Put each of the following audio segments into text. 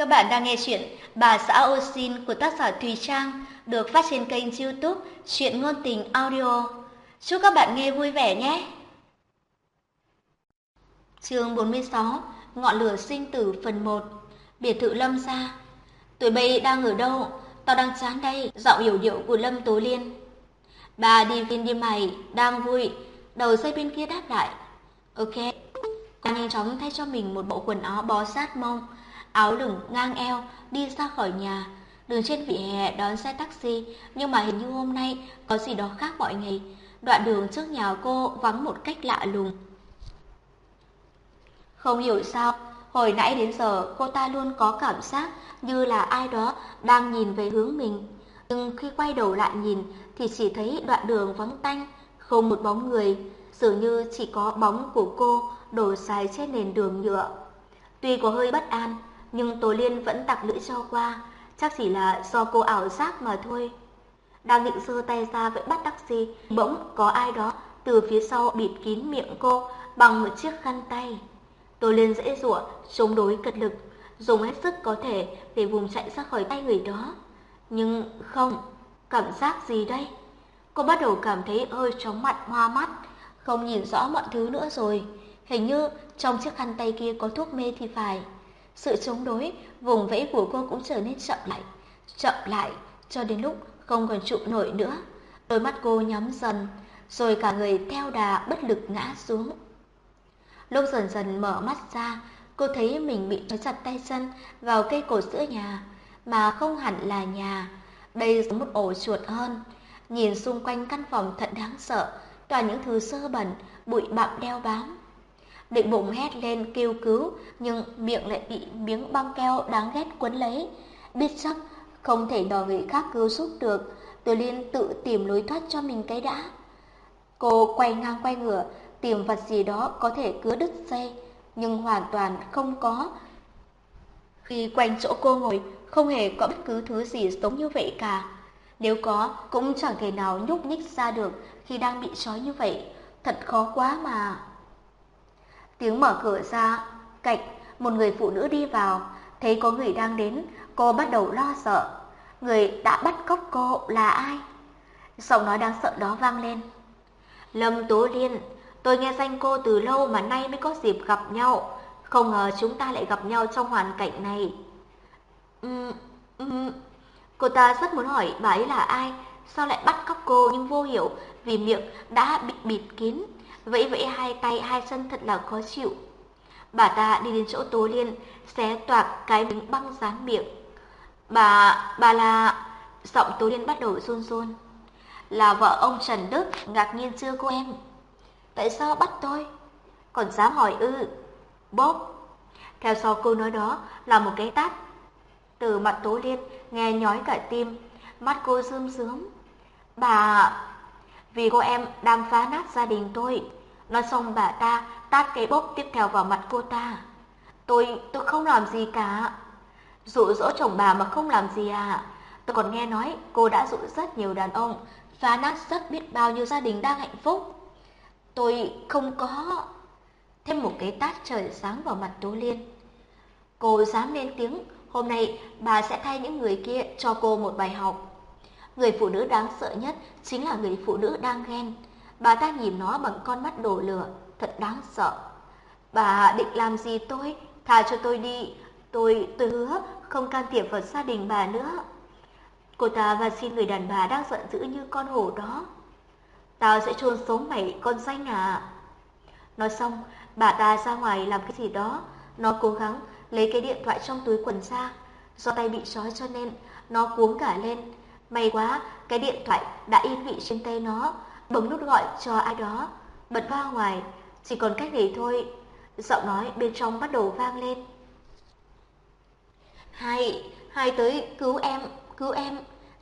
Các bạn đang nghe chuyện Bà xã ô xin của tác giả Thùy Trang được phát trên kênh youtube Chuyện Ngôn Tình Audio. Chúc các bạn nghe vui vẻ nhé! chương 46 Ngọn lửa sinh tử phần 1 Biệt thự Lâm gia Tuổi bây đang ở đâu? Tao đang chán đây, giọng hiểu điệu của Lâm Tố Liên. Bà đi viên đi mày, đang vui, đầu dây bên kia đáp lại. Ok. Cô nhanh chóng thay cho mình một bộ quần áo bó sát mông, áo lửng ngang eo, đi ra khỏi nhà. Đường trên vỉa hè đón xe taxi, nhưng mà hình như hôm nay có gì đó khác mọi ngày. Đoạn đường trước nhà cô vắng một cách lạ lùng. Không hiểu sao, hồi nãy đến giờ cô ta luôn có cảm giác như là ai đó đang nhìn về hướng mình. Nhưng khi quay đầu lại nhìn thì chỉ thấy đoạn đường vắng tanh, không một bóng người, dường như chỉ có bóng của cô đổ dài trên nền đường nhựa. Tuy có hơi bất an, nhưng Tố Liên vẫn tặc lưỡi cho qua, chắc chỉ là do cô ảo giác mà thôi. Đang định giơ tay ra vẫy bắt taxi, bỗng có ai đó từ phía sau bịt kín miệng cô bằng một chiếc khăn tay. Tô Liên dễ dụa, chống đối cật lực, dùng hết sức có thể để vùng chạy ra khỏi tay người đó. Nhưng không, cảm giác gì đây? Cô bắt đầu cảm thấy hơi chóng mặt hoa mắt, không nhìn rõ mọi thứ nữa rồi. Hình như trong chiếc khăn tay kia có thuốc mê thì phải. Sự chống đối, vùng vẫy của cô cũng trở nên chậm lại, chậm lại, cho đến lúc không còn trụ nổi nữa. Đôi mắt cô nhắm dần, rồi cả người theo đà bất lực ngã xuống. Lúc dần dần mở mắt ra, cô thấy mình bị trói chặt tay chân vào cây cột giữa nhà, mà không hẳn là nhà. Đây giống một ổ chuột hơn. Nhìn xung quanh căn phòng thật đáng sợ, toàn những thứ sơ bẩn, bụi bặm đeo bám. Định bụng hét lên kêu cứu, nhưng miệng lại bị miếng băng keo đáng ghét quấn lấy. Biết chắc không thể đòi người khác cứu giúp được, tôi Liên tự tìm lối thoát cho mình cái đã. Cô quay ngang quay ngửa, tìm vật gì đó có thể cứa đứt dây, nhưng hoàn toàn không có. Khi quanh chỗ cô ngồi, không hề có bất cứ thứ gì giống như vậy cả. Nếu có, cũng chẳng thể nào nhúc nhích ra được khi đang bị trói như vậy. Thật khó quá mà. Tiếng mở cửa ra, cạnh, một người phụ nữ đi vào, thấy có người đang đến, cô bắt đầu lo sợ. Người đã bắt cóc cô là ai? Giọng nói đáng sợ đó vang lên. Lâm Tố Liên, tôi nghe danh cô từ lâu mà nay mới có dịp gặp nhau. Không ngờ chúng ta lại gặp nhau trong hoàn cảnh này. Ừm, ừm. Cô ta rất muốn hỏi bà ấy là ai, sao lại bắt cóc cô nhưng vô hiểu vì miệng đã bị bịt kín vẫy vẫy hai tay hai chân thật là khó chịu. Bà ta đi đến chỗ Tố Liên, xé toạc cái miếng băng dán miệng. Bà, bà là... Giọng Tố Liên bắt đầu run run. Là vợ ông Trần Đức, ngạc nhiên chưa cô em? Tại sao bắt tôi? Còn dám hỏi ư? Bốp! Theo sau câu nói đó là một cái tát. Từ mặt Tố Liên nghe nhói cả tim, mắt cô rơm rớm. Bà... Vì cô em đang phá nát gia đình tôi. Nói xong bà ta tát cái bốc tiếp theo vào mặt cô ta. Tôi, tôi không làm gì cả. Dụ dỗ chồng bà mà không làm gì à? Tôi còn nghe nói cô đã dụ rất nhiều đàn ông, phá nát rất biết bao nhiêu gia đình đang hạnh phúc. Tôi không có... Thêm một cái tát trời sáng vào mặt Tố Liên. Cô dám lên tiếng, hôm nay bà sẽ thay những người kia cho cô một bài học. Người phụ nữ đáng sợ nhất chính là người phụ nữ đang ghen. Bà ta nhìn nó bằng con mắt đổ lửa, thật đáng sợ. Bà định làm gì tôi? Tha cho tôi đi. Tôi, tôi hứa không can thiệp vào gia đình bà nữa. Cô ta và xin người đàn bà đang giận dữ như con hổ đó. Tao sẽ chôn sống mày, con danh à. Nói xong, bà ta ra ngoài làm cái gì đó. Nó cố gắng lấy cái điện thoại trong túi quần ra. Do tay bị trói cho nên nó cuống cả lên. May quá, cái điện thoại đã yên vị trên tay nó, bấm nút gọi cho ai đó, bật ra ngoài, chỉ còn cách này thôi. Giọng nói bên trong bắt đầu vang lên. Hai, hai tới cứu em, cứu em,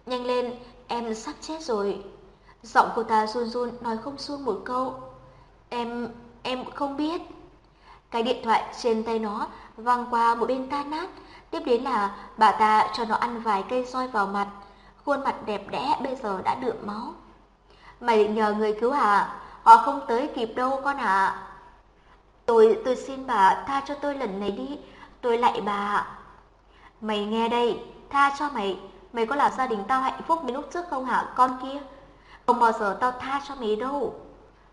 nhanh lên, em sắp chết rồi. Giọng cô ta run run nói không xuông một câu. Em, em không biết. Cái điện thoại trên tay nó văng qua một bên tan nát, tiếp đến là bà ta cho nó ăn vài cây roi vào mặt khuôn mặt đẹp đẽ bây giờ đã đượm máu. Mày định nhờ người cứu hả? Họ không tới kịp đâu con ạ. Tôi, tôi xin bà tha cho tôi lần này đi, tôi lại bà. Mày nghe đây, tha cho mày, mày có làm gia đình tao hạnh phúc mấy lúc trước không hả con kia? Không bao giờ tao tha cho mày đâu.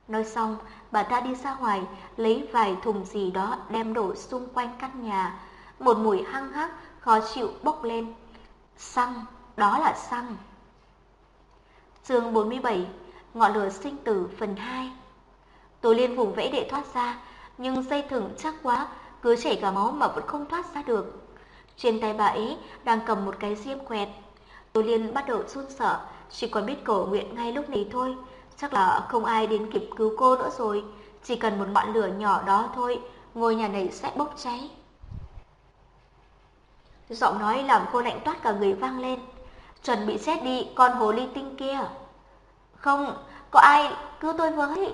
Nói xong, bà ta đi ra ngoài, lấy vài thùng gì đó đem đổ xung quanh căn nhà. Một mùi hăng hắc, khó chịu bốc lên. Xăng, đó là xăng. chương 47, ngọn lửa sinh tử phần 2 Tô Liên vùng vẫy để thoát ra, nhưng dây thừng chắc quá, cứ chảy cả máu mà vẫn không thoát ra được. Trên tay bà ấy đang cầm một cái diêm quẹt. Tô Liên bắt đầu run sợ, chỉ còn biết cầu nguyện ngay lúc này thôi. Chắc là không ai đến kịp cứu cô nữa rồi, chỉ cần một ngọn lửa nhỏ đó thôi, ngôi nhà này sẽ bốc cháy. Giọng nói làm cô lạnh toát cả người vang lên. Chuẩn bị xét đi con hồ ly tinh kia. Không, có ai cứu tôi với.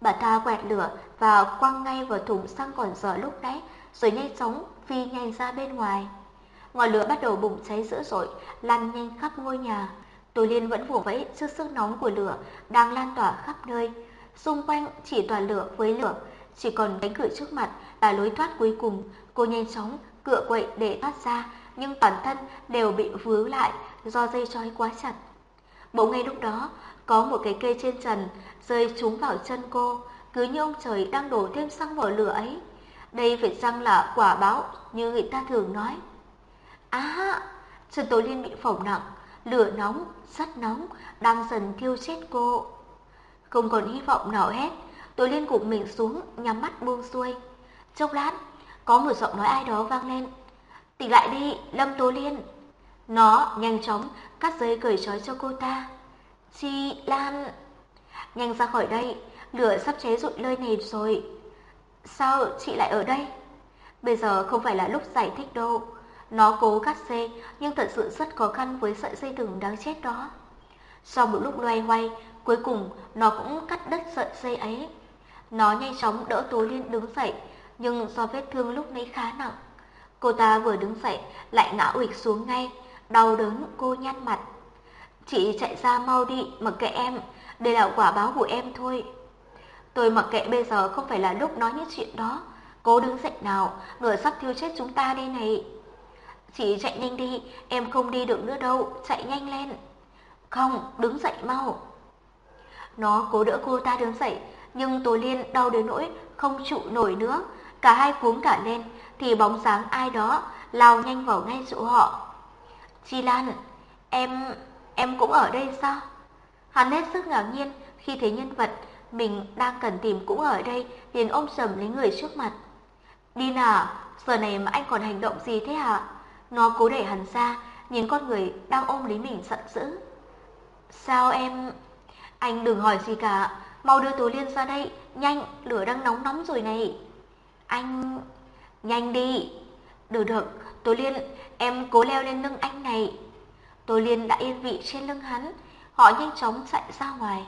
Bà ta quẹt lửa và quăng ngay vào thùng xăng còn dở lúc nãy, rồi nhanh chóng phi nhanh ra bên ngoài. Ngọn lửa bắt đầu bùng cháy dữ dội, lan nhanh khắp ngôi nhà. tôi Liên vẫn vùng vẫy trước sức nóng của lửa đang lan tỏa khắp nơi. Xung quanh chỉ toàn lửa với lửa, chỉ còn cánh cửa trước mặt là lối thoát cuối cùng. Cô nhanh chóng cựa quậy để thoát ra, nhưng toàn thân đều bị vướng lại do dây trói quá chặt. Bỗng ngay lúc đó, có một cái cây trên trần rơi trúng vào chân cô, cứ như ông trời đang đổ thêm xăng vào lửa ấy. Đây phải chăng là quả báo như người ta thường nói. Á, Trần Tố Liên bị phỏng nặng, lửa nóng, rất nóng, đang dần thiêu chết cô. Không còn hy vọng nào hết, Tố Liên gục mình xuống, nhắm mắt buông xuôi. Chốc lát, có một giọng nói ai đó vang lên. Tỉnh lại đi, Lâm Tố Liên. Nó nhanh chóng cắt dây cởi trói cho cô ta. Chị Lan... Nhanh ra khỏi đây, lửa sắp cháy rụi nơi này rồi. Sao chị lại ở đây? Bây giờ không phải là lúc giải thích đâu. Nó cố cắt dây, nhưng thật sự rất khó khăn với sợi dây thừng đáng chết đó. Sau một lúc loay hoay, cuối cùng nó cũng cắt đứt sợi dây ấy. Nó nhanh chóng đỡ Tố Liên đứng dậy, nhưng do vết thương lúc nãy khá nặng. Cô ta vừa đứng dậy, lại ngã ụịch xuống ngay, đau đớn cô nhăn mặt. Chị chạy ra mau đi, mặc kệ em, đây là quả báo của em thôi. Tôi mặc kệ bây giờ không phải là lúc nói những chuyện đó. Cố đứng dậy nào, người sắp thiêu chết chúng ta đây này. Chị chạy nhanh đi, em không đi được nữa đâu, chạy nhanh lên. Không, đứng dậy mau. Nó cố đỡ cô ta đứng dậy, nhưng Tố Liên đau đến nỗi không trụ nổi nữa. Cả hai cuống cả lên, thì bóng dáng ai đó lao nhanh vào ngay chỗ họ. Chi Lan, em, em cũng ở đây sao? Hắn hết sức ngạc nhiên khi thấy nhân vật mình đang cần tìm cũng ở đây, liền ôm sầm lấy người trước mặt. Dina, giờ này mà anh còn hành động gì thế hả? Nó cố đẩy hắn ra, nhìn con người đang ôm lấy mình giận dữ. Sao em... Anh đừng hỏi gì cả, mau đưa Tố Liên ra đây, nhanh, lửa đang nóng nóng rồi này. Anh... Nhanh đi. Được được, Tố Liên, em cố leo lên lưng anh này. tôi Liên đã yên vị trên lưng hắn, họ nhanh chóng chạy ra ngoài.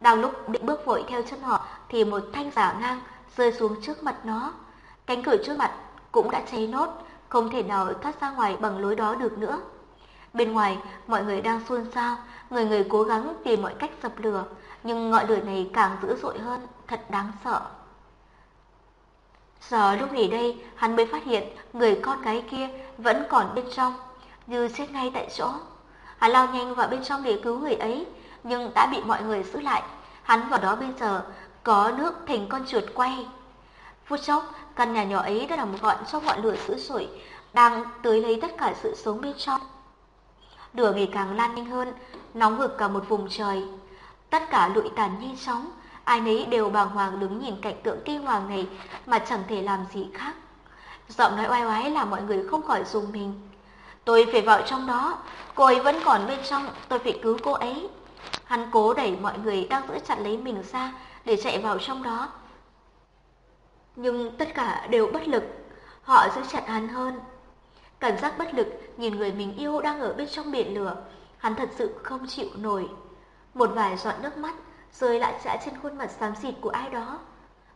Đang lúc định bước vội theo chân họ thì một thanh giả ngang rơi xuống trước mặt nó. Cánh cửa trước mặt cũng đã cháy nốt, không thể nào thoát ra ngoài bằng lối đó được nữa. Bên ngoài, mọi người đang xôn xao, người người cố gắng tìm mọi cách dập lửa, nhưng ngọn lửa này càng dữ dội hơn, thật đáng sợ. Giờ lúc này đây, hắn mới phát hiện người con gái kia vẫn còn bên trong, như chết ngay tại chỗ. Hắn lao nhanh vào bên trong để cứu người ấy, nhưng đã bị mọi người giữ lại. Hắn vào đó bây giờ có nước thành con chuột quay. Phút chốc, căn nhà nhỏ ấy đã nằm gọn trong ngọn lửa dữ dội, đang tưới lấy tất cả sự sống bên trong. Lửa ngày càng lan nhanh hơn, nóng ngực cả một vùng trời. Tất cả lụi tàn nhanh chóng, ai nấy đều bàng hoàng đứng nhìn cảnh tượng kinh hoàng này mà chẳng thể làm gì khác. Giọng nói oai oái làm mọi người không khỏi dùng mình. Tôi phải vào trong đó, cô ấy vẫn còn bên trong, tôi phải cứu cô ấy. Hắn cố đẩy mọi người đang giữ chặt lấy mình ra để chạy vào trong đó. Nhưng tất cả đều bất lực, họ giữ chặt hắn hơn. Cảm giác bất lực nhìn người mình yêu đang ở bên trong biển lửa, hắn thật sự không chịu nổi. Một vài giọt nước mắt rơi lại trã trên khuôn mặt xám xịt của ai đó.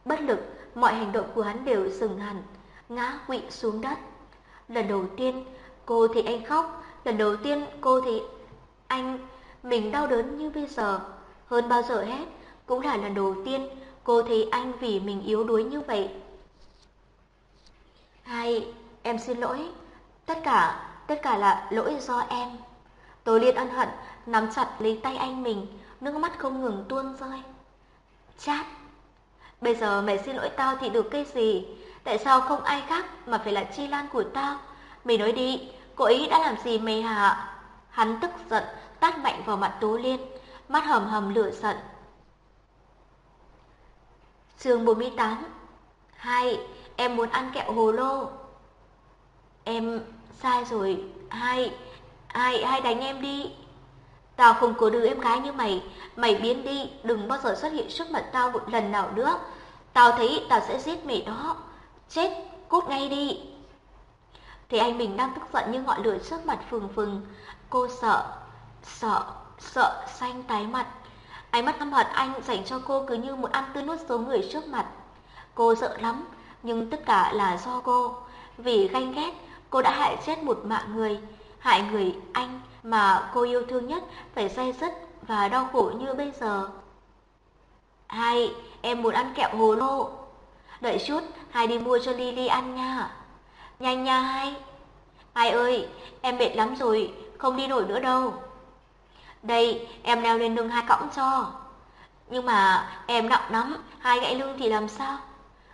Bất lực, mọi hành động của hắn đều dừng hẳn, ngã quỵ xuống đất. Lần đầu tiên, cô thấy anh khóc, lần đầu tiên cô thấy anh mình đau đớn như bây giờ. Hơn bao giờ hết, cũng là lần đầu tiên cô thấy anh vì mình yếu đuối như vậy. Hai, em xin lỗi, Tất cả, tất cả là lỗi do em. tôi Liên ân hận nắm chặt lấy tay anh mình, nước mắt không ngừng tuôn rơi. Chát. Bây giờ mày xin lỗi tao thì được cái gì? Tại sao không ai khác mà phải là Chi Lan của tao? Mày nói đi, cô ấy đã làm gì mày hả? Hắn tức giận, tát mạnh vào mặt Tố Liên, mắt hầm hầm lửa giận. Chương 48 Hai, em muốn ăn kẹo hồ lô. Em sai rồi, hai, hai, hai đánh em đi. Tao không có đứa em gái như mày, mày biến đi, đừng bao giờ xuất hiện trước mặt tao một lần nào nữa. Tao thấy tao sẽ giết mày đó. Chết, cút ngay đi. Thì anh mình đang tức giận như ngọn lửa trước mặt phừng phừng. Cô sợ, sợ, sợ xanh tái mặt. Ánh mắt âm hận anh dành cho cô cứ như muốn ăn tươi nuốt số người trước mặt. Cô sợ lắm, nhưng tất cả là do cô. Vì ganh ghét, cô đã hại chết một mạng người, hại người anh mà cô yêu thương nhất phải say dứt và đau khổ như bây giờ. Hai, em muốn ăn kẹo hồ lô. Đợi chút, hai đi mua cho Lily ăn nha. Nhanh nha hai. Hai ơi, em mệt lắm rồi, không đi nổi nữa đâu. Đây, em leo lên lưng hai cõng cho. Nhưng mà em nặng lắm, hai gãy lưng thì làm sao?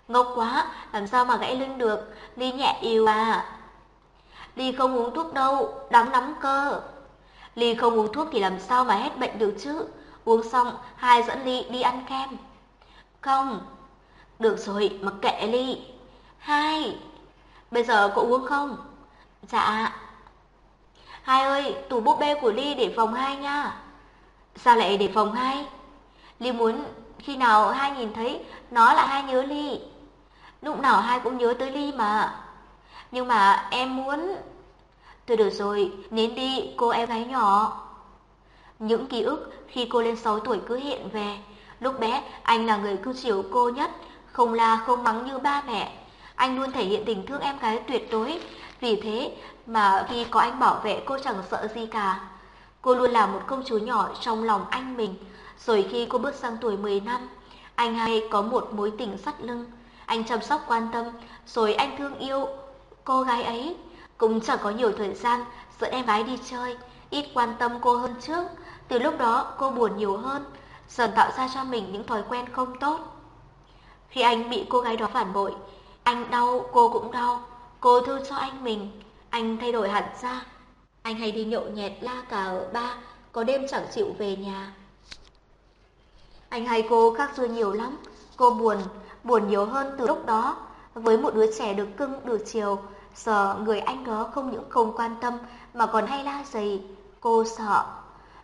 Ngốc quá, làm sao mà gãy lưng được, Ly nhẹ yêu à. Ly không uống thuốc đâu, đắng lắm cơ. Ly không uống thuốc thì làm sao mà hết bệnh được chứ? Uống xong, hai dẫn Ly đi ăn kem. Không. Được rồi, mặc kệ Ly. Hai. Bây giờ cậu uống không? Dạ. Hai ơi, tủ búp bê của Ly để phòng hai nha. Sao lại để phòng hai? Ly muốn khi nào hai nhìn thấy nó là hai nhớ Ly. Lúc nào hai cũng nhớ tới Ly mà. Nhưng mà em muốn... Thôi được rồi, nín đi cô em gái nhỏ. Những ký ức khi cô lên 6 tuổi cứ hiện về. Lúc bé, anh là người cưu chiều cô nhất, không la không mắng như ba mẹ. Anh luôn thể hiện tình thương em gái tuyệt đối, vì thế mà khi có anh bảo vệ cô chẳng sợ gì cả. Cô luôn là một công chúa nhỏ trong lòng anh mình, rồi khi cô bước sang tuổi 10 năm, anh hay có một mối tình sắt lưng. Anh chăm sóc quan tâm, rồi anh thương yêu cô gái ấy. Cũng chẳng có nhiều thời gian dẫn em gái đi chơi, ít quan tâm cô hơn trước. Từ lúc đó cô buồn nhiều hơn, dần tạo ra cho mình những thói quen không tốt. Khi anh bị cô gái đó phản bội, anh đau, cô cũng đau. Cô thương cho anh mình, anh thay đổi hẳn ra. Anh hay đi nhậu nhẹt la cà ở ba, có đêm chẳng chịu về nhà. Anh hay cô khác xưa nhiều lắm, cô buồn, buồn nhiều hơn từ lúc đó. Với một đứa trẻ được cưng, được chiều, giờ người anh đó không những không quan tâm mà còn hay la dày. Cô sợ.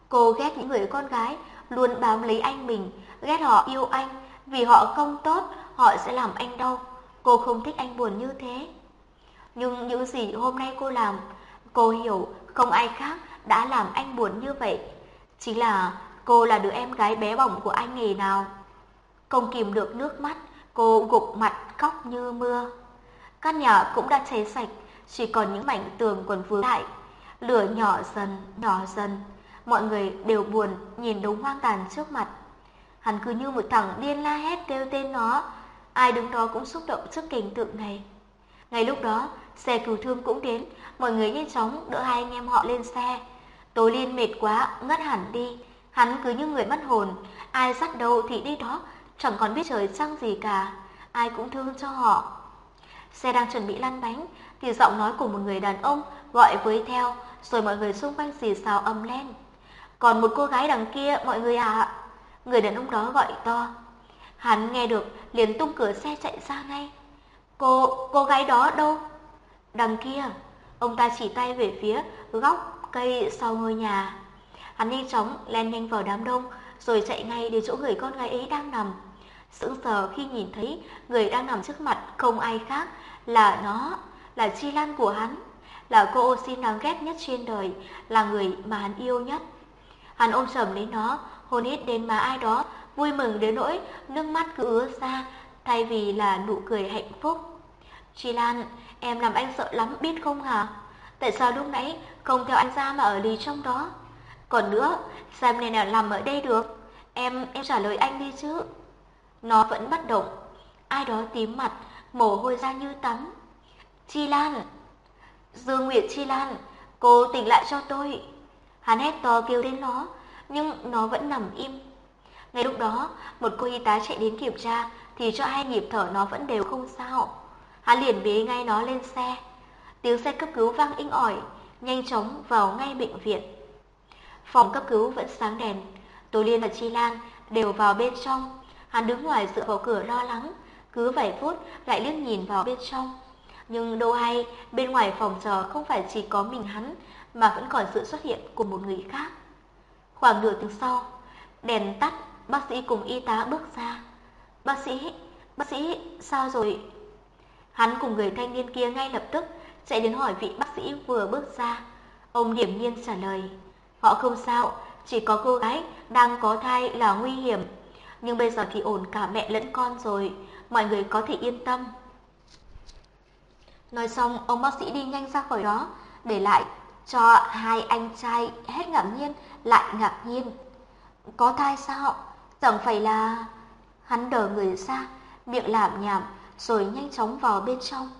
Cô ghét những người con gái luôn bám lấy anh mình, ghét họ yêu anh, vì họ không tốt, họ sẽ làm anh đau. Cô không thích anh buồn như thế. Nhưng những gì hôm nay cô làm, cô hiểu không ai khác đã làm anh buồn như vậy. Chính là cô là đứa em gái bé bỏng của anh nghề nào. Không kìm được nước mắt, cô gục mặt khóc như mưa. Căn nhà cũng đã cháy sạch, chỉ còn những mảnh tường còn vướng lại. Lửa nhỏ dần, nhỏ dần, mọi người đều buồn nhìn đống hoang tàn trước mặt. Hắn cứ như một thằng điên la hét kêu tên nó, ai đứng đó cũng xúc động trước cảnh tượng này. Ngay lúc đó, xe cứu thương cũng đến, mọi người nhanh chóng đỡ hai anh em họ lên xe. Tố Liên mệt quá, ngất hẳn đi. Hắn cứ như người mất hồn, ai dắt đâu thì đi đó, chẳng còn biết trời trăng gì cả. Ai cũng thương cho họ. Xe đang chuẩn bị lăn bánh, thì giọng nói của một người đàn ông gọi với theo, rồi mọi người xung quanh xì xào ầm lên. Còn một cô gái đằng kia, mọi người ạ. Người đàn ông đó gọi to. Hắn nghe được, liền tung cửa xe chạy ra ngay. Cô, cô gái đó đâu? Đằng kia, ông ta chỉ tay về phía góc cây sau ngôi nhà. Hắn nhanh chóng len nhanh vào đám đông, rồi chạy ngay đến chỗ người con gái ấy đang nằm. Sững sờ khi nhìn thấy người đang nằm trước mặt không ai khác là nó, là Chi Lan của hắn, là cô ô xin đáng ghét nhất trên đời, là người mà hắn yêu nhất. Hắn ôm sầm lấy nó, hôn hít đến má ai đó, vui mừng đến nỗi nước mắt cứ ứa ra, thay vì là nụ cười hạnh phúc. Chi Lan, em làm anh sợ lắm biết không hả? Tại sao lúc nãy không theo anh ra mà ở lì trong đó? Còn nữa, sao em này nào làm ở đây được? Em, em trả lời anh đi chứ. Nó vẫn bất động. Ai đó tím mặt, mồ hôi ra như tắm. Chi Lan! Dương Nguyệt Chi Lan, cô tỉnh lại cho tôi. Hắn hét to kêu đến nó, nhưng nó vẫn nằm im. Ngay lúc đó, một cô y tá chạy đến kiểm tra, thì cho hai nhịp thở nó vẫn đều không sao. Hắn liền bế ngay nó lên xe. Tiếng xe cấp cứu vang inh ỏi, nhanh chóng vào ngay bệnh viện. Phòng cấp cứu vẫn sáng đèn, Tô Liên và Chi Lan đều vào bên trong. Hắn đứng ngoài dựa vào cửa lo lắng, cứ vài phút lại liếc nhìn vào bên trong. Nhưng đâu hay, bên ngoài phòng chờ không phải chỉ có mình hắn, mà vẫn còn sự xuất hiện của một người khác. Khoảng nửa tiếng sau, đèn tắt, bác sĩ cùng y tá bước ra. Bác sĩ, bác sĩ, sao rồi? Hắn cùng người thanh niên kia ngay lập tức chạy đến hỏi vị bác sĩ vừa bước ra. Ông điểm nhiên trả lời, họ không sao, chỉ có cô gái đang có thai là nguy hiểm. Nhưng bây giờ thì ổn cả mẹ lẫn con rồi, mọi người có thể yên tâm. Nói xong, ông bác sĩ đi nhanh ra khỏi đó, để lại cho hai anh trai hết ngạc nhiên lại ngạc nhiên. Có thai sao? Chẳng phải là... Hắn đờ người ra, miệng làm nhảm, rồi nhanh chóng vào bên trong.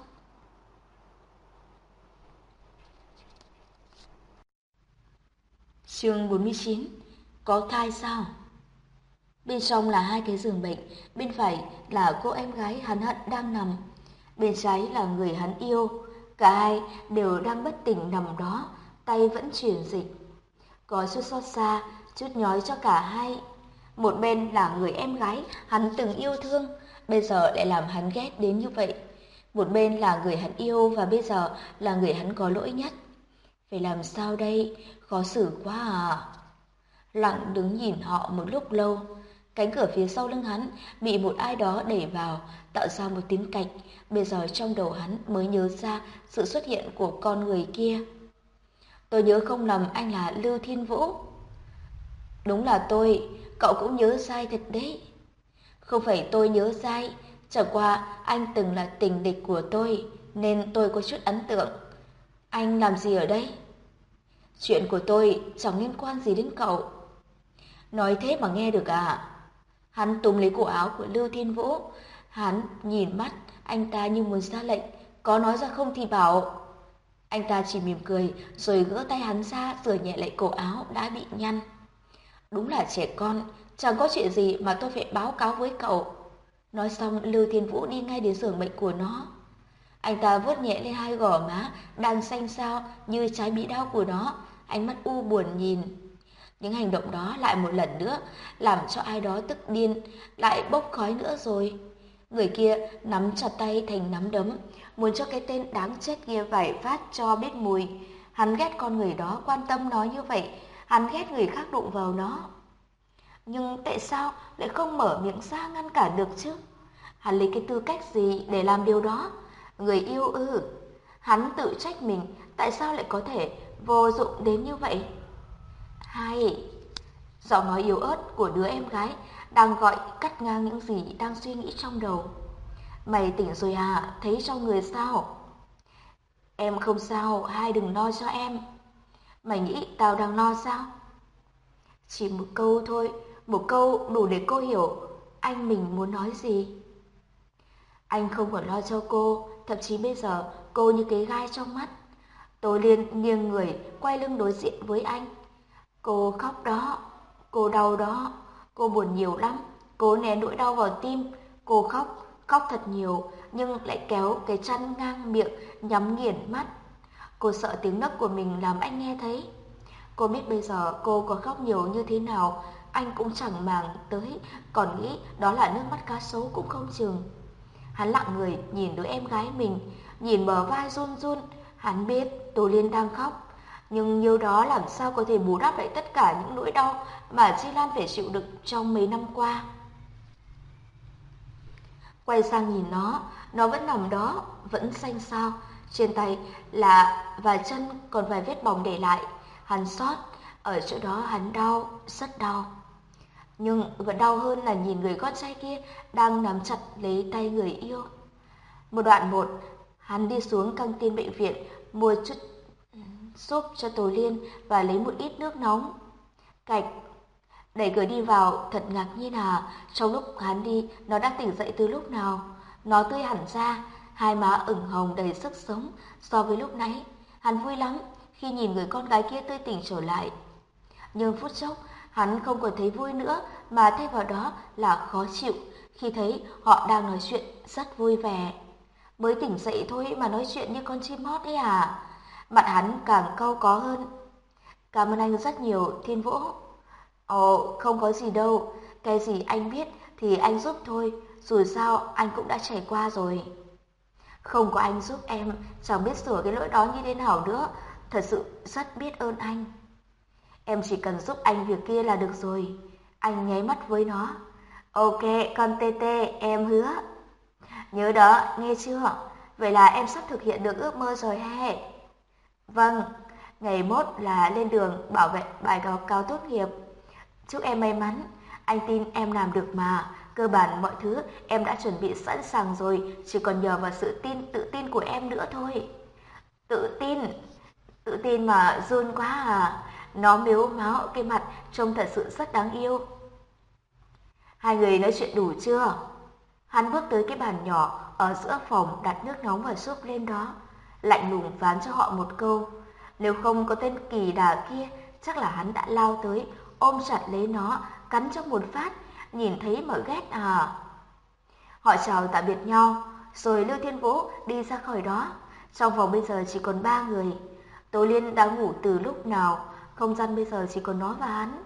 Chương 49 Có thai sao? Bên trong là hai cái giường bệnh, bên phải là cô em gái hắn hận đang nằm, bên trái là người hắn yêu, cả hai đều đang bất tỉnh nằm đó, tay vẫn chuyển dịch. Có chút xót xa, chút nhói cho cả hai. Một bên là người em gái hắn từng yêu thương, bây giờ lại làm hắn ghét đến như vậy. Một bên là người hắn yêu và bây giờ là người hắn có lỗi nhất. Phải làm sao đây? Khó xử quá à. Lặng đứng nhìn họ một lúc lâu. Cánh cửa phía sau lưng hắn bị một ai đó đẩy vào, tạo ra một tiếng cạch. Bây giờ trong đầu hắn mới nhớ ra sự xuất hiện của con người kia. Tôi nhớ không lầm anh là Lưu Thiên Vũ. Đúng là tôi, cậu cũng nhớ sai thật đấy. Không phải tôi nhớ sai, chẳng qua anh từng là tình địch của tôi, nên tôi có chút ấn tượng. Anh làm gì ở đây? Chuyện của tôi chẳng liên quan gì đến cậu. Nói thế mà nghe được à? Hắn túm lấy cổ áo của Lưu Thiên Vũ. Hắn nhìn mắt anh ta như muốn ra lệnh, có nói ra không thì bảo. Anh ta chỉ mỉm cười rồi gỡ tay hắn ra rửa nhẹ lại cổ áo đã bị nhăn. Đúng là trẻ con, chẳng có chuyện gì mà tôi phải báo cáo với cậu. Nói xong Lưu Thiên Vũ đi ngay đến giường bệnh của nó. Anh ta vuốt nhẹ lên hai gò má đang xanh xao như trái bị đau của nó, ánh mắt u buồn nhìn. Những hành động đó lại một lần nữa làm cho ai đó tức điên, lại bốc khói nữa rồi. Người kia nắm chặt tay thành nắm đấm, muốn cho cái tên đáng chết kia vải phát cho biết mùi. Hắn ghét con người đó quan tâm nó như vậy, hắn ghét người khác đụng vào nó. Nhưng tại sao lại không mở miệng ra ngăn cản được chứ? Hắn lấy cái tư cách gì để làm điều đó? Người yêu ư? Hắn tự trách mình, tại sao lại có thể vô dụng đến như vậy? Hay, giọng nói yếu ớt của đứa em gái đang gọi cắt ngang những gì đang suy nghĩ trong đầu. Mày tỉnh rồi à, thấy trong người sao? Em không sao, hai đừng lo cho em. Mày nghĩ tao đang lo sao? Chỉ một câu thôi, một câu đủ để cô hiểu anh mình muốn nói gì. Anh không còn lo cho cô, thậm chí bây giờ cô như cái gai trong mắt. tôi Liên nghiêng người, quay lưng đối diện với anh. Cô khóc đó, cô đau đó, cô buồn nhiều lắm, cô nén nỗi đau vào tim, cô khóc, khóc thật nhiều, nhưng lại kéo cái chăn ngang miệng, nhắm nghiền mắt. Cô sợ tiếng nấc của mình làm anh nghe thấy. Cô biết bây giờ cô có khóc nhiều như thế nào, anh cũng chẳng màng tới, còn nghĩ đó là nước mắt cá sấu cũng không chừng. Hắn lặng người nhìn đứa em gái mình, nhìn bờ vai run run, hắn biết Tô Liên đang khóc, nhưng nhiêu đó làm sao có thể bù đắp lại tất cả những nỗi đau mà Chi Lan phải chịu đựng trong mấy năm qua. Quay sang nhìn nó, nó vẫn nằm đó, vẫn xanh xao, trên tay là và chân còn vài vết bỏng để lại, hắn sót, ở chỗ đó hắn đau, rất đau. Nhưng vẫn đau hơn là nhìn người con trai kia đang nắm chặt lấy tay người yêu. Một đoạn một, hắn đi xuống căng tin bệnh viện mua chút giúp cho tôi Liên và lấy một ít nước nóng. Cạch đẩy cửa đi vào, thật ngạc nhiên à, trong lúc hắn đi, nó đã tỉnh dậy từ lúc nào. Nó tươi hẳn ra, hai má ửng hồng đầy sức sống so với lúc nãy. Hắn vui lắm khi nhìn người con gái kia tươi tỉnh trở lại. Nhưng phút chốc, hắn không còn thấy vui nữa mà thay vào đó là khó chịu khi thấy họ đang nói chuyện rất vui vẻ. Mới tỉnh dậy thôi mà nói chuyện như con chim hót ấy à? Mặt hắn càng cau có hơn. Cảm ơn anh rất nhiều, Thiên Vũ. Ồ, không có gì đâu. Cái gì anh biết thì anh giúp thôi. Dù sao, anh cũng đã trải qua rồi. Không có anh giúp em, chẳng biết sửa cái lỗi đó như thế nào nữa. Thật sự rất biết ơn anh. Em chỉ cần giúp anh việc kia là được rồi. Anh nháy mắt với nó. Ok, con tê tê, em hứa. Nhớ đó, nghe chưa? Vậy là em sắp thực hiện được ước mơ rồi he. Vâng, ngày mốt là lên đường bảo vệ bài đó cao tốt nghiệp. Chúc em may mắn, anh tin em làm được mà. Cơ bản mọi thứ em đã chuẩn bị sẵn sàng rồi, chỉ còn nhờ vào sự tin tự tin của em nữa thôi. Tự tin? Tự tin mà run quá à? Nó miếu máu cái mặt trông thật sự rất đáng yêu. Hai người nói chuyện đủ chưa? Hắn bước tới cái bàn nhỏ ở giữa phòng đặt nước nóng và súp lên đó, lạnh lùng phán cho họ một câu. Nếu không có tên kỳ đà kia, chắc là hắn đã lao tới, ôm chặt lấy nó, cắn cho một phát, nhìn thấy mà ghét à. Họ chào tạm biệt nhau, rồi Lưu Thiên Vũ đi ra khỏi đó. Trong phòng bây giờ chỉ còn ba người. Tố Liên đã ngủ từ lúc nào, không gian bây giờ chỉ còn nó và hắn.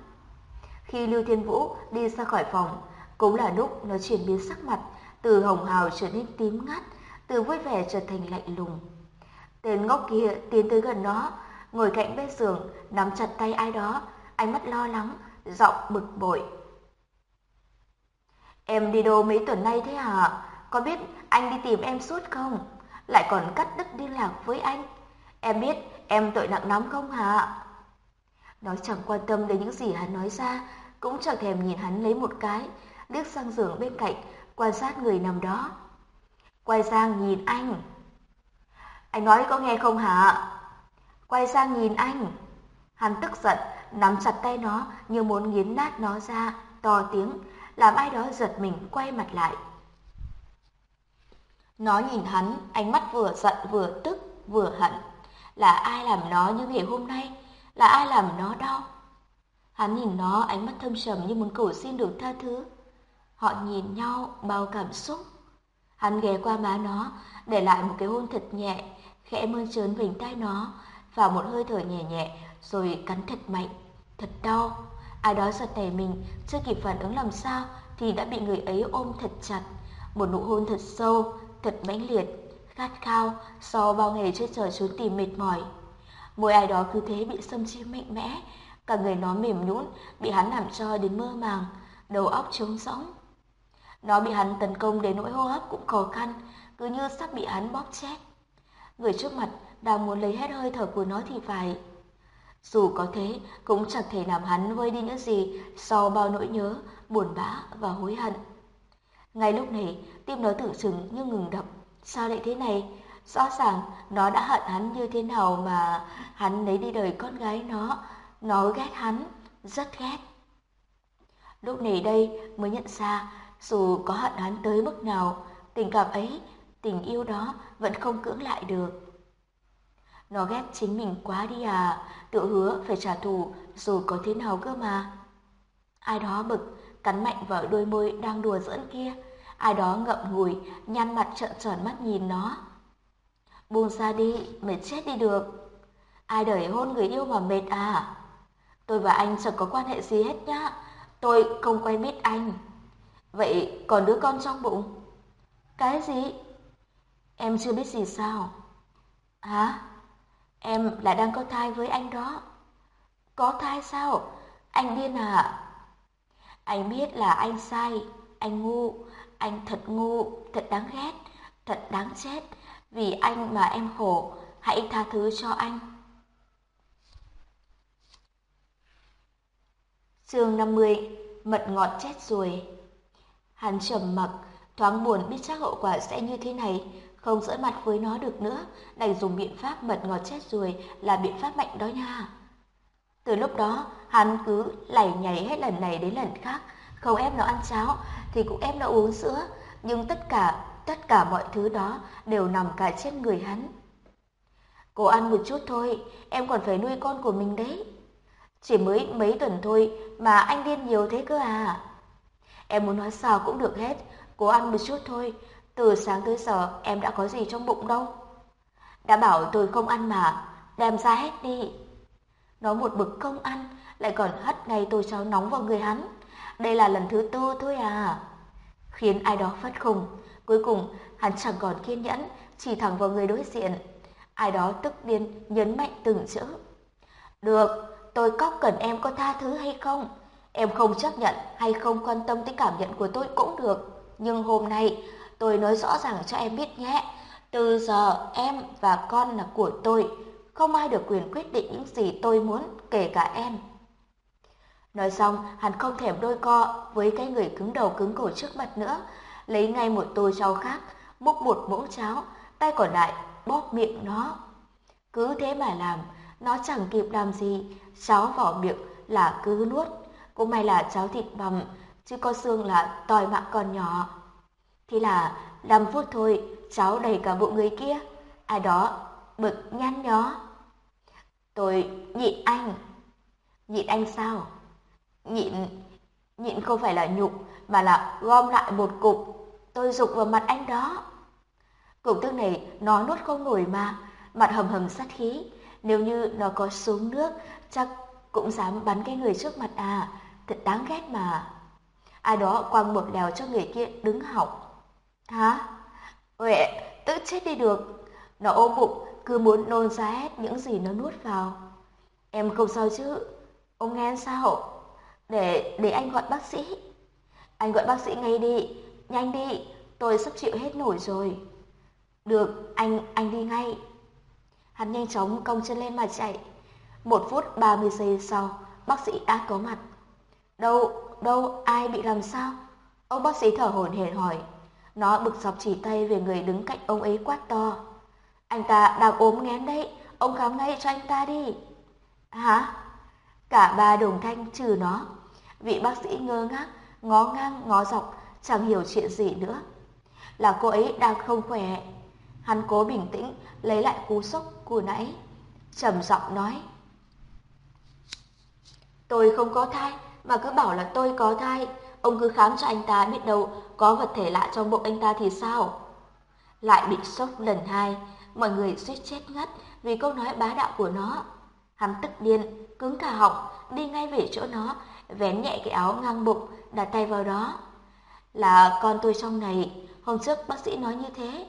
Khi Lưu Thiên Vũ đi ra khỏi phòng, cũng là lúc nó chuyển biến sắc mặt, từ hồng hào trở nên tím ngắt, từ vui vẻ trở thành lạnh lùng. Tên ngốc kia tiến tới gần nó, ngồi cạnh bên giường, nắm chặt tay ai đó, ánh mắt lo lắng, giọng bực bội. Em đi đâu mấy tuần nay thế hả? Có biết anh đi tìm em suốt không? Lại còn cắt đứt liên lạc với anh. Em biết em tội nặng lắm không hả? Nó chẳng quan tâm đến những gì hắn nói ra, cũng chẳng thèm nhìn hắn lấy một cái, liếc sang giường bên cạnh, quan sát người nằm đó. Quay sang nhìn anh. Anh nói có nghe không hả? Quay sang nhìn anh. Hắn tức giận, nắm chặt tay nó như muốn nghiến nát nó ra, to tiếng, làm ai đó giật mình quay mặt lại. Nó nhìn hắn, ánh mắt vừa giận vừa tức vừa hận. Là ai làm nó như ngày hôm nay? Là ai làm nó đau? Hắn nhìn nó ánh mắt thâm trầm như muốn cầu xin được tha thứ. Họ nhìn nhau bao cảm xúc. Hắn ghé qua má nó, để lại một cái hôn thật nhẹ, khẽ mơn trớn vành tay nó, vào một hơi thở nhẹ nhẹ, rồi cắn thật mạnh, thật đau. Ai đó giật nảy mình, chưa kịp phản ứng làm sao, thì đã bị người ấy ôm thật chặt. Một nụ hôn thật sâu, thật mãnh liệt, khát khao, sau bao ngày chơi chờ trốn tìm mệt mỏi. Môi ai đó cứ thế bị xâm chiếm mạnh mẽ, cả người nó mềm nhũn, bị hắn làm cho đến mơ màng, đầu óc trống rỗng. Nó bị hắn tấn công đến nỗi hô hấp cũng khó khăn, cứ như sắp bị hắn bóp chết. Người trước mặt đang muốn lấy hết hơi thở của nó thì phải. Dù có thế, cũng chẳng thể làm hắn vơi đi những gì sau bao nỗi nhớ, buồn bã và hối hận. Ngay lúc này, tim nó tưởng chừng như ngừng đập. Sao lại thế này? Rõ ràng nó đã hận hắn như thế nào mà hắn lấy đi đời con gái nó. Nó ghét hắn, rất ghét. Lúc này đây mới nhận ra dù có hận hắn tới mức nào, tình cảm ấy, tình yêu đó vẫn không cưỡng lại được. Nó ghét chính mình quá đi à, tự hứa phải trả thù dù có thế nào cơ mà. Ai đó bực, cắn mạnh vào đôi môi đang đùa giỡn kia, ai đó ngậm ngùi, nhăn mặt trợn tròn mắt nhìn nó. Buông ra đi, mệt chết đi được. Ai đời hôn người yêu mà mệt à? Tôi và anh chẳng có quan hệ gì hết nhá. Tôi không quen biết anh. Vậy còn đứa con trong bụng? Cái gì? Em chưa biết gì sao? Hả? Em lại đang có thai với anh đó. Có thai sao? Anh điên à? Anh biết là anh sai, anh ngu, anh thật ngu, thật đáng ghét, thật đáng chết. Vì anh mà em khổ, hãy tha thứ cho anh. Chương 50 Mật ngọt chết rồi Hắn trầm mặc, thoáng buồn biết chắc hậu quả sẽ như thế này, không dỡ mặt với nó được nữa, đành dùng biện pháp mật ngọt chết rồi là biện pháp mạnh đó nha. Từ lúc đó, hắn cứ lảy nhảy hết lần này đến lần khác, không ép nó ăn cháo thì cũng ép nó uống sữa, nhưng tất cả tất cả mọi thứ đó đều nằm cả trên người hắn. Cô ăn một chút thôi, em còn phải nuôi con của mình đấy. Chỉ mới mấy tuần thôi mà anh điên nhiều thế cơ à? Em muốn nói sao cũng được hết, cô ăn một chút thôi. Từ sáng tới giờ em đã có gì trong bụng đâu. Đã bảo tôi không ăn mà, đem ra hết đi. Nói một bực không ăn, lại còn hất ngay tô cháo nóng vào người hắn. Đây là lần thứ tư thôi à. Khiến ai đó phát khùng. Cuối cùng, hắn chẳng còn kiên nhẫn, chỉ thẳng vào người đối diện. Ai đó tức điên, nhấn mạnh từng chữ. Được, tôi cóc cần em có tha thứ hay không? Em không chấp nhận hay không quan tâm tới cảm nhận của tôi cũng được. Nhưng hôm nay, tôi nói rõ ràng cho em biết nhé. Từ giờ, em và con là của tôi. Không ai được quyền quyết định những gì tôi muốn, kể cả em. Nói xong, hắn không thèm đôi co với cái người cứng đầu cứng cổ trước mặt nữa, lấy ngay một tô cháo khác, múc một muỗng cháo, tay còn lại bóp miệng nó. Cứ thế mà làm, nó chẳng kịp làm gì, cháo vào miệng là cứ nuốt. Cũng may là cháo thịt bằm, chứ có xương là tòi mạng còn nhỏ. Thế là 5 phút thôi, cháu đầy cả bụng người kia. Ai đó bực nhăn nhó. Tôi nhịn anh. Nhịn anh sao? Nhịn, nhịn không phải là nhục, mà là gom lại một cục. Tôi dục vào mặt anh đó. Cục tức này nó nuốt không nổi mà, mặt hầm hầm sát khí. Nếu như nó có xuống nước, chắc cũng dám bắn cái người trước mặt à, thật đáng ghét mà. Ai đó quăng một lèo cho người kia đứng học. Hả? Uệ, tự chết đi được. Nó ôm bụng, cứ muốn nôn ra hết những gì nó nuốt vào. Em không sao chứ? Ông nghe sao? Để để anh gọi bác sĩ. Anh gọi bác sĩ ngay đi, nhanh đi, tôi sắp chịu hết nổi rồi. Được, anh anh đi ngay. Hắn nhanh chóng cong chân lên mà chạy. Một phút ba mươi giây sau, bác sĩ đã có mặt. Đâu, đâu, ai bị làm sao? Ông bác sĩ thở hổn hển hỏi. Nó bực dọc chỉ tay về người đứng cạnh ông ấy quát to. Anh ta đang ốm nghén đấy, ông khám ngay cho anh ta đi. Hả? Cả ba đồng thanh trừ nó. Vị bác sĩ ngơ ngác, ngó ngang ngó dọc, chẳng hiểu chuyện gì nữa. Là cô ấy đang không khỏe. Hắn cố bình tĩnh, lấy lại cú sốc của nãy. trầm giọng nói. Tôi không có thai, mà cứ bảo là tôi có thai. Ông cứ khám cho anh ta biết đâu có vật thể lạ trong bụng anh ta thì sao? Lại bị sốc lần hai, mọi người suýt chết ngất vì câu nói bá đạo của nó. Hắn tức điên, cứng cả họng, đi ngay về chỗ nó, vén nhẹ cái áo ngang bụng, đặt tay vào đó. Là con tôi trong này, hôm trước bác sĩ nói như thế.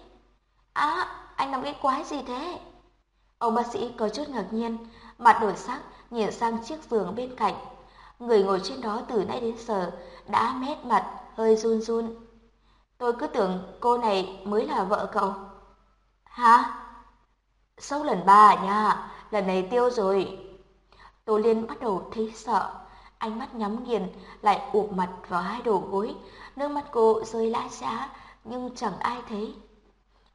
À, anh làm cái quái gì thế? Ông bác sĩ có chút ngạc nhiên, mặt đổi sắc, nhìn sang chiếc giường bên cạnh. Người ngồi trên đó từ nãy đến giờ đã mét mặt, hơi run run. Tôi cứ tưởng cô này mới là vợ cậu. Hả? Sốc lần ba à nha, lần này tiêu rồi. Tô Liên bắt đầu thấy sợ, ánh mắt nhắm nghiền lại ụp mặt vào hai đầu gối, nước mắt cô rơi lã chã nhưng chẳng ai thấy.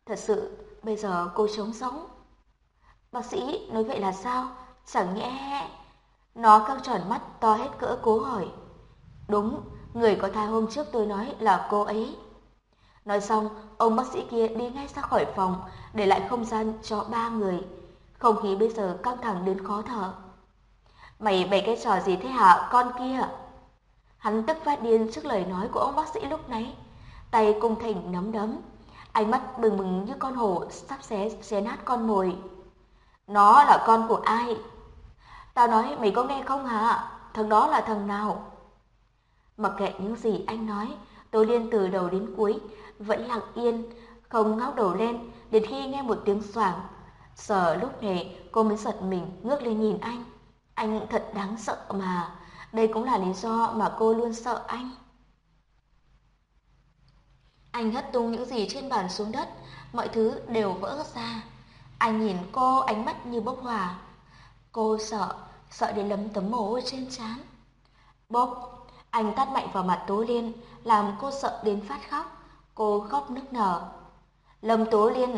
Thật sự, bây giờ cô trống sống. Bác sĩ nói vậy là sao? Chẳng nhẽ... Nó căng tròn mắt to hết cỡ cố hỏi. Đúng, người có thai hôm trước tôi nói là cô ấy. Nói xong, ông bác sĩ kia đi ngay ra khỏi phòng, để lại không gian cho ba người. Không khí bây giờ căng thẳng đến khó thở. Mày bày cái trò gì thế hả, con kia? Hắn tức phát điên trước lời nói của ông bác sĩ lúc nãy. Tay cung thành nắm đấm, ánh mắt bừng bừng như con hổ sắp xé xé nát con mồi. Nó là con của ai? Tao nói mày có nghe không hả? Thằng đó là thằng nào? Mặc kệ những gì anh nói, Tố Liên từ đầu đến cuối vẫn lặng yên, không ngóc đầu lên đến khi nghe một tiếng xoảng. sợ lúc này cô mới giật mình ngước lên nhìn anh. Anh thật đáng sợ mà. Đây cũng là lý do mà cô luôn sợ anh. Anh hất tung những gì trên bàn xuống đất, mọi thứ đều vỡ ra. Anh nhìn cô ánh mắt như bốc hỏa. Cô sợ, sợ đến lấm tấm mồ hôi trên trán. bốc anh tát mạnh vào mặt Tố Liên, làm cô sợ đến phát khóc. Cô khóc nức nở. Lâm Tố Liên,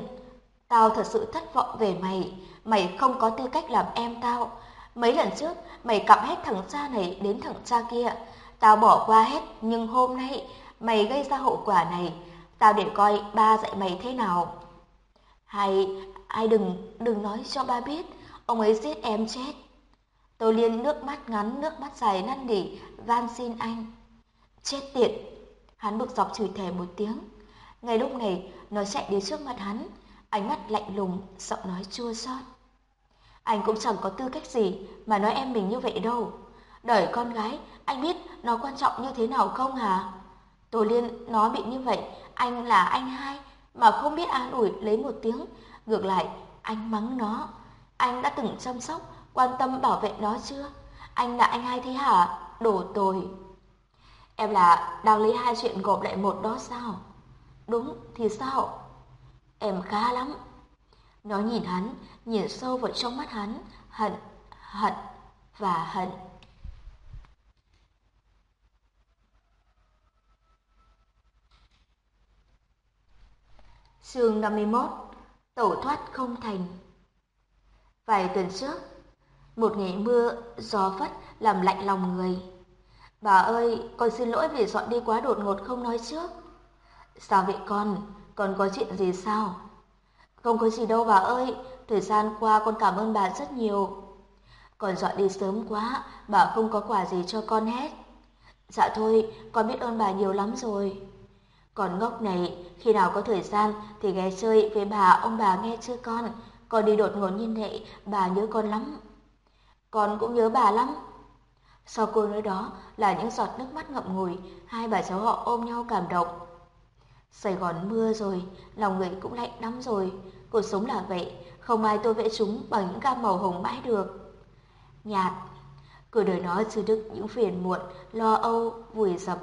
tao thật sự thất vọng về mày. Mày không có tư cách làm em tao. Mấy lần trước, mày cặp hết thằng cha này đến thằng cha kia. Tao bỏ qua hết, nhưng hôm nay mày gây ra hậu quả này. Tao để coi ba dạy mày thế nào. Hay, ai đừng, đừng nói cho ba biết, ông ấy giết em chết. Tô Liên nước mắt ngắn, nước mắt dài năn nỉ, van xin anh. Chết tiệt! Hắn bực dọc chửi thề một tiếng. Ngay lúc này, nó chạy đến trước mặt hắn, ánh mắt lạnh lùng, giọng nói chua xót. Anh cũng chẳng có tư cách gì mà nói em mình như vậy đâu. Đời con gái, anh biết nó quan trọng như thế nào không hả? Tô Liên nó bị như vậy, anh là anh hai mà không biết an ủi lấy một tiếng, ngược lại anh mắng nó. Anh đã từng chăm sóc, quan tâm bảo vệ nó chưa? Anh là anh hai thế hả? Đổ tồi. Em là đang lấy hai chuyện gộp lại một đó sao? Đúng thì sao? Em khá lắm. Nó nhìn hắn, nhìn sâu vào trong mắt hắn, hận, hận và hận. Chương 51 Tẩu thoát không thành Vài tuần trước, một ngày mưa gió phất làm lạnh lòng người. Bà ơi, con xin lỗi vì dọn đi quá đột ngột không nói trước. Sao vậy con? Con có chuyện gì sao? Không có gì đâu bà ơi, thời gian qua con cảm ơn bà rất nhiều. Con dọn đi sớm quá, bà không có quà gì cho con hết. Dạ thôi, con biết ơn bà nhiều lắm rồi. Còn ngốc này, khi nào có thời gian thì ghé chơi với bà, ông bà nghe chưa con? Con đi đột ngột như vậy, bà nhớ con lắm. Con cũng nhớ bà lắm. Sau câu nói đó là những giọt nước mắt ngậm ngùi, hai bà cháu họ ôm nhau cảm động. Sài Gòn mưa rồi, lòng người cũng lạnh lắm rồi. Cuộc sống là vậy, không ai tô vẽ chúng bằng những gam màu hồng mãi được. Nhạt, cuộc đời nó chứa đựng những phiền muộn, lo âu, vùi dập,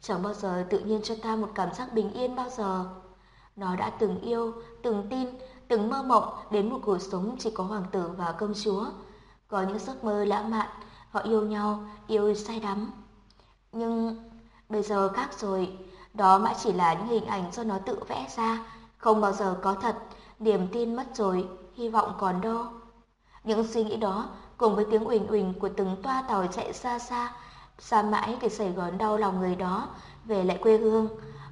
chẳng bao giờ tự nhiên cho ta một cảm giác bình yên bao giờ. Nó đã từng yêu, từng tin, từng mơ mộng đến một cuộc sống chỉ có hoàng tử và công chúa. Có những giấc mơ lãng mạn, họ yêu nhau, yêu say đắm. Nhưng bây giờ khác rồi, đó mãi chỉ là những hình ảnh do nó tự vẽ ra, không bao giờ có thật, niềm tin mất rồi, hy vọng còn đâu. Những suy nghĩ đó cùng với tiếng uỳnh uỳnh của từng toa tàu chạy xa xa, xa mãi cái Sài Gòn đau lòng người đó về lại quê hương,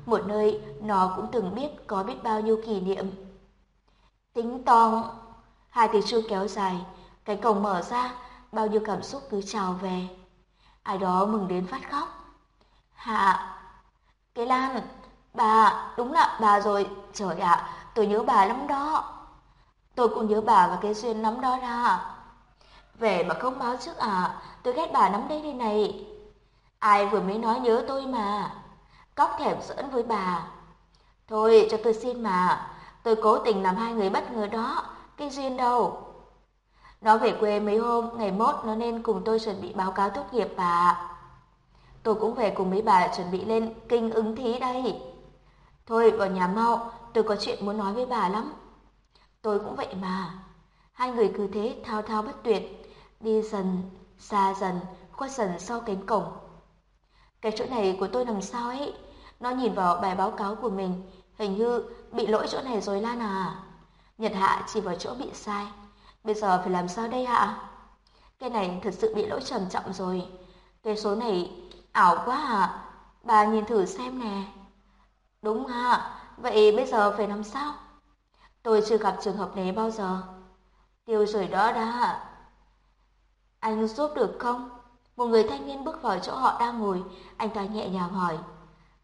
một nơi nó cũng từng biết có biết bao nhiêu kỷ niệm. Tính tong, hai tiếng chuông kéo dài, cánh cổng mở ra, bao nhiêu cảm xúc cứ trào về. Ai đó mừng đến phát khóc. Hạ, cái Lan, bà, đúng là bà rồi, trời ạ, tôi nhớ bà lắm đó. Tôi cũng nhớ bà và cái duyên lắm đó ra. Về mà không báo trước à, tôi ghét bà lắm đấy đây này. Ai vừa mới nói nhớ tôi mà. Cóc thèm giỡn với bà. Thôi cho tôi xin mà, tôi cố tình làm hai người bất ngờ đó, cái duyên đâu. Nó về quê mấy hôm, ngày mốt nó nên cùng tôi chuẩn bị báo cáo tốt nghiệp bà. Tôi cũng về cùng mấy bà chuẩn bị lên kinh ứng thí đây. Thôi vào nhà mau, tôi có chuyện muốn nói với bà lắm. Tôi cũng vậy mà. Hai người cứ thế thao thao bất tuyệt, đi dần, xa dần, khuất dần sau cánh cổng. Cái chỗ này của tôi đằng sau ấy? Nó nhìn vào bài báo cáo của mình, hình như bị lỗi chỗ này rồi Lan à. Nhật Hạ chỉ vào chỗ bị sai. Bây giờ phải làm sao đây hả? Cái này thật sự bị lỗi trầm trọng rồi. Cái số này ảo quá à? Bà nhìn thử xem nè. Đúng hả? vậy bây giờ phải làm sao? Tôi chưa gặp trường hợp này bao giờ. Tiêu rồi đó đã. Anh giúp được không? Một người thanh niên bước vào chỗ họ đang ngồi, anh ta nhẹ nhàng hỏi.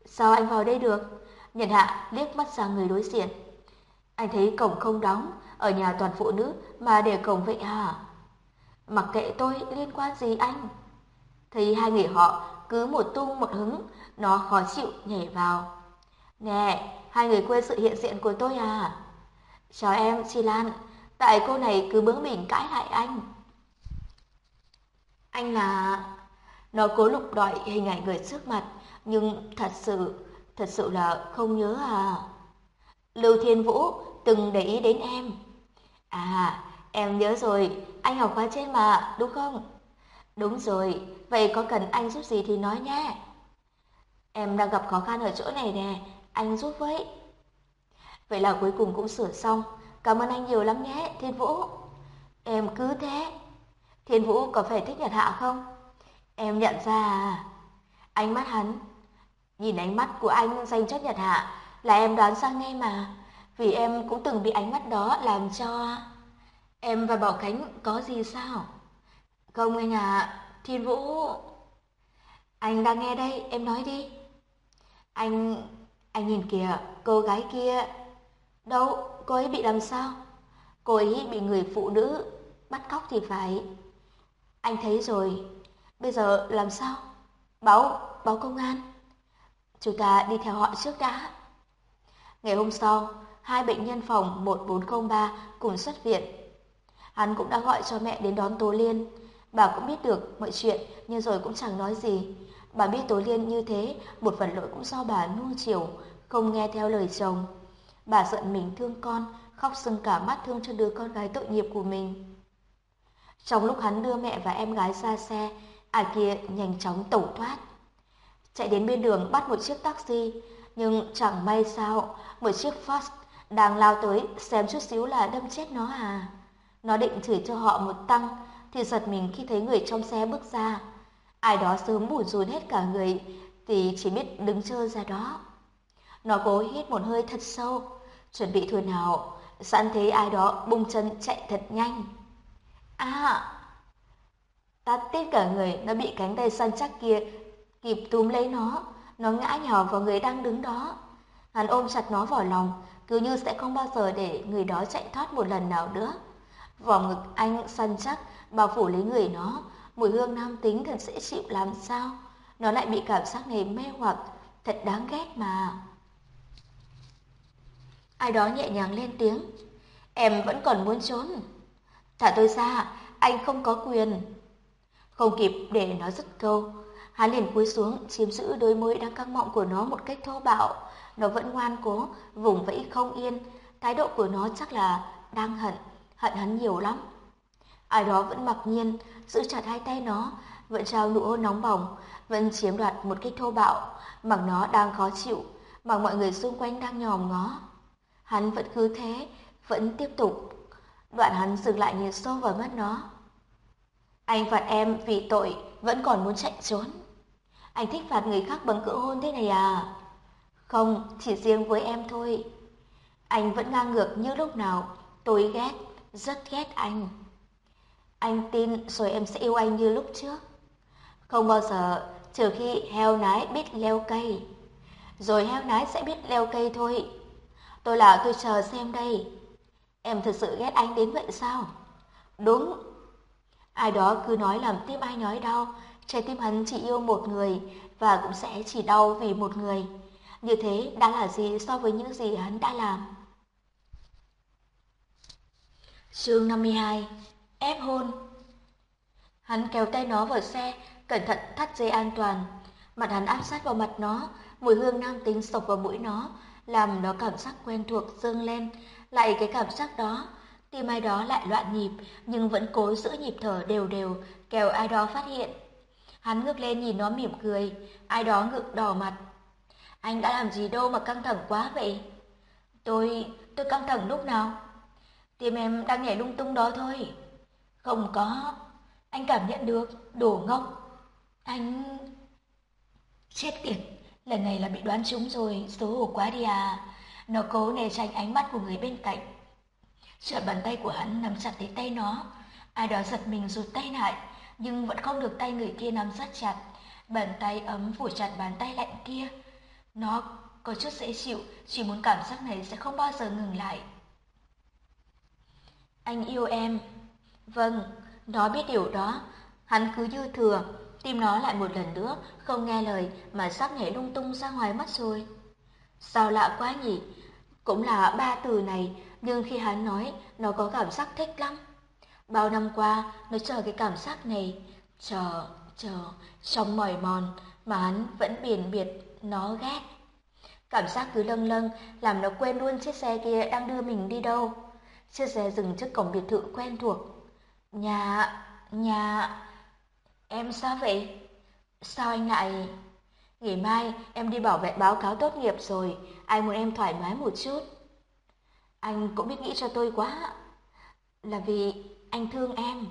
Sao anh vào đây được? nhận Hạ liếc mắt sang người đối diện. Anh thấy cổng không đóng, ở nhà toàn phụ nữ mà để cổng vậy hả? Mặc kệ tôi liên quan gì anh? Thấy hai người họ cứ một tung một hứng, nó khó chịu nhảy vào. Nè, hai người quên sự hiện diện của tôi à? Chào em, Chi Lan, tại cô này cứ bướng mình cãi lại anh. Anh là... Nó cố lục đọi hình ảnh người trước mặt, nhưng thật sự, thật sự là không nhớ à. Lưu Thiên Vũ từng để ý đến em. À, em nhớ rồi, anh học khóa trên mà, đúng không? Đúng rồi, vậy có cần anh giúp gì thì nói nhé. Em đang gặp khó khăn ở chỗ này nè, anh giúp với. Vậy là cuối cùng cũng sửa xong, cảm ơn anh nhiều lắm nhé, Thiên Vũ. Em cứ thế. Thiên Vũ có phải thích Nhật Hạ không? Em nhận ra à. Ánh mắt hắn, nhìn ánh mắt của anh dành cho Nhật Hạ là em đoán ra ngay mà vì em cũng từng bị ánh mắt đó làm cho... Em và Bảo Khánh có gì sao? Không anh à, Thiên Vũ... Anh đang nghe đây, em nói đi. Anh... anh nhìn kìa, cô gái kia... Đâu, cô ấy bị làm sao? Cô ấy bị người phụ nữ bắt cóc thì phải. Anh thấy rồi, bây giờ làm sao? Báo, báo công an. Chúng ta đi theo họ trước đã. Ngày hôm sau, hai bệnh nhân phòng 1403 cùng xuất viện. Hắn cũng đã gọi cho mẹ đến đón Tố Liên. Bà cũng biết được mọi chuyện nhưng rồi cũng chẳng nói gì. Bà biết Tố Liên như thế, một phần lỗi cũng do bà nuông chiều, không nghe theo lời chồng. Bà giận mình thương con, khóc sưng cả mắt thương cho đứa con gái tội nghiệp của mình. Trong lúc hắn đưa mẹ và em gái ra xe, à kia nhanh chóng tẩu thoát. Chạy đến bên đường bắt một chiếc taxi, nhưng chẳng may sao, một chiếc Ford đang lao tới xem chút xíu là đâm chết nó à. Nó định chửi cho họ một tăng, thì giật mình khi thấy người trong xe bước ra. Ai đó sớm bủn rùn hết cả người, thì chỉ biết đứng chơi ra đó. Nó cố hít một hơi thật sâu, chuẩn bị thôi nào, sẵn thấy ai đó bung chân chạy thật nhanh. À, ta tít cả người, nó bị cánh tay săn chắc kia kịp túm lấy nó, nó ngã nhào vào người đang đứng đó. Hắn ôm chặt nó vào lòng, cứ như sẽ không bao giờ để người đó chạy thoát một lần nào nữa. Vòng ngực anh săn chắc, bao phủ lấy người nó, mùi hương nam tính thật dễ chịu làm sao. Nó lại bị cảm giác này mê hoặc, thật đáng ghét mà. Ai đó nhẹ nhàng lên tiếng, em vẫn còn muốn trốn. Thả tôi ra, anh không có quyền. Không kịp để nó dứt câu, hắn liền cúi xuống chiếm giữ đôi môi đang căng mọng của nó một cách thô bạo. Nó vẫn ngoan cố, vùng vẫy không yên, thái độ của nó chắc là đang hận, hận hắn nhiều lắm. Ai đó vẫn mặc nhiên, giữ chặt hai tay nó, vẫn trao nụ hôn nóng bỏng, vẫn chiếm đoạt một cách thô bạo, mặc nó đang khó chịu, mặc mọi người xung quanh đang nhòm ngó. Hắn vẫn cứ thế, vẫn tiếp tục. Đoạn hắn dừng lại nhìn sâu vào mắt nó. Anh phạt em vì tội vẫn còn muốn chạy trốn. Anh thích phạt người khác bằng cỡ hôn thế này à? Không, chỉ riêng với em thôi. Anh vẫn ngang ngược như lúc nào, tôi ghét, rất ghét anh. Anh tin rồi em sẽ yêu anh như lúc trước. Không bao giờ, trừ khi heo nái biết leo cây. Rồi heo nái sẽ biết leo cây thôi. Tôi là tôi chờ xem đây. Em thật sự ghét anh đến vậy sao? Đúng. Ai đó cứ nói làm tim ai nói đau, trái tim hắn chỉ yêu một người và cũng sẽ chỉ đau vì một người. Như thế đã là gì so với những gì hắn đã làm? Chương 52 Ép hôn Hắn kéo tay nó vào xe, cẩn thận thắt dây an toàn. Mặt hắn áp sát vào mặt nó, mùi hương nam tính sộc vào mũi nó, làm nó cảm giác quen thuộc dâng lên. Lại cái cảm giác đó, tim ai đó lại loạn nhịp, nhưng vẫn cố giữ nhịp thở đều đều, kẻo ai đó phát hiện. Hắn ngước lên nhìn nó mỉm cười, ai đó ngực đỏ mặt. Anh đã làm gì đâu mà căng thẳng quá vậy? Tôi, tôi căng thẳng lúc nào? Tim em đang nhảy lung tung đó thôi. Không có, anh cảm nhận được, đổ ngốc. Anh... Chết tiệt, lần này là bị đoán trúng rồi, xấu hổ quá đi à. Nó cố né tránh ánh mắt của người bên cạnh. sợ bàn tay của hắn nắm chặt lấy tay nó. Ai đó giật mình rụt tay lại, nhưng vẫn không được tay người kia nắm rất chặt. Bàn tay ấm phủ chặt bàn tay lạnh kia. Nó có chút dễ chịu, chỉ muốn cảm giác này sẽ không bao giờ ngừng lại. Anh yêu em. Vâng, nó biết điều đó. Hắn cứ dư thừa, tim nó lại một lần nữa, không nghe lời mà sắp nhảy lung tung ra ngoài mất rồi. Sao lạ quá nhỉ? Cũng là ba từ này, nhưng khi hắn nói, nó có cảm giác thích lắm. Bao năm qua, nó chờ cái cảm giác này, chờ, chờ, trong mỏi mòn, mà hắn vẫn biển biệt, nó ghét. Cảm giác cứ lâng lâng, làm nó quên luôn chiếc xe kia đang đưa mình đi đâu. Chiếc xe dừng trước cổng biệt thự quen thuộc. Nhà, nhà... Em sao vậy? Sao anh lại... Ngày mai em đi bảo vệ báo cáo tốt nghiệp rồi, ai muốn em thoải mái một chút. Anh cũng biết nghĩ cho tôi quá. Là vì anh thương em.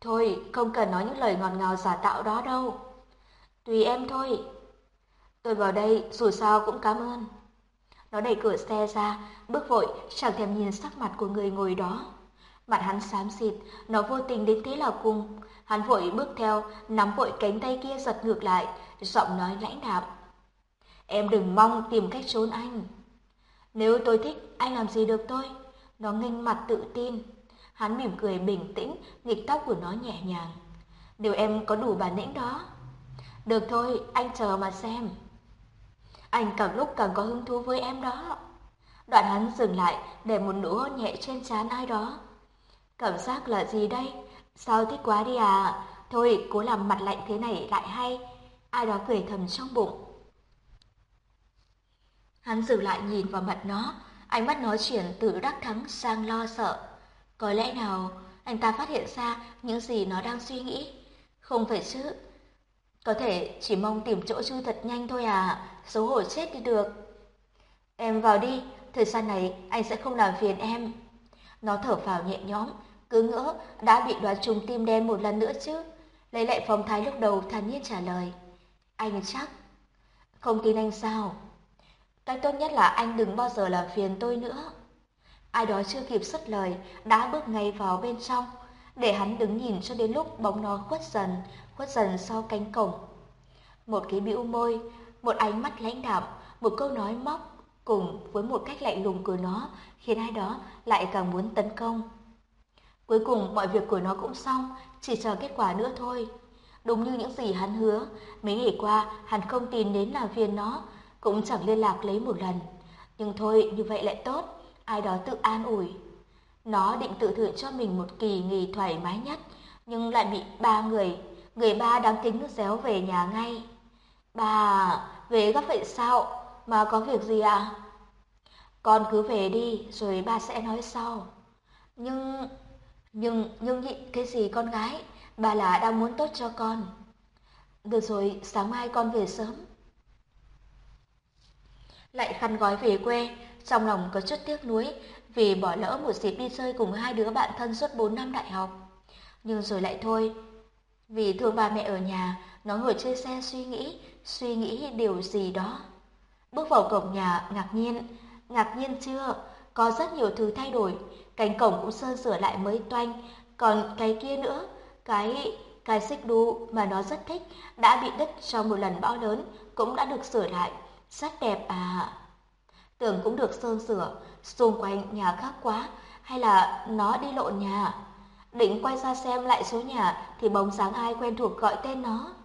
Thôi, không cần nói những lời ngọt ngào giả tạo đó đâu. Tùy em thôi. Tôi vào đây dù sao cũng cảm ơn. Nó đẩy cửa xe ra, bước vội, chẳng thèm nhìn sắc mặt của người ngồi đó. Mặt hắn xám xịt, nó vô tình đến thế là cùng. Hắn vội bước theo, nắm vội cánh tay kia giật ngược lại, giọng nói lãnh đạm. Em đừng mong tìm cách trốn anh. Nếu tôi thích, anh làm gì được tôi? Nó nghênh mặt tự tin. Hắn mỉm cười bình tĩnh, nghịch tóc của nó nhẹ nhàng. Nếu em có đủ bản lĩnh đó. Được thôi, anh chờ mà xem. Anh càng lúc càng có hứng thú với em đó. Đoạn hắn dừng lại để một nụ hôn nhẹ trên trán ai đó. Cảm giác là gì đây? Sao thích quá đi à? Thôi, cố làm mặt lạnh thế này lại hay. Ai đó cười thầm trong bụng. Hắn dừng lại nhìn vào mặt nó, ánh mắt nó chuyển từ đắc thắng sang lo sợ. Có lẽ nào anh ta phát hiện ra những gì nó đang suy nghĩ? Không phải chứ. Có thể chỉ mong tìm chỗ chui thật nhanh thôi à, xấu hổ chết đi được. Em vào đi, thời gian này anh sẽ không làm phiền em. Nó thở phào nhẹ nhõm, cứ ngỡ đã bị đoán trùng tim đen một lần nữa chứ. Lấy lại phong thái lúc đầu thản nhiên trả lời. Anh chắc. Không tin anh sao? cái tốt nhất là anh đừng bao giờ làm phiền tôi nữa. Ai đó chưa kịp xuất lời, đã bước ngay vào bên trong, để hắn đứng nhìn cho đến lúc bóng nó khuất dần, khuất dần sau cánh cổng. Một cái bĩu môi, một ánh mắt lãnh đạm, một câu nói móc cùng với một cách lạnh lùng của nó khiến ai đó lại càng muốn tấn công. Cuối cùng mọi việc của nó cũng xong, chỉ chờ kết quả nữa thôi. Đúng như những gì hắn hứa, mấy ngày qua hắn không tin đến làm phiền nó, cũng chẳng liên lạc lấy một lần. Nhưng thôi, như vậy lại tốt, ai đó tự an ủi. Nó định tự thưởng cho mình một kỳ nghỉ thoải mái nhất, nhưng lại bị ba người, người ba đáng kính réo về nhà ngay. Bà, về gấp vậy sao? Mà có việc gì à? Con cứ về đi, rồi bà sẽ nói sau. Nhưng, nhưng, nhưng nhị cái gì con gái? Bà là đang muốn tốt cho con. Được rồi, sáng mai con về sớm. Lại khăn gói về quê, trong lòng có chút tiếc nuối vì bỏ lỡ một dịp đi chơi cùng hai đứa bạn thân suốt 4 năm đại học. Nhưng rồi lại thôi, vì thương ba mẹ ở nhà, nó ngồi chơi xe suy nghĩ, suy nghĩ điều gì đó. Bước vào cổng nhà, ngạc nhiên, ngạc nhiên chưa? Có rất nhiều thứ thay đổi, cánh cổng cũng sơn sửa lại mới toanh, còn cái kia nữa, cái cái xích đu mà nó rất thích đã bị đứt sau một lần bão lớn cũng đã được sửa lại, rất đẹp à. Tường cũng được sơn sửa, xung quanh nhà khác quá, hay là nó đi lộn nhà. Định quay ra xem lại số nhà thì bóng dáng ai quen thuộc gọi tên nó.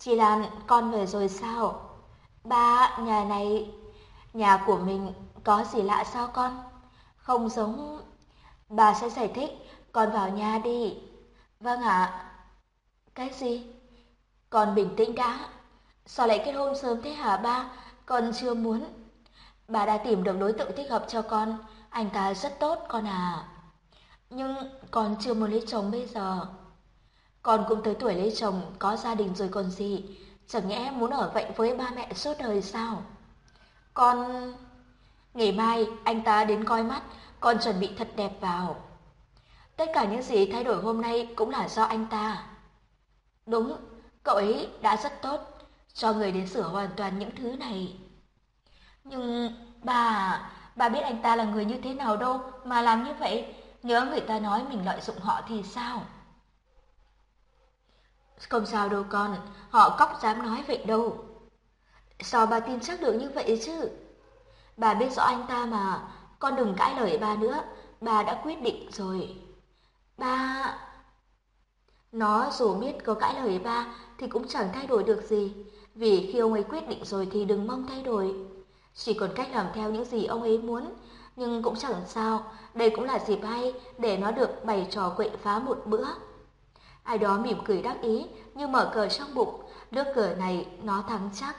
Chị Lan, con về rồi sao? Ba, nhà này... Nhà của mình có gì lạ sao con? Không giống... Bà sẽ giải thích, con vào nhà đi. Vâng ạ. Cái gì? Con bình tĩnh đã. Sao lại kết hôn sớm thế hả ba? Con chưa muốn. Bà đã tìm được đối tượng thích hợp cho con. Anh ta rất tốt con à. Nhưng con chưa muốn lấy chồng bây giờ. Con cũng tới tuổi lấy chồng, có gia đình rồi còn gì. Chẳng nhẽ muốn ở vậy với ba mẹ suốt đời sao? Con... Ngày mai anh ta đến coi mắt, con chuẩn bị thật đẹp vào. Tất cả những gì thay đổi hôm nay cũng là do anh ta. Đúng, cậu ấy đã rất tốt, cho người đến sửa hoàn toàn những thứ này. Nhưng bà, bà biết anh ta là người như thế nào đâu mà làm như vậy, nhớ người ta nói mình lợi dụng họ thì sao? Không sao đâu con, họ cóc dám nói vậy đâu. Sao bà tin chắc được như vậy chứ? Bà biết rõ anh ta mà, con đừng cãi lời bà nữa, bà đã quyết định rồi. Ba... Nó dù biết có cãi lời ba thì cũng chẳng thay đổi được gì, vì khi ông ấy quyết định rồi thì đừng mong thay đổi. Chỉ còn cách làm theo những gì ông ấy muốn, nhưng cũng chẳng sao, đây cũng là dịp hay để nó được bày trò quậy phá một bữa. Ai đó mỉm cười đắc ý như mở cờ trong bụng, nước cờ này nó thắng chắc.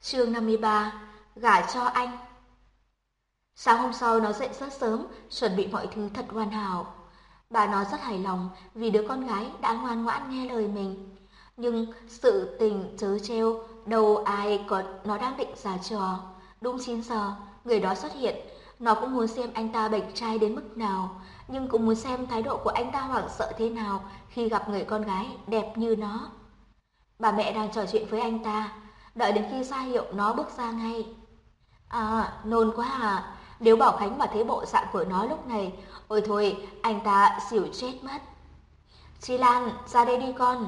Chương 53 Gả cho anh Sáng hôm sau nó dậy rất sớm, chuẩn bị mọi thứ thật hoàn hảo. Bà nó rất hài lòng vì đứa con gái đã ngoan ngoãn nghe lời mình. Nhưng sự tình chớ treo, đâu ai có nó đang định giả trò. Đúng 9 giờ, người đó xuất hiện. Nó cũng muốn xem anh ta bệnh trai đến mức nào, nhưng cũng muốn xem thái độ của anh ta hoảng sợ thế nào khi gặp người con gái đẹp như nó. Bà mẹ đang trò chuyện với anh ta, đợi đến khi ra hiệu nó bước ra ngay. À, nôn quá à, nếu Bảo Khánh mà thấy bộ dạng của nó lúc này, ôi thôi, anh ta xỉu chết mất. Chi Lan, ra đây đi con.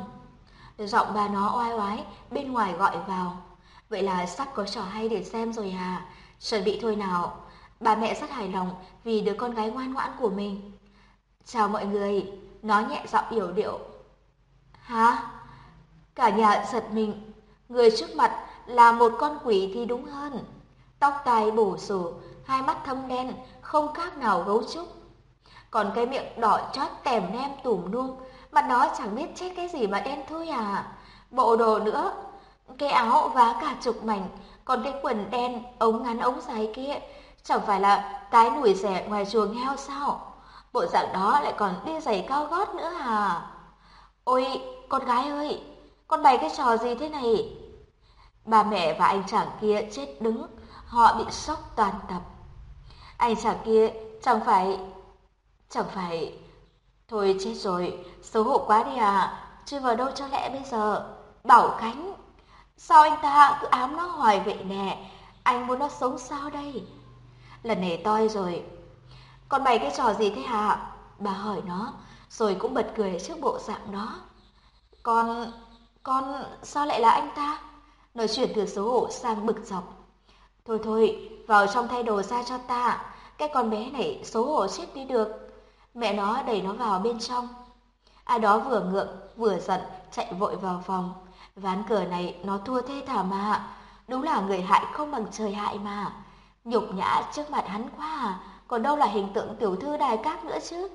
Giọng bà nó oai oái, bên ngoài gọi vào. Vậy là sắp có trò hay để xem rồi à, chuẩn bị thôi nào. Bà mẹ rất hài lòng vì đứa con gái ngoan ngoãn của mình. Chào mọi người, nó nhẹ giọng yểu điệu. Hả? Cả nhà giật mình, người trước mặt là một con quỷ thì đúng hơn. Tóc tai bổ rủ, hai mắt thâm đen, không khác nào gấu trúc. Còn cái miệng đỏ chót tèm nem tủm nuông, mặt nó chẳng biết chết cái gì mà đen thui à. Bộ đồ nữa, cái áo vá cả chục mảnh, còn cái quần đen, ống ngắn ống dài kia, chẳng phải là cái nủi rẻ ngoài chuồng heo sao? Bộ dạng đó lại còn đi giày cao gót nữa hả Ôi, con gái ơi, con bày cái trò gì thế này? Bà mẹ và anh chàng kia chết đứng, họ bị sốc toàn tập. Anh chàng kia chẳng phải... Chẳng phải... Thôi chết rồi, xấu hổ quá đi à, chưa vào đâu cho lẽ bây giờ. Bảo Khánh, sao anh ta cứ ám nó hoài vậy nè, anh muốn nó sống sao đây? Là nể toi rồi. Con bày cái trò gì thế hả? Bà hỏi nó, rồi cũng bật cười trước bộ dạng đó. Con... con... sao lại là anh ta? Nói chuyển từ xấu hổ sang bực dọc. Thôi thôi, vào trong thay đồ ra cho ta. Cái con bé này xấu hổ chết đi được. Mẹ nó đẩy nó vào bên trong. Ai đó vừa ngượng, vừa giận, chạy vội vào phòng. Ván cờ này nó thua thê thảm mà. Đúng là người hại không bằng trời hại mà. Nhục nhã trước mặt hắn quá à. Còn đâu là hình tượng tiểu thư đài cát nữa chứ.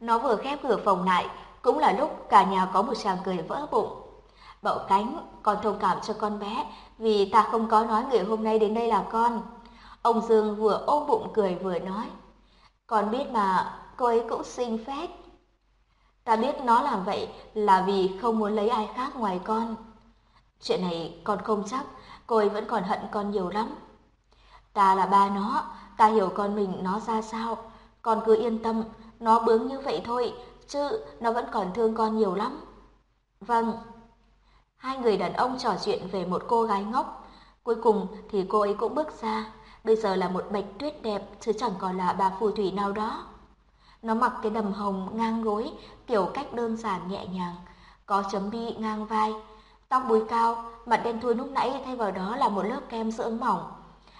Nó vừa khép cửa phòng lại, cũng là lúc cả nhà có một chàng cười vỡ bụng. Bậu cánh, con thông cảm cho con bé, vì ta không có nói người hôm nay đến đây là con. Ông Dương vừa ôm bụng cười vừa nói. Con biết mà, cô ấy cũng xinh phết. Ta biết nó làm vậy là vì không muốn lấy ai khác ngoài con. Chuyện này con không chắc, cô ấy vẫn còn hận con nhiều lắm. Ta là ba nó, ta hiểu con mình nó ra sao. Con cứ yên tâm, nó bướng như vậy thôi, chứ nó vẫn còn thương con nhiều lắm. Vâng. Hai người đàn ông trò chuyện về một cô gái ngốc. Cuối cùng thì cô ấy cũng bước ra. Bây giờ là một bạch tuyết đẹp, chứ chẳng còn là bà phù thủy nào đó. Nó mặc cái đầm hồng ngang gối, kiểu cách đơn giản nhẹ nhàng, có chấm bi ngang vai, tóc búi cao, mặt đen thui lúc nãy thay vào đó là một lớp kem dưỡng mỏng.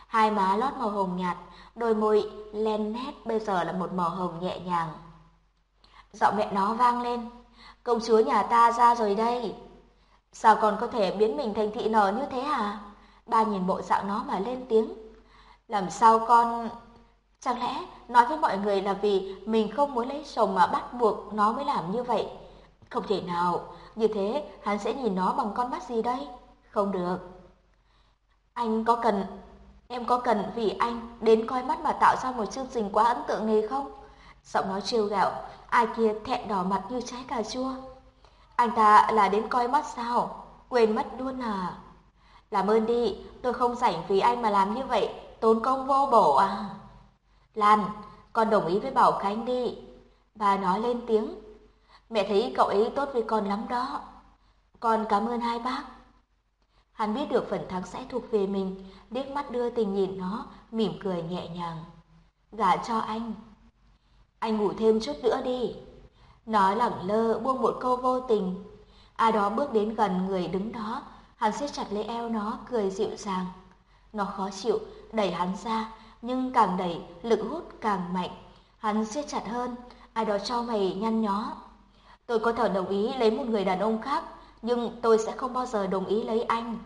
Hai má lót màu hồng nhạt, đôi môi len nét bây giờ là một màu hồng nhẹ nhàng. Giọng mẹ nó vang lên, công chúa nhà ta ra rồi đây. Sao còn có thể biến mình thành thị nở như thế hả? Ba nhìn bộ dạng nó mà lên tiếng. Làm sao con... Chẳng lẽ nói với mọi người là vì mình không muốn lấy chồng mà bắt buộc nó mới làm như vậy? Không thể nào, như thế hắn sẽ nhìn nó bằng con mắt gì đây? Không được. Anh có cần, em có cần vì anh đến coi mắt mà tạo ra một chương trình quá ấn tượng này không? Giọng nói trêu gạo, ai kia thẹn đỏ mặt như trái cà chua. Anh ta là đến coi mắt sao? Quên mất luôn à? Làm ơn đi, tôi không rảnh vì anh mà làm như vậy, tốn công vô bổ à? Lan, con đồng ý với Bảo Khánh đi. Bà nói lên tiếng. Mẹ thấy cậu ấy tốt với con lắm đó. Con cảm ơn hai bác. Hắn biết được phần thắng sẽ thuộc về mình, liếc mắt đưa tình nhìn nó, mỉm cười nhẹ nhàng. Gả cho anh. Anh ngủ thêm chút nữa đi. Nói lẳng lơ buông một câu vô tình. Ai đó bước đến gần người đứng đó, hắn siết chặt lấy eo nó, cười dịu dàng. Nó khó chịu, đẩy hắn ra, nhưng càng đẩy, lực hút càng mạnh. Hắn siết chặt hơn, ai đó cho mày nhăn nhó. Tôi có thể đồng ý lấy một người đàn ông khác, nhưng tôi sẽ không bao giờ đồng ý lấy anh.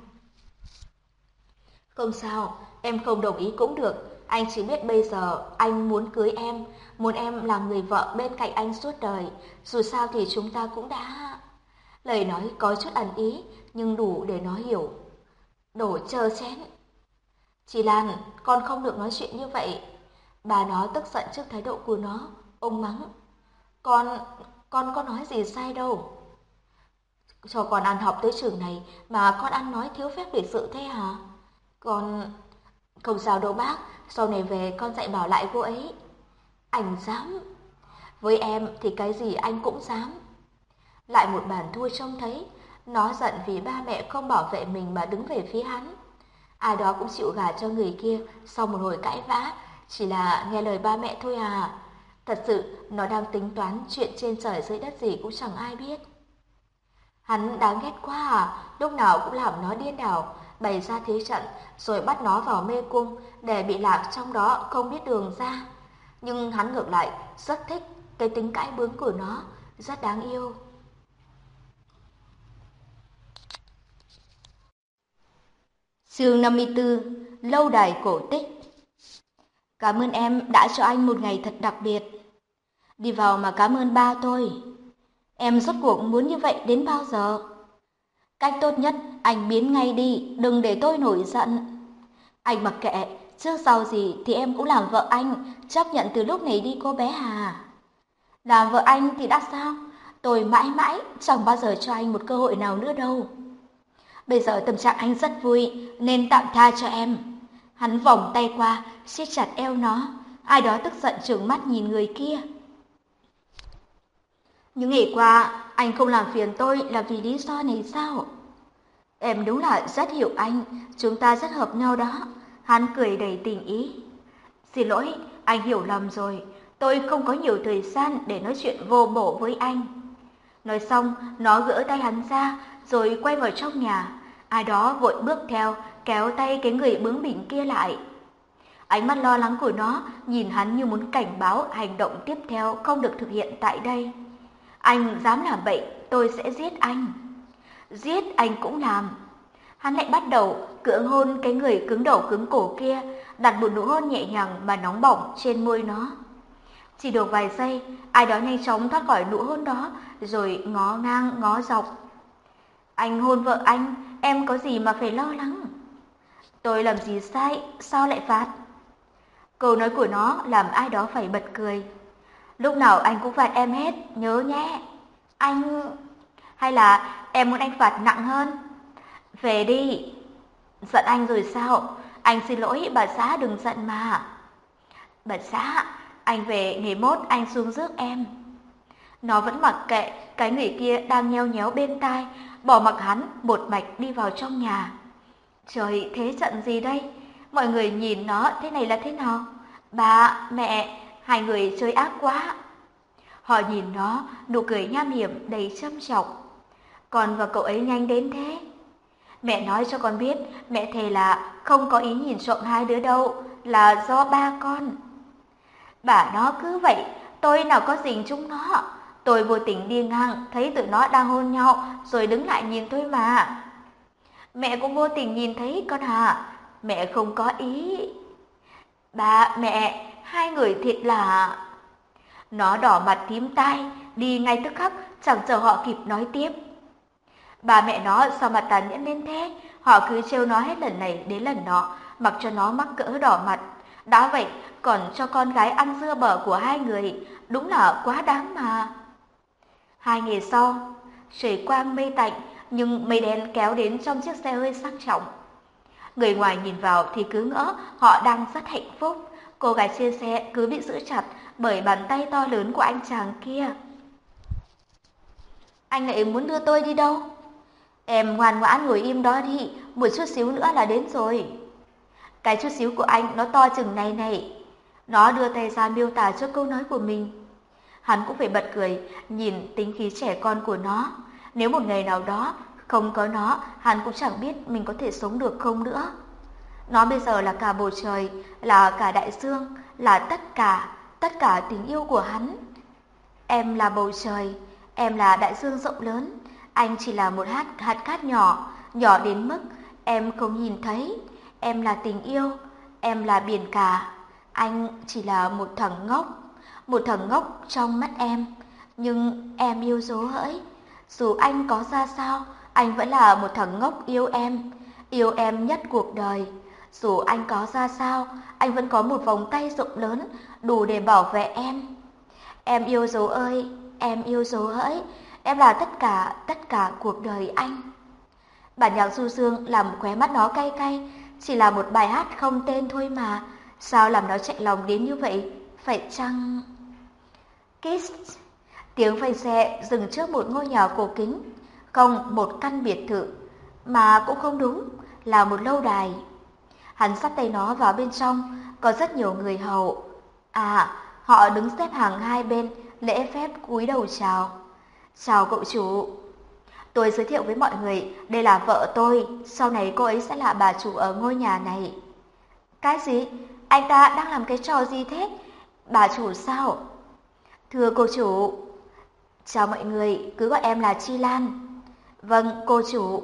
Không sao, em không đồng ý cũng được. Anh chỉ biết bây giờ anh muốn cưới em, muốn em là người vợ bên cạnh anh suốt đời. Dù sao thì chúng ta cũng đã... Lời nói có chút ẩn ý, nhưng đủ để nó hiểu. Đổ chờ chén. Chị Lan, con không được nói chuyện như vậy. Bà nó tức giận trước thái độ của nó, ông mắng. Con, con có nói gì sai đâu. Cho con ăn học tới trường này mà con ăn nói thiếu phép lịch sự thế hả? Con... Không sao đâu bác, sau này về con dạy bảo lại cô ấy. Anh dám. Với em thì cái gì anh cũng dám. Lại một bàn thua trông thấy, Nó giận vì ba mẹ không bảo vệ mình mà đứng về phía hắn. Ai đó cũng chịu gả cho người kia sau một hồi cãi vã, chỉ là nghe lời ba mẹ thôi à. Thật sự, nó đang tính toán chuyện trên trời dưới đất gì cũng chẳng ai biết. Hắn đáng ghét quá à, lúc nào cũng làm nó điên đảo, bày ra thế trận, rồi bắt nó vào mê cung để bị lạc trong đó không biết đường ra. Nhưng hắn ngược lại rất thích cái tính cãi bướng của nó, rất đáng yêu. Chương 54 Lâu đài cổ tích Cảm ơn em đã cho anh một ngày thật đặc biệt. Đi vào mà cảm ơn ba tôi. Em rốt cuộc muốn như vậy đến bao giờ? Cách tốt nhất anh biến ngay đi, đừng để tôi nổi giận. Anh mặc kệ, trước sau gì thì em cũng làm vợ anh, chấp nhận từ lúc này đi cô bé Hà. Làm vợ anh thì đã sao? Tôi mãi mãi chẳng bao giờ cho anh một cơ hội nào nữa đâu. Bây giờ tâm trạng anh rất vui, nên tạm tha cho em. Hắn vòng tay qua, siết chặt eo nó. Ai đó tức giận trừng mắt nhìn người kia. Những ngày qua, anh không làm phiền tôi là vì lý do này sao? Em đúng là rất hiểu anh, chúng ta rất hợp nhau đó. Hắn cười đầy tình ý. Xin lỗi, anh hiểu lầm rồi. Tôi không có nhiều thời gian để nói chuyện vô bổ với anh. Nói xong, nó gỡ tay hắn ra, rồi quay vào trong nhà. Ai đó vội bước theo, kéo tay cái người bướng bỉnh kia lại. Ánh mắt lo lắng của nó nhìn hắn như muốn cảnh báo hành động tiếp theo không được thực hiện tại đây. Anh dám làm vậy, tôi sẽ giết anh. Giết anh cũng làm. Hắn lại bắt đầu cưỡng hôn cái người cứng đầu cứng cổ kia, đặt một nụ hôn nhẹ nhàng mà nóng bỏng trên môi nó. Chỉ được vài giây, ai đó nhanh chóng thoát khỏi nụ hôn đó, rồi ngó ngang ngó dọc. Anh hôn vợ anh, em có gì mà phải lo lắng? Tôi làm gì sai, sao lại phạt? Câu nói của nó làm ai đó phải bật cười. Lúc nào anh cũng phạt em hết, nhớ nhé. Anh... Hay là em muốn anh phạt nặng hơn? Về đi. Giận anh rồi sao? Anh xin lỗi, bà xã đừng giận mà. Bà xã, anh về ngày mốt anh xuống rước em. Nó vẫn mặc kệ cái người kia đang nheo nhéo bên tai, bỏ mặc hắn một mạch đi vào trong nhà. Trời, thế trận gì đây? Mọi người nhìn nó thế này là thế nào? Bà, mẹ, hai người chơi ác quá. Họ nhìn nó, nụ cười nham hiểm đầy châm chọc. Con và cậu ấy nhanh đến thế. Mẹ nói cho con biết, mẹ thề là không có ý nhìn trộm hai đứa đâu, là do ba con. Bà nó cứ vậy, tôi nào có dình chúng nó. Tôi vô tình đi ngang, thấy tụi nó đang hôn nhau, rồi đứng lại nhìn tôi mà. Mẹ cũng vô tình nhìn thấy con hả? mẹ không có ý. Ba, mẹ, hai người thiệt là... Nó đỏ mặt tím tai, đi ngay tức khắc, chẳng chờ họ kịp nói tiếp. Ba mẹ nó sao mà tàn nhẫn đến thế, họ cứ trêu nó hết lần này đến lần nọ, mặc cho nó mắc cỡ đỏ mặt. Đã vậy, còn cho con gái ăn dưa bở của hai người, đúng là quá đáng mà. Hai ngày sau, trời quang mây tạnh, nhưng mây đen kéo đến trong chiếc xe hơi sang trọng. Người ngoài nhìn vào thì cứ ngỡ họ đang rất hạnh phúc. Cô gái trên xe cứ bị giữ chặt bởi bàn tay to lớn của anh chàng kia. Anh lại muốn đưa tôi đi đâu? Em ngoan ngoãn ngồi im đó đi, một chút xíu nữa là đến rồi. Cái chút xíu của anh nó to chừng này này. Nó đưa tay ra miêu tả cho câu nói của mình. Hắn cũng phải bật cười, nhìn tính khí trẻ con của nó. Nếu một ngày nào đó không có nó, hắn cũng chẳng biết mình có thể sống được không nữa. Nó bây giờ là cả bầu trời, là cả đại dương, là tất cả, tất cả tình yêu của hắn. Em là bầu trời, em là đại dương rộng lớn, anh chỉ là một hạt hạt cát nhỏ, nhỏ đến mức em không nhìn thấy. Em là tình yêu, em là biển cả. Anh chỉ là một thằng ngốc, một thằng ngốc trong mắt em. Nhưng em yêu dấu hỡi. Dù anh có ra sao, anh vẫn là một thằng ngốc yêu em, yêu em nhất cuộc đời. Dù anh có ra sao, anh vẫn có một vòng tay rộng lớn đủ để bảo vệ em. Em yêu dấu ơi, em yêu dấu hỡi, em là tất cả, tất cả cuộc đời anh. Bản nhạc du dương làm khóe mắt nó cay cay, chỉ là một bài hát không tên thôi mà, sao làm nó chạy lòng đến như vậy, phải chăng... Kiss! Tiếng phanh xe dừng trước một ngôi nhà cổ kính, Không, một căn biệt thự. Mà cũng không đúng, là một lâu đài. Hắn sắt tay nó vào bên trong, có rất nhiều người hầu. À, họ đứng xếp hàng hai bên, lễ phép cúi đầu chào. Chào cậu chủ. Tôi giới thiệu với mọi người, đây là vợ tôi, sau này cô ấy sẽ là bà chủ ở ngôi nhà này. Cái gì? Anh ta đang làm cái trò gì thế? Bà chủ sao? Thưa cô chủ. Chào mọi người, cứ gọi em là Chi Lan. Vâng, cô chủ.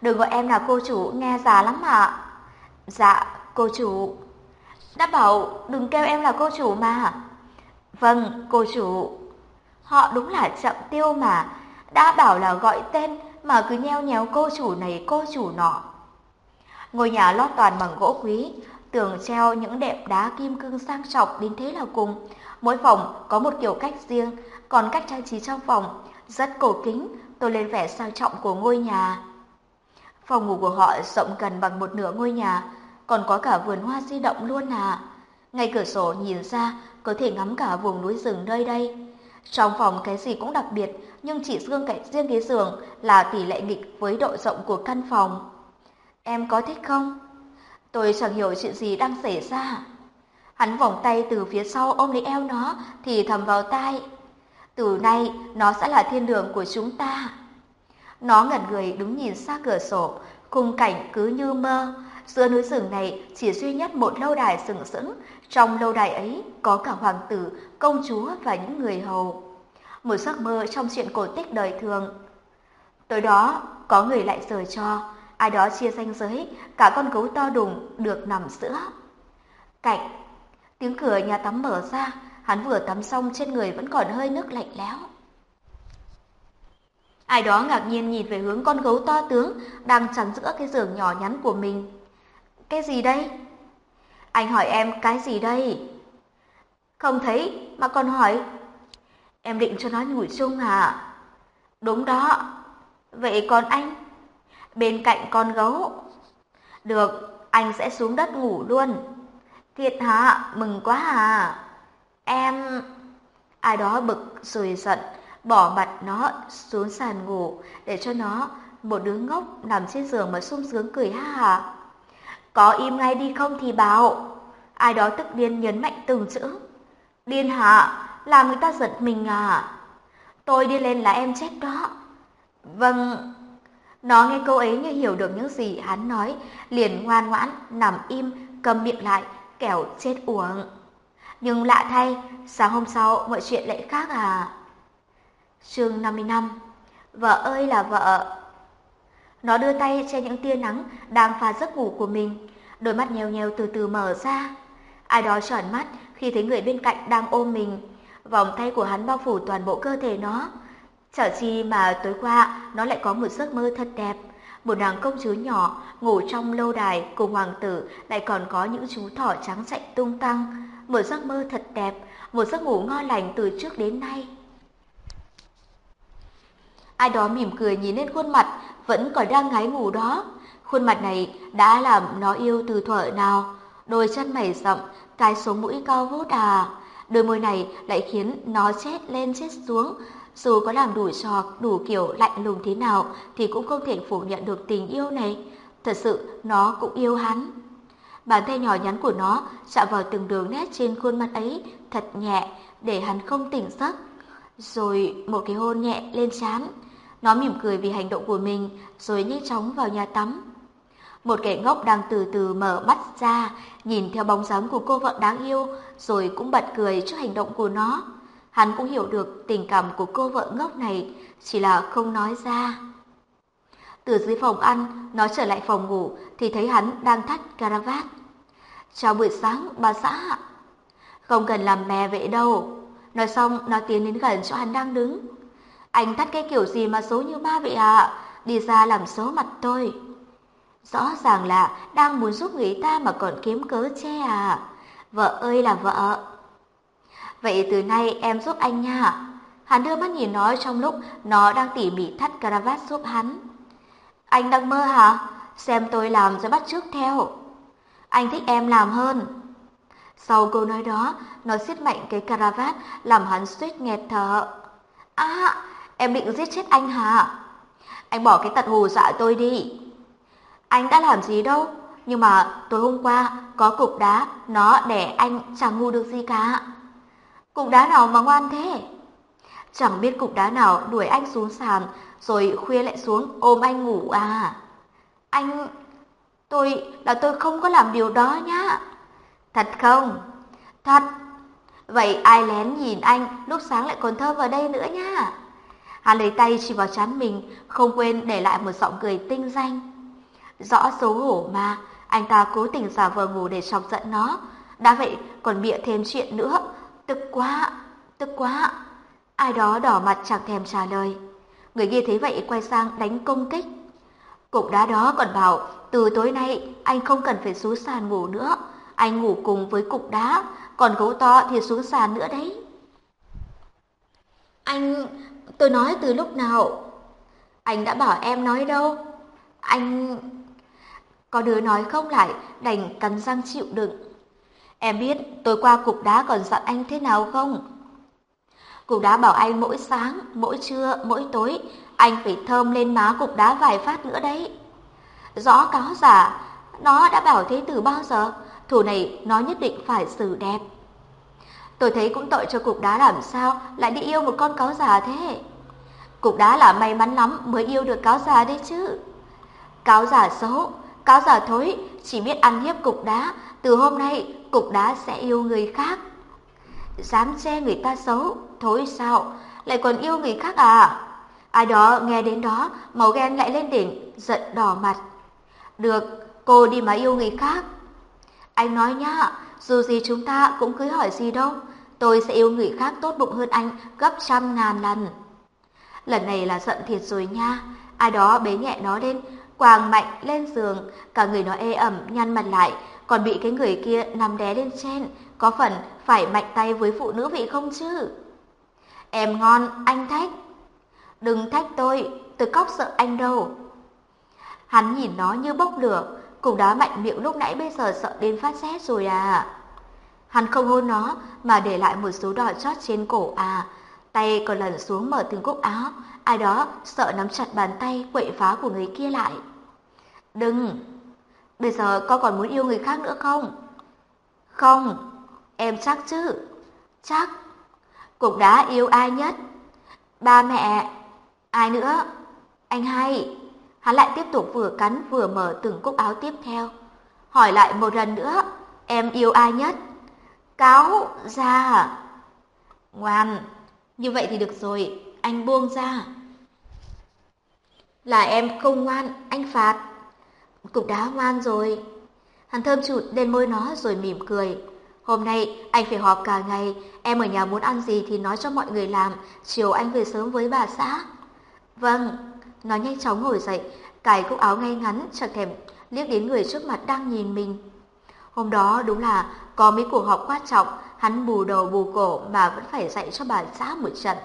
Đừng gọi em là cô chủ, nghe già lắm ạ. Dạ, cô chủ. Đã bảo đừng kêu em là cô chủ mà. Vâng, cô chủ. Họ đúng là chậm tiêu mà, đã bảo là gọi tên mà cứ nheo nhéo cô chủ này cô chủ nọ. Ngôi nhà lót toàn bằng gỗ quý, tường treo những đệm đá kim cương sang trọng đến thế là cùng. Mỗi phòng có một kiểu cách riêng, còn cách trang trí trong phòng rất cổ kính, tôi lên vẻ sang trọng của ngôi nhà. Phòng ngủ của họ rộng gần bằng một nửa ngôi nhà, còn có cả vườn hoa di động luôn à. Ngay cửa sổ nhìn ra có thể ngắm cả vùng núi rừng nơi đây. Trong phòng cái gì cũng đặc biệt, nhưng chỉ riêng cái riêng cái giường là tỷ lệ nghịch với độ rộng của căn phòng. Em có thích không? Tôi chẳng hiểu chuyện gì đang xảy ra. Hắn vòng tay từ phía sau ôm lấy eo nó thì thầm vào tai. Từ nay nó sẽ là thiên đường của chúng ta. Nó ngẩn người đứng nhìn xa cửa sổ, khung cảnh cứ như mơ. Giữa núi rừng này chỉ duy nhất một lâu đài sừng sững, trong lâu đài ấy có cả hoàng tử, công chúa và những người hầu. Một giấc mơ trong chuyện cổ tích đời thường. Tối đó, có người lại rời cho, ai đó chia ranh giới, cả con gấu to đùng được nằm giữa. Cạnh, tiếng cửa nhà tắm mở ra, hắn vừa tắm xong trên người vẫn còn hơi nước lạnh lẽo. Ai đó ngạc nhiên nhìn về hướng con gấu to tướng đang chắn giữa cái giường nhỏ nhắn của mình. Cái gì đây? Anh hỏi em cái gì đây? Không thấy mà còn hỏi. Em định cho nó ngủ chung à? Đúng đó. Vậy còn anh? Bên cạnh con gấu. Được, anh sẽ xuống đất ngủ luôn. Thiệt hả? Mừng quá à? Em... Ai đó bực rồi giận, bỏ mặt nó xuống sàn ngủ để cho nó, một đứa ngốc nằm trên giường mà sung sướng cười ha hả. Có im ngay đi không thì bảo. Ai đó tức điên nhấn mạnh từng chữ. Điên hả? Làm người ta giận mình à? Tôi đi lên là em chết đó. Vâng. Nó nghe câu ấy như hiểu được những gì hắn nói, liền ngoan ngoãn, nằm im, cầm miệng lại, kẻo chết uổng. Nhưng lạ thay, sáng hôm sau mọi chuyện lại khác à? Chương 55 Vợ ơi là vợ Nó đưa tay che những tia nắng đang pha giấc ngủ của mình, đôi mắt nheo nheo từ từ mở ra. Ai đó tròn mắt khi thấy người bên cạnh đang ôm mình, vòng tay của hắn bao phủ toàn bộ cơ thể nó. Chở chi mà tối qua nó lại có một giấc mơ thật đẹp. Một nàng công chúa nhỏ ngủ trong lâu đài cùng hoàng tử lại còn có những chú thỏ trắng chạy tung tăng. Một giấc mơ thật đẹp, một giấc ngủ ngon lành từ trước đến nay. Ai đó mỉm cười nhìn lên khuôn mặt vẫn còn đang ngái ngủ đó. Khuôn mặt này đã làm nó yêu từ thuở nào. Đôi chân mày rậm, cái sống mũi cao vút à. Đôi môi này lại khiến nó chết lên chết xuống. Dù có làm đủ trò, đủ kiểu lạnh lùng thế nào thì cũng không thể phủ nhận được tình yêu này. Thật sự nó cũng yêu hắn. Bàn tay nhỏ nhắn của nó chạm vào từng đường nét trên khuôn mặt ấy thật nhẹ để hắn không tỉnh giấc. Rồi một cái hôn nhẹ lên trán. Nó mỉm cười vì hành động của mình rồi nhanh chóng vào nhà tắm. Một kẻ ngốc đang từ từ mở mắt ra, nhìn theo bóng dáng của cô vợ đáng yêu, rồi cũng bật cười trước hành động của nó. Hắn cũng hiểu được tình cảm của cô vợ ngốc này, chỉ là không nói ra. Từ dưới phòng ăn, nó trở lại phòng ngủ thì thấy hắn đang thắt caravat. Chào buổi sáng, bà xã Không cần làm mè vậy đâu. Nói xong, nó tiến đến gần chỗ hắn đang đứng. Anh thắt cái kiểu gì mà xấu như ma vậy ạ? Đi ra làm xấu mặt tôi. Rõ ràng là đang muốn giúp người ta mà còn kiếm cớ che à. Vợ ơi là vợ. Vậy từ nay em giúp anh nha. Hắn đưa mắt nhìn nó trong lúc nó đang tỉ mỉ thắt caravat giúp hắn. Anh đang mơ hả? Xem tôi làm rồi bắt trước theo. Anh thích em làm hơn. Sau câu nói đó, nó siết mạnh cái caravat làm hắn suýt nghẹt thở. À, em định giết chết anh hả? Anh bỏ cái tật hù dọa tôi đi. Anh đã làm gì đâu, nhưng mà tối hôm qua có cục đá, nó để anh chẳng ngu được gì cả. Cục đá nào mà ngoan thế? Chẳng biết cục đá nào đuổi anh xuống sàn, rồi khuya lại xuống ôm anh ngủ à. Anh... Tôi là tôi không có làm điều đó nhá. Thật không? Thật. Vậy ai lén nhìn anh lúc sáng lại còn thơ vào đây nữa nhá. Hắn lấy tay chỉ vào chán mình, không quên để lại một giọng cười tinh danh. Rõ xấu hổ mà, anh ta cố tình giả vờ ngủ để chọc giận nó. Đã vậy còn bịa thêm chuyện nữa. Tức quá, tức quá. Ai đó đỏ mặt chẳng thèm trả lời. Người kia thấy vậy quay sang đánh công kích. Cục đá đó còn bảo, từ tối nay anh không cần phải xuống sàn ngủ nữa. Anh ngủ cùng với cục đá, còn gấu to thì xuống sàn nữa đấy. Anh... tôi nói từ lúc nào? Anh đã bảo em nói đâu. Anh... Có đứa nói không lại, đành cắn răng chịu đựng. Em biết tối qua cục đá còn dặn anh thế nào không? Cục đá bảo anh mỗi sáng, mỗi trưa, mỗi tối, anh phải thơm lên má cục đá vài phát nữa đấy. Rõ cáo giả, nó đã bảo thế từ bao giờ, thủ này nó nhất định phải xử đẹp. Tôi thấy cũng tội cho cục đá làm sao lại đi yêu một con cáo già thế. Cục đá là may mắn lắm mới yêu được cáo già đấy chứ. Cáo già xấu, cáo già thối, chỉ biết ăn hiếp cục đá, từ hôm nay cục đá sẽ yêu người khác. Dám che người ta xấu, thối sao, lại còn yêu người khác à? Ai đó nghe đến đó, màu ghen lại lên đỉnh, giận đỏ mặt. Được, cô đi mà yêu người khác. Anh nói nhá, dù gì chúng ta cũng cưới hỏi gì đâu, tôi sẽ yêu người khác tốt bụng hơn anh gấp trăm ngàn lần. Lần này là giận thiệt rồi nha, ai đó bế nhẹ nó lên, quàng mạnh lên giường, cả người nó ê ẩm nhăn mặt lại, còn bị cái người kia nằm đé lên trên, có phần phải mạnh tay với phụ nữ vị không chứ? Em ngon, anh thách. Đừng thách tôi, tôi cóc sợ anh đâu. Hắn nhìn nó như bốc lửa, cùng đá mạnh miệng lúc nãy bây giờ sợ đến phát rét rồi à. Hắn không hôn nó mà để lại một số đỏ chót trên cổ à. Tay còn lần xuống mở từng cúc áo, ai đó sợ nắm chặt bàn tay quậy phá của người kia lại. Đừng, bây giờ con còn muốn yêu người khác nữa không? Không, em chắc chứ? Chắc. Cục đã yêu ai nhất? Ba mẹ. Ai nữa? Anh hai. Hắn lại tiếp tục vừa cắn vừa mở từng cúc áo tiếp theo. Hỏi lại một lần nữa, em yêu ai nhất? Cáo ra. Ngoan, như vậy thì được rồi, anh buông ra. Là em không ngoan, anh phạt. Cục đá ngoan rồi. Hắn thơm chụt lên môi nó rồi mỉm cười. Hôm nay anh phải họp cả ngày, em ở nhà muốn ăn gì thì nói cho mọi người làm, chiều anh về sớm với bà xã. Vâng, nó nhanh chóng ngồi dậy, cài cúc áo ngay ngắn, chẳng thèm liếc đến người trước mặt đang nhìn mình. Hôm đó đúng là có mấy cuộc họp quan trọng, hắn bù đầu bù cổ mà vẫn phải dạy cho bà xã một trận.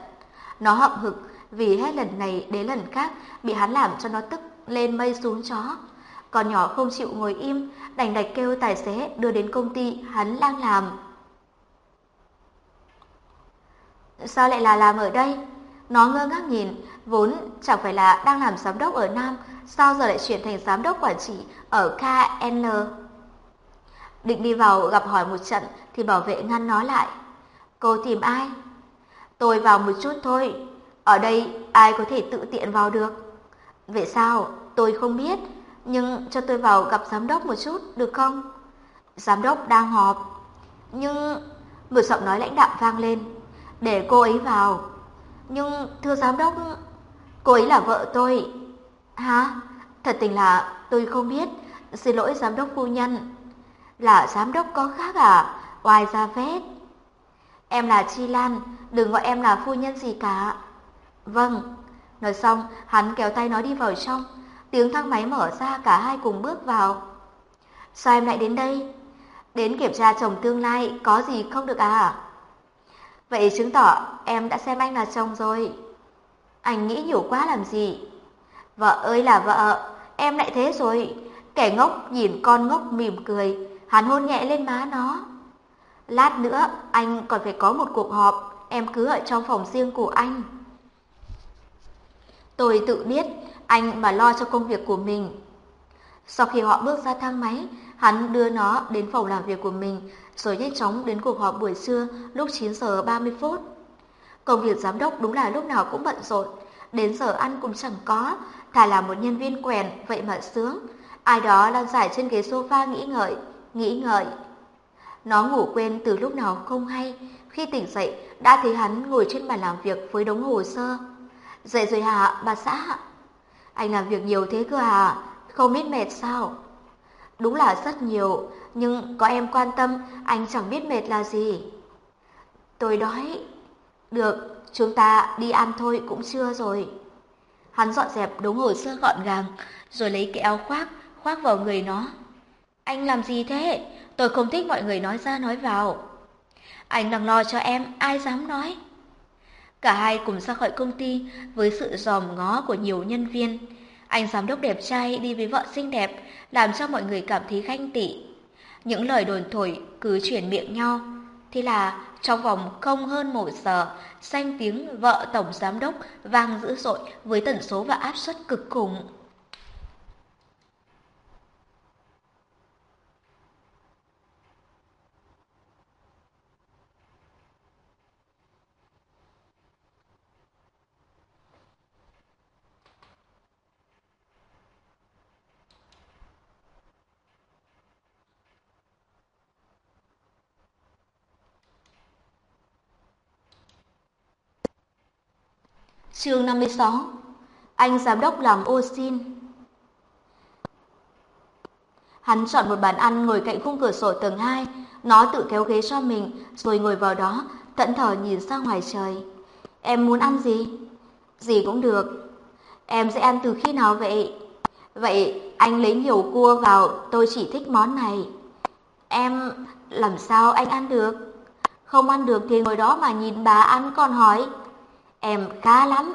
Nó hậm hực vì hết lần này đến lần khác bị hắn làm cho nó tức lên mây xuống chó. Con nhỏ không chịu ngồi im, đành đạch kêu tài xế đưa đến công ty hắn đang làm. Sao lại là làm ở đây? Nó ngơ ngác nhìn, vốn chẳng phải là đang làm giám đốc ở Nam, sao giờ lại chuyển thành giám đốc quản trị ở KN. Định đi vào gặp hỏi một trận thì bảo vệ ngăn nó lại. Cô tìm ai? Tôi vào một chút thôi, ở đây ai có thể tự tiện vào được. Vậy sao? Tôi không biết, nhưng cho tôi vào gặp giám đốc một chút được không? Giám đốc đang họp. Nhưng một giọng nói lãnh đạm vang lên, để cô ấy vào. Nhưng thưa giám đốc, cô ấy là vợ tôi. Hả? Thật tình là tôi không biết, xin lỗi giám đốc phu nhân. Là giám đốc có khác à? Oai ra vết Em là Chi Lan, đừng gọi em là phu nhân gì cả. Vâng. Nói xong, hắn kéo tay nó đi vào trong. Tiếng thang máy mở ra cả hai cùng bước vào. Sao em lại đến đây? Đến kiểm tra chồng tương lai có gì không được à? Vậy chứng tỏ em đã xem anh là chồng rồi. Anh nghĩ nhiều quá làm gì? Vợ ơi là vợ, em lại thế rồi. Kẻ ngốc nhìn con ngốc mỉm cười, hắn hôn nhẹ lên má nó. Lát nữa anh còn phải có một cuộc họp, em cứ ở trong phòng riêng của anh. Tôi tự biết anh mà lo cho công việc của mình. Sau khi họ bước ra thang máy, hắn đưa nó đến phòng làm việc của mình, rồi nhanh chóng đến cuộc họp buổi trưa lúc 9 giờ 30 phút. Công việc giám đốc đúng là lúc nào cũng bận rộn, đến giờ ăn cũng chẳng có, thà là một nhân viên quèn vậy mà sướng. Ai đó đang giải trên ghế sofa nghĩ ngợi, nghĩ ngợi. Nó ngủ quên từ lúc nào không hay, khi tỉnh dậy đã thấy hắn ngồi trên bàn làm việc với đống hồ sơ. Dậy rồi hả, bà xã? Anh làm việc nhiều thế cơ à? Không biết mệt sao? Đúng là rất nhiều, nhưng có em quan tâm, anh chẳng biết mệt là gì. Tôi đói. Được, chúng ta đi ăn thôi cũng chưa rồi. Hắn dọn dẹp đống hồ sơ gọn gàng, rồi lấy cái áo khoác, khoác vào người nó. Anh làm gì thế? Tôi không thích mọi người nói ra nói vào. Anh đang lo cho em, ai dám nói? Cả hai cùng ra khỏi công ty với sự dòm ngó của nhiều nhân viên. Anh giám đốc đẹp trai đi với vợ xinh đẹp, làm cho mọi người cảm thấy ganh tị. Những lời đồn thổi cứ chuyển miệng nhau. Thế là trong vòng không hơn một giờ, danh tiếng vợ tổng giám đốc vang dữ dội với tần số và áp suất cực khủng. Chương 56 Anh giám đốc làm ô xin Hắn chọn một bàn ăn ngồi cạnh khung cửa sổ tầng 2, nó tự kéo ghế cho mình rồi ngồi vào đó, tận thở nhìn ra ngoài trời. Em muốn ăn gì? Gì cũng được. Em sẽ ăn từ khi nào vậy? Vậy anh lấy nhiều cua vào, tôi chỉ thích món này. Em làm sao anh ăn được? Không ăn được thì ngồi đó mà nhìn bà ăn còn hỏi. Em khá lắm.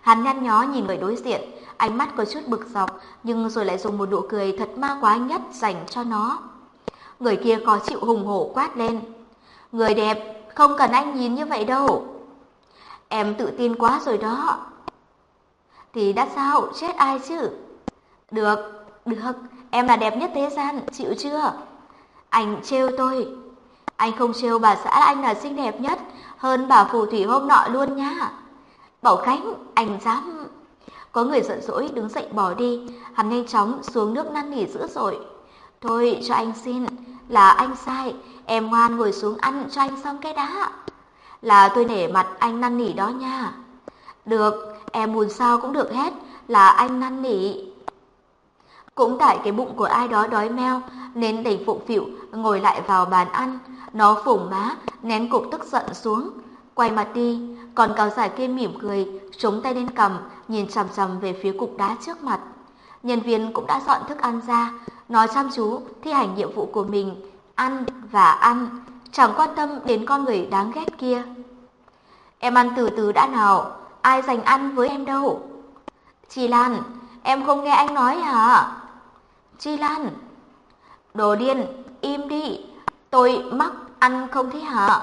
Hắn nhăn nhó nhìn người đối diện, ánh mắt có chút bực dọc, nhưng rồi lại dùng một nụ cười thật ma quái nhất dành cho nó. Người kia có chịu hùng hổ quát lên. Người đẹp, không cần anh nhìn như vậy đâu. Em tự tin quá rồi đó. Thì đã sao, chết ai chứ? Được, được, em là đẹp nhất thế gian, chịu chưa? Anh trêu tôi. Anh không trêu bà xã anh là xinh đẹp nhất, hơn bà phù thủy hôm nọ luôn nha. Bảo Khánh, anh dám... Có người giận dỗi đứng dậy bỏ đi, hắn nhanh chóng xuống nước năn nỉ dữ dội. Thôi cho anh xin, là anh sai, em ngoan ngồi xuống ăn cho anh xong cái đá. Là tôi nể mặt anh năn nỉ đó nha. Được, em muốn sao cũng được hết, là anh năn nỉ. Cũng tại cái bụng của ai đó đói meo nên đành phụng phịu ngồi lại vào bàn ăn, nó phủng má, nén cục tức giận xuống, quay mặt đi, còn cao giải kia mỉm cười, chống tay lên cầm, nhìn chằm chằm về phía cục đá trước mặt. Nhân viên cũng đã dọn thức ăn ra, nó chăm chú thi hành nhiệm vụ của mình, ăn và ăn, chẳng quan tâm đến con người đáng ghét kia. Em ăn từ từ đã nào, ai dành ăn với em đâu. Chi Lan, em không nghe anh nói hả? Chi Lan, đồ điên, im đi, tôi mắc ăn không thế hả?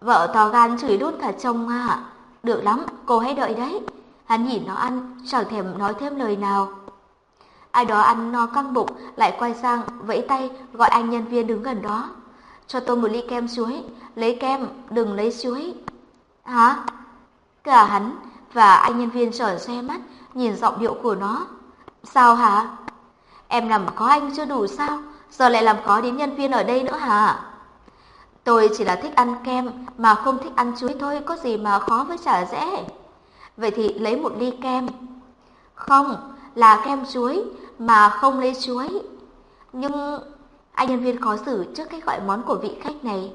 Vợ to gan chửi luôn cả chồng à. Được lắm, cô hãy đợi đấy. Hắn nhìn nó ăn, chẳng thèm nói thêm lời nào. Ai đó ăn no căng bụng, lại quay sang, vẫy tay, gọi anh nhân viên đứng gần đó. Cho tôi một ly kem chuối, lấy kem, đừng lấy chuối. Hả? Cả hắn và anh nhân viên trở xe mắt, nhìn giọng điệu của nó. Sao hả? Em làm có anh chưa đủ sao? Giờ lại làm khó đến nhân viên ở đây nữa hả? Tôi chỉ là thích ăn kem mà không thích ăn chuối thôi, có gì mà khó với chả rẽ Vậy thì lấy một ly kem. Không, là kem chuối mà không lấy chuối. Nhưng anh nhân viên khó xử trước cách gọi món của vị khách này.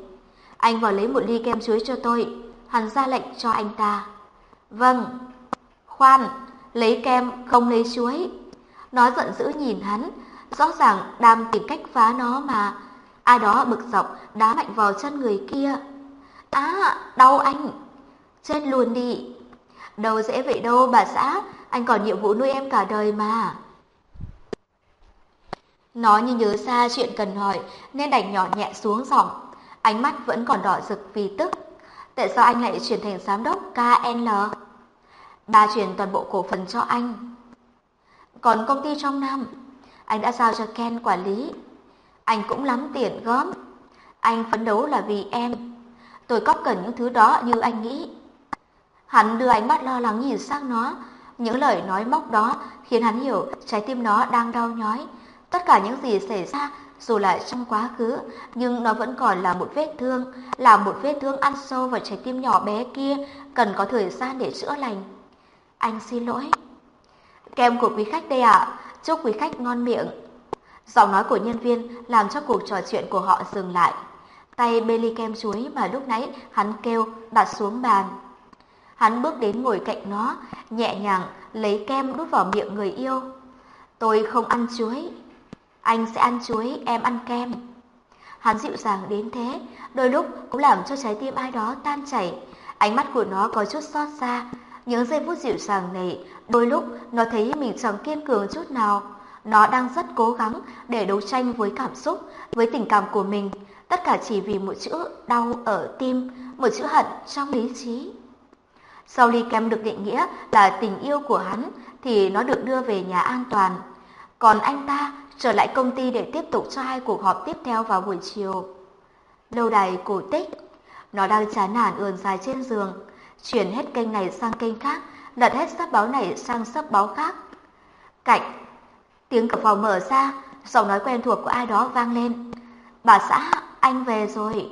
Anh vào lấy một ly kem chuối cho tôi, hắn ra lệnh cho anh ta. Vâng. Khoan, lấy kem không lấy chuối. Nó giận dữ nhìn hắn, rõ ràng đang tìm cách phá nó mà Ai đó bực dọc đá mạnh vào chân người kia. Á, đau anh. Chết luôn đi. Đâu dễ vậy đâu bà xã, anh còn nhiệm vụ nuôi em cả đời mà. Nó như nhớ xa chuyện cần hỏi nên đành nhỏ nhẹ xuống giọng. Ánh mắt vẫn còn đỏ rực vì tức. Tại sao anh lại chuyển thành giám đốc KNL? Bà chuyển toàn bộ cổ phần cho anh. Còn công ty trong năm, anh đã giao cho Ken quản lý. Anh cũng lắm tiền gớm. Anh phấn đấu là vì em. Tôi có cần những thứ đó như anh nghĩ. Hắn đưa ánh mắt lo lắng nhìn sang nó. Những lời nói móc đó khiến hắn hiểu trái tim nó đang đau nhói. Tất cả những gì xảy ra dù là trong quá khứ, nhưng nó vẫn còn là một vết thương, là một vết thương ăn sâu vào trái tim nhỏ bé kia, cần có thời gian để chữa lành. Anh xin lỗi. Kem của quý khách đây ạ, chúc quý khách ngon miệng. Giọng nói của nhân viên làm cho cuộc trò chuyện của họ dừng lại. Tay bê ly kem chuối mà lúc nãy hắn kêu đặt xuống bàn. Hắn bước đến ngồi cạnh nó, nhẹ nhàng lấy kem đút vào miệng người yêu. Tôi không ăn chuối. Anh sẽ ăn chuối, em ăn kem. Hắn dịu dàng đến thế, đôi lúc cũng làm cho trái tim ai đó tan chảy. Ánh mắt của nó có chút xót xa. Những giây phút dịu dàng này, đôi lúc nó thấy mình chẳng kiên cường chút nào. Nó đang rất cố gắng để đấu tranh với cảm xúc, với tình cảm của mình. Tất cả chỉ vì một chữ đau ở tim, một chữ hận trong lý trí. Sau ly kem được định nghĩa là tình yêu của hắn thì nó được đưa về nhà an toàn. Còn anh ta trở lại công ty để tiếp tục cho hai cuộc họp tiếp theo vào buổi chiều. Lâu đài cổ tích, nó đang chán nản ườn dài trên giường, chuyển hết kênh này sang kênh khác, lật hết sắp báo này sang sắp báo khác. Cạnh, tiếng cửa phòng mở ra, giọng nói quen thuộc của ai đó vang lên. Bà xã, anh về rồi.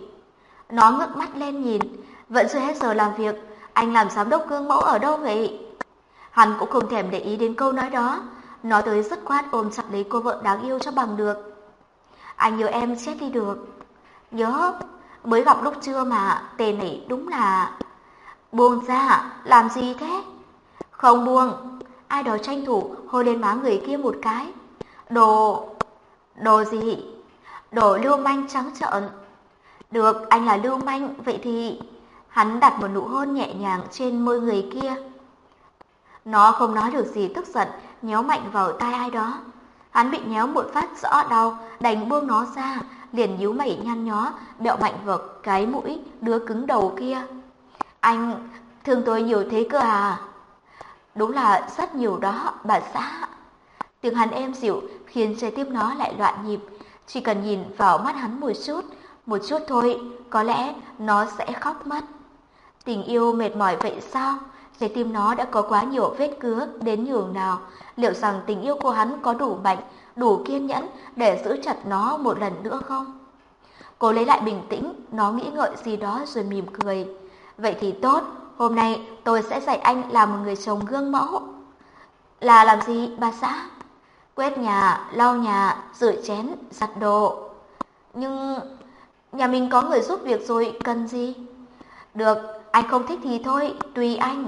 Nó ngước mắt lên nhìn, vẫn chưa hết giờ làm việc, anh làm giám đốc gương mẫu ở đâu vậy? Hắn cũng không thèm để ý đến câu nói đó, nói tới dứt khoát ôm chặt lấy cô vợ đáng yêu cho bằng được. Anh nhớ em chết đi được. Nhớ, mới gặp lúc trưa mà, tên này đúng là... Buông ra, làm gì thế? Không buông, ai đó tranh thủ hôi lên má người kia một cái. Đồ... Đồ gì? Đồ lưu manh trắng trợn. Được, anh là lưu manh, vậy thì... Hắn đặt một nụ hôn nhẹ nhàng trên môi người kia. Nó không nói được gì tức giận, nhéo mạnh vào tai ai đó. Hắn bị nhéo một phát rõ đau, đành buông nó ra, liền nhíu mày nhăn nhó, bẹo mạnh vào cái mũi đứa cứng đầu kia. Anh thương tôi nhiều thế cơ à? Đúng là rất nhiều đó, bà xã. Tiếng hắn êm dịu khiến trái tim nó lại loạn nhịp. Chỉ cần nhìn vào mắt hắn một chút, một chút thôi, có lẽ nó sẽ khóc mất. Tình yêu mệt mỏi vậy sao? Trái tim nó đã có quá nhiều vết cứa đến nhường nào. Liệu rằng tình yêu của hắn có đủ mạnh, đủ kiên nhẫn để giữ chặt nó một lần nữa không? Cô lấy lại bình tĩnh, nó nghĩ ngợi gì đó rồi mỉm cười. Vậy thì tốt, hôm nay tôi sẽ dạy anh làm một người chồng gương mẫu. Là làm gì, bà xã? Quét nhà, lau nhà, rửa chén, giặt đồ. Nhưng nhà mình có người giúp việc rồi, cần gì? Được, anh không thích thì thôi, tùy anh.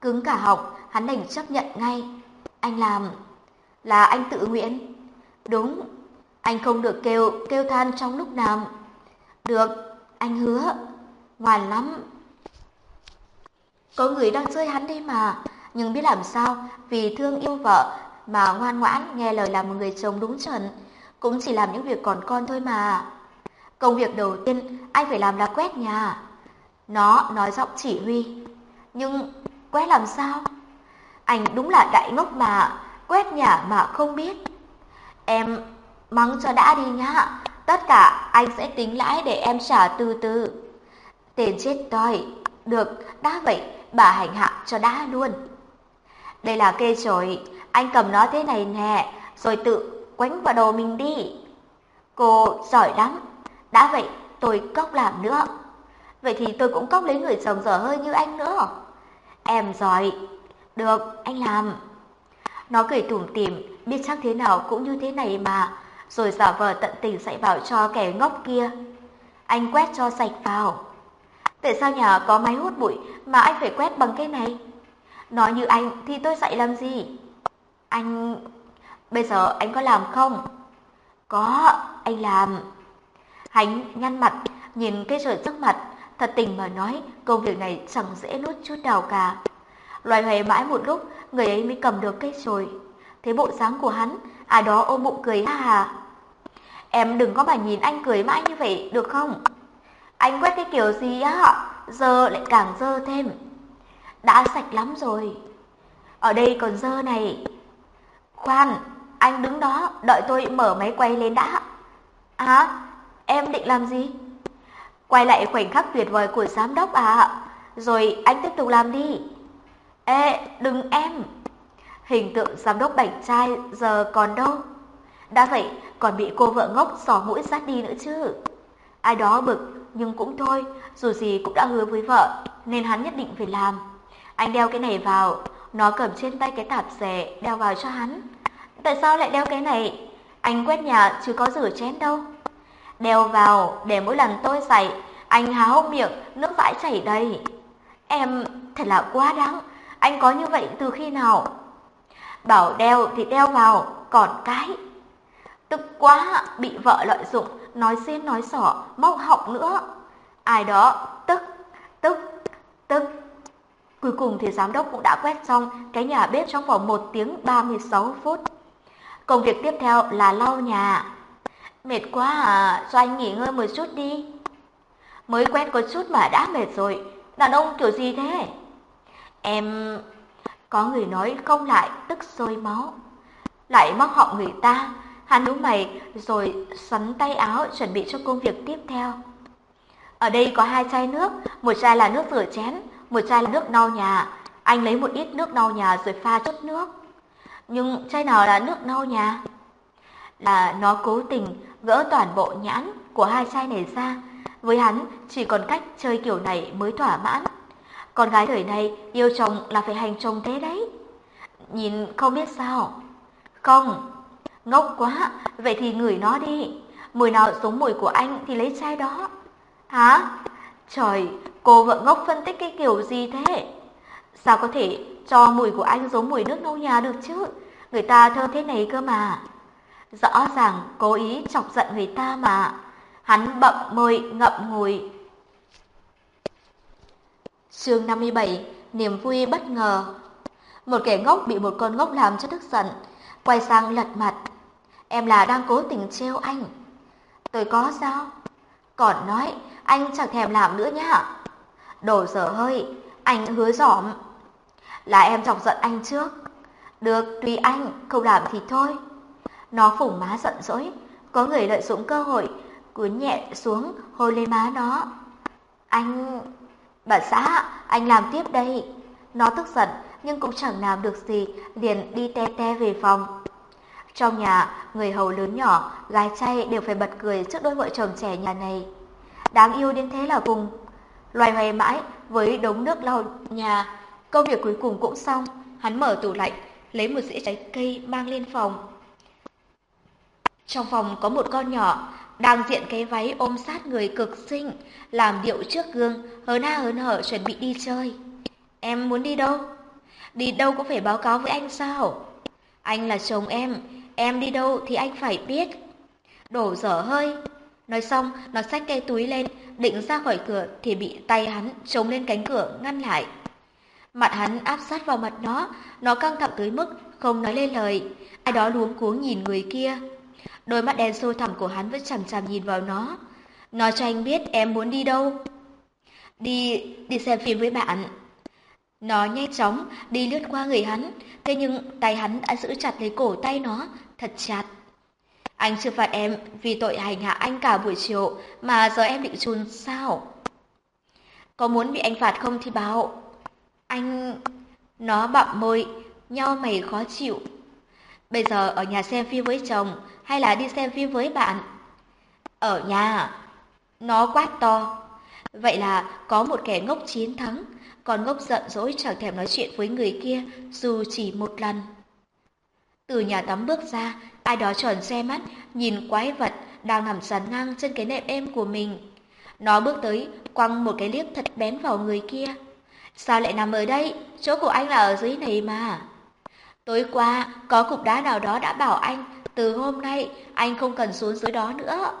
Cứng cả họng, hắn đành chấp nhận ngay. Anh làm là anh tự nguyện. Đúng, anh không được kêu kêu than trong lúc nào. Được, anh hứa. Ngoan lắm. Có người đang chơi hắn đây mà, nhưng biết làm sao vì thương yêu vợ mà ngoan ngoãn nghe lời làm một người chồng đúng chuẩn, cũng chỉ làm những việc còn con thôi mà. Công việc đầu tiên anh phải làm là quét nhà. Nó nói giọng chỉ huy. Nhưng quét làm sao? Anh đúng là đại ngốc mà, quét nhà mà không biết. Em mắng cho đã đi nhá, tất cả anh sẽ tính lãi để em trả từ từ. tiền chết toi, được, đã vậy, bà hành hạ cho đã luôn. Đây là cây chổi, anh cầm nó thế này nè, rồi tự quánh vào đầu mình đi. Cô giỏi lắm, đã vậy tôi cốc làm nữa. Vậy thì tôi cũng cốc lấy người chồng dở hơi như anh nữa. Em giỏi. Được, anh làm. Nó cười tủm tỉm, biết chắc thế nào cũng như thế này mà, rồi giả vờ tận tình dạy bảo cho kẻ ngốc kia. Anh quét cho sạch vào. Tại sao nhà có máy hút bụi mà anh phải quét bằng cái này? Nói như anh thì tôi dạy làm gì? Anh... Bây giờ anh có làm không? Có, anh làm. Hắn nhăn mặt, nhìn cây trời trước mặt, Thật tình mà nói, công việc này chẳng dễ nuốt chút nào cả. Loài hoài mãi một lúc, người ấy mới cầm được cây chổi. Thế bộ dáng của hắn, ai đó ôm bụng cười ha hà. Em đừng có mà nhìn anh cười mãi như vậy, được không? Anh quét cái kiểu gì á, giờ lại càng dơ thêm. Đã sạch lắm rồi. Ở đây còn dơ này. Khoan, anh đứng đó, đợi tôi mở máy quay lên đã. À, em định làm gì? Quay lại khoảnh khắc tuyệt vời của giám đốc à, rồi anh tiếp tục làm đi. Ê, đừng em. Hình tượng giám đốc bảnh trai giờ còn đâu? Đã vậy, còn bị cô vợ ngốc sò mũi sát đi nữa chứ. Ai đó bực, nhưng cũng thôi, dù gì cũng đã hứa với vợ, nên hắn nhất định phải làm. Anh đeo cái này vào, nó cầm trên tay cái tạp dề đeo vào cho hắn. Tại sao lại đeo cái này? Anh quét nhà chứ có rửa chén đâu. Đeo vào để mỗi lần tôi xài, anh há hốc miệng, nước vãi chảy đầy. Em thật là quá đáng, anh có như vậy từ khi nào? Bảo đeo thì đeo vào, còn cái. Tức quá, bị vợ lợi dụng, nói xin nói sỏ, móc họng nữa. Ai đó, tức, tức, tức. Cuối cùng thì giám đốc cũng đã quét xong cái nhà bếp trong vòng 1 tiếng 36 phút. Công việc tiếp theo là lau nhà. Mệt quá à, cho anh nghỉ ngơi một chút đi. Mới quét có chút mà đã mệt rồi, đàn ông kiểu gì thế? Em... Có người nói không lại tức sôi máu. Lại móc họng người ta, hắn nhíu mày rồi xoắn tay áo chuẩn bị cho công việc tiếp theo. Ở đây có hai chai nước, một chai là nước rửa chén, một chai là nước lau nhà. Anh lấy một ít nước lau nhà rồi pha chút nước. Nhưng chai nào là nước lau nhà? Là nó cố tình gỡ toàn bộ nhãn của hai chai này ra. Với hắn, chỉ còn cách chơi kiểu này mới thỏa mãn. Con gái thời này yêu chồng là phải hành chồng thế đấy. Nhìn không biết sao. Không, ngốc quá, vậy thì ngửi nó đi. Mùi nào giống mùi của anh thì lấy chai đó. Hả? Trời, cô vợ ngốc phân tích cái kiểu gì thế? Sao có thể cho mùi của anh giống mùi nước nấu nhà được chứ? Người ta thơm thế này cơ mà. Rõ ràng cố ý chọc giận người ta mà. Hắn bậm môi ngậm ngùi. Chương 57 Niềm vui bất ngờ Một kẻ ngốc bị một con ngốc làm cho tức giận, quay sang lật mặt. Em là đang cố tình trêu anh. Tôi có sao? Còn nói, anh chẳng thèm làm nữa nhá. Đồ dở hơi, anh hứa giỏm. Là em chọc giận anh trước. Được, tùy anh, không làm thì thôi. Nó phủng má giận dỗi, có người lợi dụng cơ hội, cuốn nhẹ xuống, hôn lên má nó. Anh... Bà xã, anh làm tiếp đây. Nó tức giận, nhưng cũng chẳng làm được gì, liền đi te te về phòng. Trong nhà, người hầu lớn nhỏ, gái trai đều phải bật cười trước đôi vợ chồng trẻ nhà này. Đáng yêu đến thế là cùng. Loài hoài mãi với đống nước lau nhà, công việc cuối cùng cũng xong. Hắn mở tủ lạnh, lấy một dĩa trái cây mang lên phòng. Trong phòng có một con nhỏ, đang diện cái váy ôm sát người cực xinh, làm điệu trước gương, hớn ha hớn hở chuẩn bị đi chơi. Em muốn đi đâu? Đi đâu cũng phải báo cáo với anh sao? Anh là chồng em, em đi đâu thì anh phải biết. Đổ dở hơi. Nói xong, nó xách cây túi lên, định ra khỏi cửa thì bị tay hắn chống lên cánh cửa ngăn lại. Mặt hắn áp sát vào mặt nó, nó căng thẳng tới mức không nói lên lời. Ai đó luống cuống nhìn người kia. Đôi mắt đen sâu thẳm của hắn vẫn chằm chằm nhìn vào nó. nó cho anh biết em muốn đi đâu. Đi, đi xem phim với bạn. Nó nhanh chóng đi lướt qua người hắn, thế nhưng tay hắn đã giữ chặt lấy cổ tay nó, thật chặt. Anh chưa phạt em vì tội hành hạ anh cả buổi chiều mà giờ em định trốn sao? Có muốn bị anh phạt không thì báo. Anh... Nó bặm môi, nhau mày khó chịu. Bây giờ ở nhà xem phim với chồng hay là đi xem phim với bạn? Ở nhà. Nó quát to. Vậy là có một kẻ ngốc chiến thắng, còn ngốc giận dỗi chẳng thèm nói chuyện với người kia dù chỉ một lần. Từ nhà tắm bước ra, ai đó tròn xe mắt, nhìn quái vật đang nằm sàn ngang trên cái nệm êm của mình. Nó bước tới, quăng một cái liếc thật bén vào người kia. Sao lại nằm ở đây? Chỗ của anh là ở dưới này mà. Tối qua, có cục đá nào đó đã bảo anh, từ hôm nay anh không cần xuống dưới đó nữa.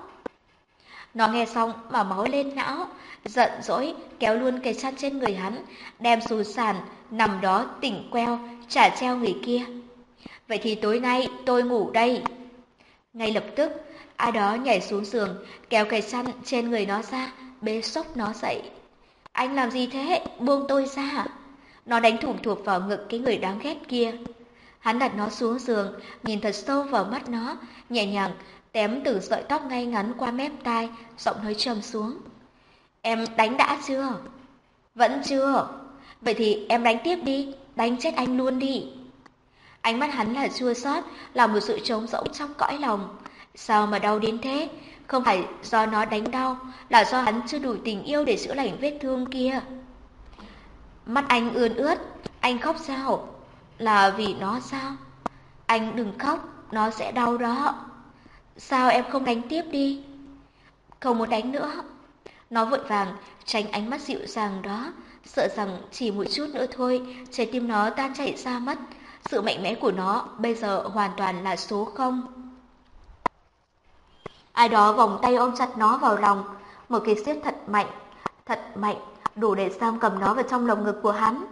Nó nghe xong mà máu lên não, giận dỗi kéo luôn cái chăn trên người hắn, đem xuống sàn, nằm đó tỉnh queo, trả treo người kia. Vậy thì tối nay tôi ngủ đây. Ngay lập tức, ai đó nhảy xuống giường, kéo cái chăn trên người nó ra, bế sốc nó dậy. Anh làm gì thế? Buông tôi ra. Nó đánh thủng thuộc vào ngực cái người đáng ghét kia. Hắn đặt nó xuống giường, nhìn thật sâu vào mắt nó, nhẹ nhàng tém từ sợi tóc ngay ngắn qua mép tai, giọng nói trầm xuống. Em đánh đã chưa? Vẫn chưa. Vậy thì em đánh tiếp đi, đánh chết anh luôn đi. Ánh mắt hắn là chua xót, là một sự trống rỗng trong cõi lòng. Sao mà đau đến thế? Không phải do nó đánh đau, là do hắn chưa đủ tình yêu để chữa lành vết thương kia. Mắt anh ươn ướt, anh khóc sao? Là vì nó sao? Anh đừng khóc, nó sẽ đau đó. Sao em không đánh tiếp đi? Không muốn đánh nữa. Nó vội vàng tránh ánh mắt dịu dàng đó, sợ rằng chỉ một chút nữa thôi, trái tim nó tan chảy ra mất. Sự mạnh mẽ của nó bây giờ hoàn toàn là số không. Ai đó vòng tay ôm chặt nó vào lòng, một cái siết thật mạnh, thật mạnh, đủ để giam cầm nó vào trong lồng ngực của hắn.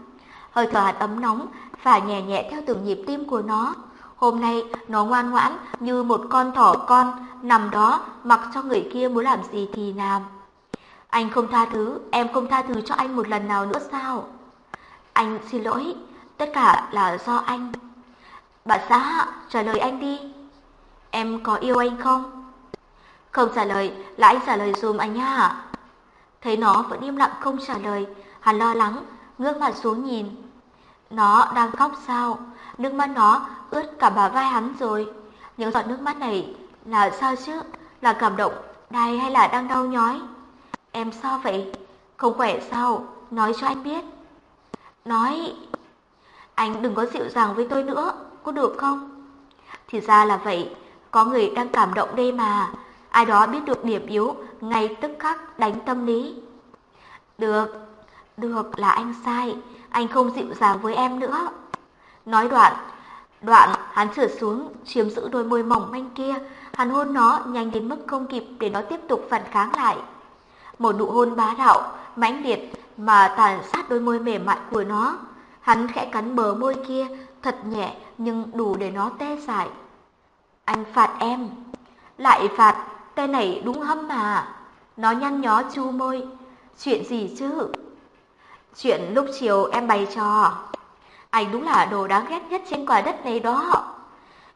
Hơi thở hạt ấm nóng và nhẹ nhẹ theo từng nhịp tim của nó. Hôm nay nó ngoan ngoãn như một con thỏ con nằm đó mặc cho người kia muốn làm gì thì làm. Anh không tha thứ, em không tha thứ cho anh một lần nào nữa sao? Anh xin lỗi, tất cả là do anh. Bà xã, trả lời anh đi. Em có yêu anh không? Không trả lời, là anh trả lời dùm anh nha. Thấy nó vẫn im lặng không trả lời, hắn lo lắng, ngước mặt xuống nhìn. Nó đang khóc sao? Nước mắt nó ướt cả bà vai hắn rồi. Những giọt nước mắt này là sao chứ? Là cảm động, đai hay là đang đau nhói? Em sao vậy? Không khỏe sao? Nói cho anh biết. Nói... Anh đừng có dịu dàng với tôi nữa, có được không? Thì ra là vậy, có người đang cảm động đây mà. Ai đó biết được điểm yếu, ngay tức khắc đánh tâm lý. Được, được là anh sai, anh không dịu dàng với em nữa. Nói đoạn, đoạn hắn trượt xuống, chiếm giữ đôi môi mỏng manh kia, hắn hôn nó nhanh đến mức không kịp để nó tiếp tục phản kháng lại. Một nụ hôn bá đạo, mãnh liệt mà tàn sát đôi môi mềm mại của nó. Hắn khẽ cắn bờ môi kia, thật nhẹ nhưng đủ để nó tê dại. Anh phạt em. Lại phạt, tên này đúng hâm mà. Nó nhăn nhó chu môi. Chuyện gì chứ? Chuyện lúc chiều em bày trò. Anh đúng là đồ đáng ghét nhất trên quả đất này đó.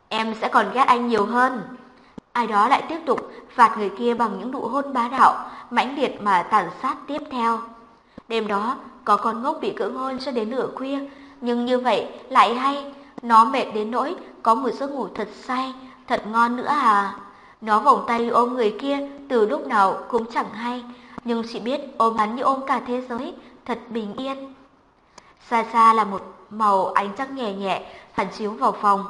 Em sẽ còn ghét anh nhiều hơn. Ai đó lại tiếp tục phạt người kia bằng những nụ hôn bá đạo, mãnh liệt mà tàn sát tiếp theo. Đêm đó, có con ngốc bị cưỡng hôn cho đến nửa khuya, nhưng như vậy lại hay, nó mệt đến nỗi có một giấc ngủ thật say, thật ngon nữa à. Nó vòng tay ôm người kia từ lúc nào cũng chẳng hay, nhưng chỉ biết ôm hắn như ôm cả thế giới, thật bình yên. Xa xa là một màu ánh trăng nhẹ nhẹ phản chiếu vào phòng,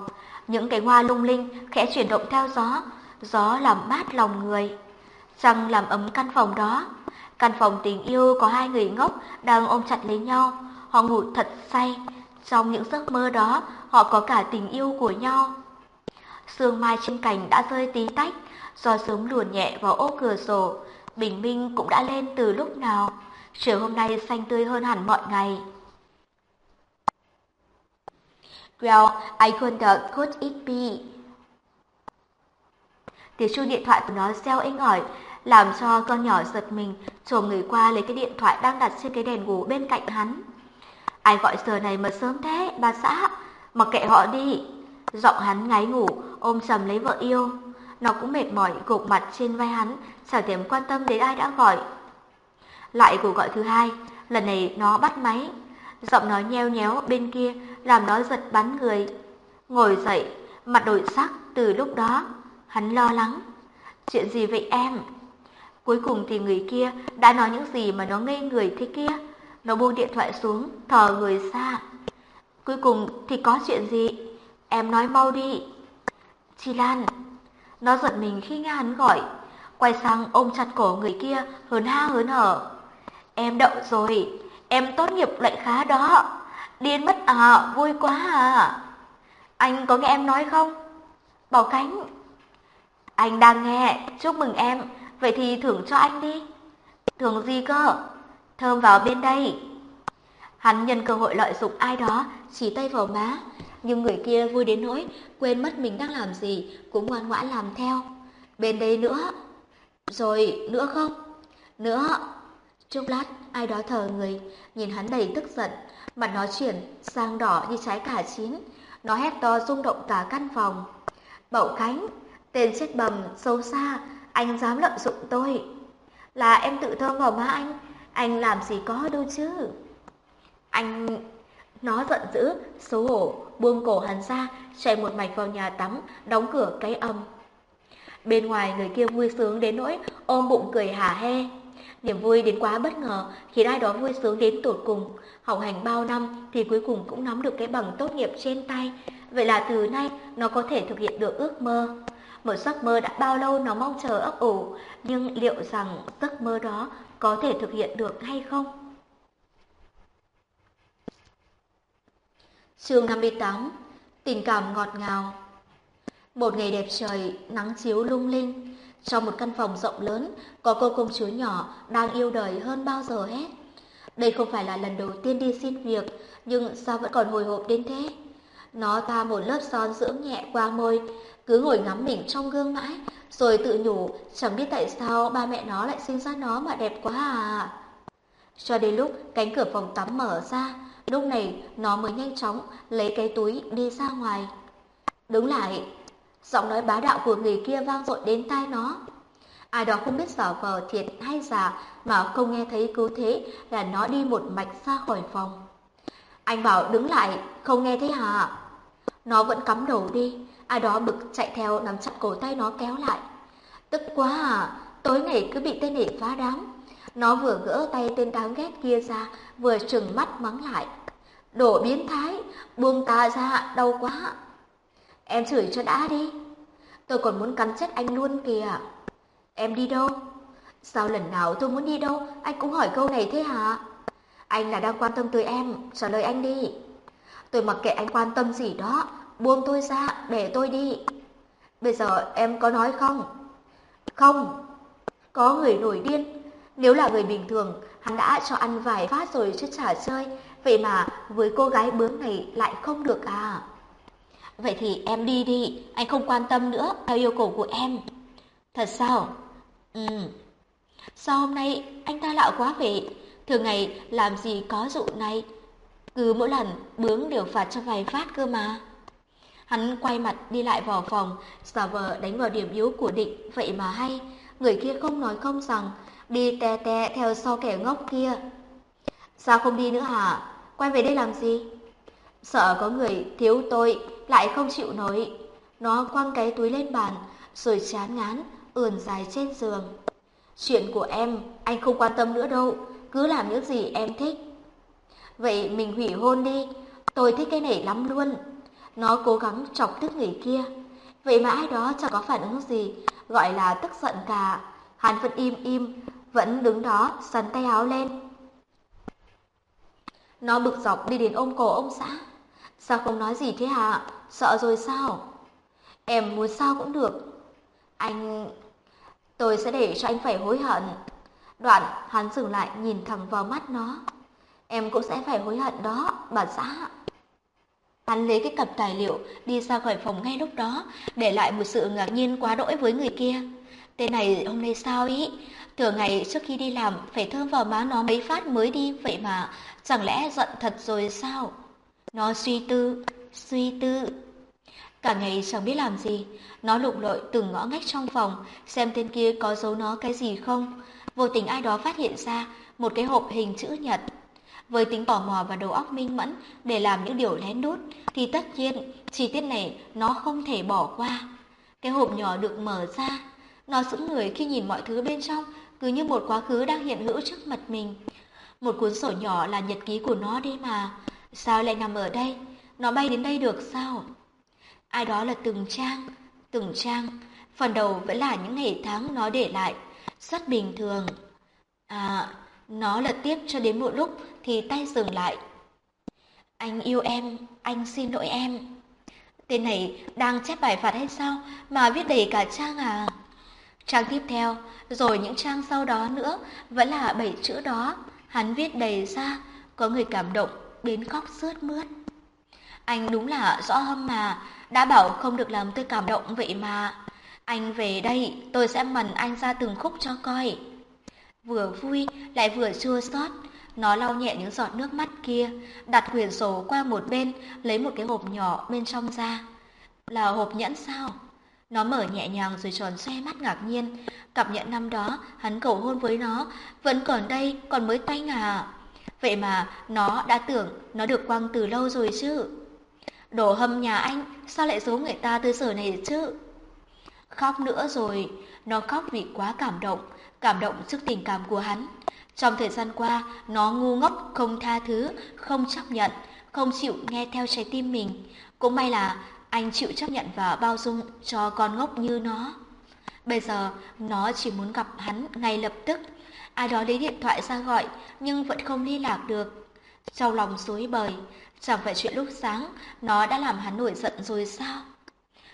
những cánh hoa lung linh khẽ chuyển động theo gió, gió làm mát lòng người. Trăng làm ấm căn phòng đó. Căn phòng tình yêu có hai người ngốc đang ôm chặt lấy nhau, họ ngủ thật say. Trong những giấc mơ đó, họ có cả tình yêu của nhau. Sương mai trên cành đã rơi tí tách, do sớm luồn nhẹ vào ô cửa sổ, bình minh cũng đã lên từ lúc nào. chiều hôm nay xanh tươi hơn hẳn mọi ngày. Well, I wonder could it be? Tiếng chuông điện thoại của nó reo inh ỏi, làm cho con nhỏ giật mình, trồm người qua lấy cái điện thoại đang đặt trên cái đèn ngủ bên cạnh hắn. Ai gọi giờ này mà sớm thế, bà xã, mặc kệ họ đi. Giọng hắn ngáy ngủ, ôm chầm lấy vợ yêu. Nó cũng mệt mỏi gục mặt trên vai hắn, chẳng thèm quan tâm đến ai đã gọi. Lại cuộc gọi thứ hai, lần này nó bắt máy. Giọng nói nheo nhéo bên kia làm nó giật bắn người. Ngồi dậy, mặt đổi sắc từ lúc đó. Hắn lo lắng. Chuyện gì vậy em? Cuối cùng thì người kia đã nói những gì mà nó ngây người thế kia. Nó buông điện thoại xuống, thò người xa. Cuối cùng thì có chuyện gì? Em nói mau đi. Chi Lan. Nó giật mình khi nghe hắn gọi. Quay sang ôm chặt cổ người kia, hớn ha hớn hở. Em đậu rồi, em tốt nghiệp loại khá đó. Điên mất à, vui quá à. Anh có nghe em nói không? Bảo Cánh. Anh đang nghe, chúc mừng em, vậy thì thưởng cho anh đi. Thưởng gì cơ? Thơm vào bên đây. Hắn nhân cơ hội lợi dụng ai đó, chỉ tay vào má, nhưng người kia vui đến nỗi quên mất mình đang làm gì, cũng ngoan ngoãn làm theo. Bên đây nữa. Rồi, nữa không? Nữa. Chốc lát, ai đó thờ người, nhìn hắn đầy tức giận, mặt nó chuyển sang đỏ như trái cà chín. Nó hét to rung động cả căn phòng. Bậu Khánh, tên chết bầm, xấu xa, anh dám lợi dụng tôi. Là em tự thơ vào má anh, anh làm gì có đâu chứ. Anh... Nó giận dữ, xấu hổ, buông cổ hắn ra, chạy một mạch vào nhà tắm, đóng cửa cái âm. Bên ngoài người kia vui sướng đến nỗi ôm bụng cười hả he. Niềm vui đến quá bất ngờ, khiến ai đó vui sướng đến tột cùng. Học hành bao năm thì cuối cùng cũng nắm được cái bằng tốt nghiệp trên tay. Vậy là từ nay nó có thể thực hiện được ước mơ. Một giấc mơ đã bao lâu nó mong chờ ấp ủ, nhưng liệu rằng giấc mơ đó có thể thực hiện được hay không? Chương 58 Tình cảm ngọt ngào Một ngày đẹp trời, nắng chiếu lung linh. Trong một căn phòng rộng lớn, có cô công chúa nhỏ đang yêu đời hơn bao giờ hết. Đây không phải là lần đầu tiên đi xin việc, nhưng sao vẫn còn hồi hộp đến thế? Nó ta một lớp son dưỡng nhẹ qua môi, cứ ngồi ngắm mình trong gương mãi, rồi tự nhủ chẳng biết tại sao ba mẹ nó lại sinh ra nó mà đẹp quá à. Cho đến lúc cánh cửa phòng tắm mở ra, lúc này nó mới nhanh chóng lấy cái túi đi ra ngoài. Đứng lại, giọng nói bá đạo của người kia vang dội đến tai nó. Ai đó không biết giả vờ thiệt hay giả mà không nghe thấy cứ thế là nó đi một mạch ra khỏi phòng. Anh bảo đứng lại, không nghe thấy hả? Nó vẫn cắm đầu đi, ai đó bực chạy theo nắm chặt cổ tay nó kéo lại. Tức quá à, tối ngày cứ bị tên này phá đám. Nó vừa gỡ tay tên đáng ghét kia ra, vừa trừng mắt mắng lại. Đổ biến thái, buông ta ra, đau quá. Em chửi cho đã đi. Tôi còn muốn cắn chết anh luôn kìa. Em đi đâu? Sao lần nào tôi muốn đi đâu, anh cũng hỏi câu này thế hả? Anh là đang quan tâm tới em, trả lời anh đi. Tôi mặc kệ anh quan tâm gì đó, buông tôi ra, để tôi đi. Bây giờ em có nói không? Không, có người nổi điên. Nếu là người bình thường, hắn đã cho ăn vài phát rồi chứ chả chơi. Vậy mà với cô gái bướng này lại không được à? Vậy thì em đi đi, anh không quan tâm nữa, theo yêu cầu của em. Thật sao? Ừ. Sao hôm nay anh ta lạ quá vậy? Thường ngày làm gì có dụ này? Cứ mỗi lần bướng đều phạt cho vài phát cơ mà. Hắn quay mặt đi lại vào phòng, giả vờ đánh vào điểm yếu của định, vậy mà hay. Người kia không nói không rằng, đi tè tè theo sau kẻ ngốc kia. Sao không đi nữa hả? Quay về đây làm gì? Sợ có người thiếu tôi, lại không chịu nổi. Nó quăng cái túi lên bàn, rồi chán ngán, ườn dài trên giường. Chuyện của em, anh không quan tâm nữa đâu, cứ làm những gì em thích. Vậy mình hủy hôn đi, tôi thích cái này lắm luôn. Nó cố gắng chọc tức người kia. Vậy mà ai đó chẳng có phản ứng gì, gọi là tức giận cả. Hắn vẫn im im, vẫn đứng đó, sắn tay áo lên. Nó bực dọc đi đến ôm cổ ông xã. Sao không nói gì thế hả? Sợ rồi sao? Em muốn sao cũng được. Anh... Tôi sẽ để cho anh phải hối hận. Đoạn, hắn dừng lại nhìn thẳng vào mắt nó. Em cũng sẽ phải hối hận đó, bà xã. Hắn lấy cái cặp tài liệu đi ra khỏi phòng ngay lúc đó, để lại một sự ngạc nhiên quá đỗi với người kia. Tên này hôm nay sao ý? Thường ngày trước khi đi làm phải thơm vào má nó mấy phát mới đi, vậy mà chẳng lẽ giận thật rồi sao? Nó suy tư, suy tư. Cả ngày chẳng biết làm gì, nó lục lội từng ngõ ngách trong phòng, xem tên kia có giấu nó cái gì không. Vô tình ai đó phát hiện ra một cái hộp hình chữ nhật với tính tò mò và đầu óc minh mẫn để làm những điều lén lút, thì tất nhiên chi tiết này nó không thể bỏ qua. Cái hộp nhỏ được mở ra, nó sững người khi nhìn mọi thứ bên trong, cứ như một quá khứ đang hiện hữu trước mặt mình. Một cuốn sổ nhỏ là nhật ký của nó đi mà, sao lại nằm ở đây? Nó bay đến đây được sao? Ai đó là từng trang, từng trang, phần đầu vẫn là những ngày tháng nó để lại, rất bình thường. À, nó lật tiếp cho đến một lúc thì tay dừng lại. Anh yêu em, anh xin lỗi em. Tên này đang chép bài phạt hay sao mà viết đầy cả trang à? Trang tiếp theo, rồi những trang sau đó nữa vẫn là bảy chữ đó. Hắn viết đầy ra, có người cảm động đến khóc sướt mướt. Anh đúng là rõ hâm mà, đã bảo không được làm tôi cảm động vậy mà. Anh về đây, tôi sẽ mần anh ra từng khúc cho coi vừa vui lại vừa chua xót. Nó lau nhẹ những giọt nước mắt kia, đặt quyển sổ qua một bên, lấy một cái hộp nhỏ bên trong ra. Là hộp nhẫn sao? Nó mở nhẹ nhàng rồi tròn xoe mắt ngạc nhiên. Cặp nhẫn năm đó, hắn cầu hôn với nó, vẫn còn đây, còn mới tanh à. Vậy mà nó đã tưởng nó được quăng từ lâu rồi chứ. Đồ hâm nhà anh, sao lại giấu người ta tới giờ này chứ? Khóc nữa rồi, nó khóc vì quá cảm động, cảm động trước tình cảm của hắn. Trong thời gian qua, nó ngu ngốc, không tha thứ, không chấp nhận, không chịu nghe theo trái tim mình. Cũng may là anh chịu chấp nhận và bao dung cho con ngốc như nó. Bây giờ, nó chỉ muốn gặp hắn ngay lập tức. Ai đó lấy điện thoại ra gọi, nhưng vẫn không liên lạc được. Trong lòng rối bời, chẳng phải chuyện lúc sáng, nó đã làm hắn nổi giận rồi sao?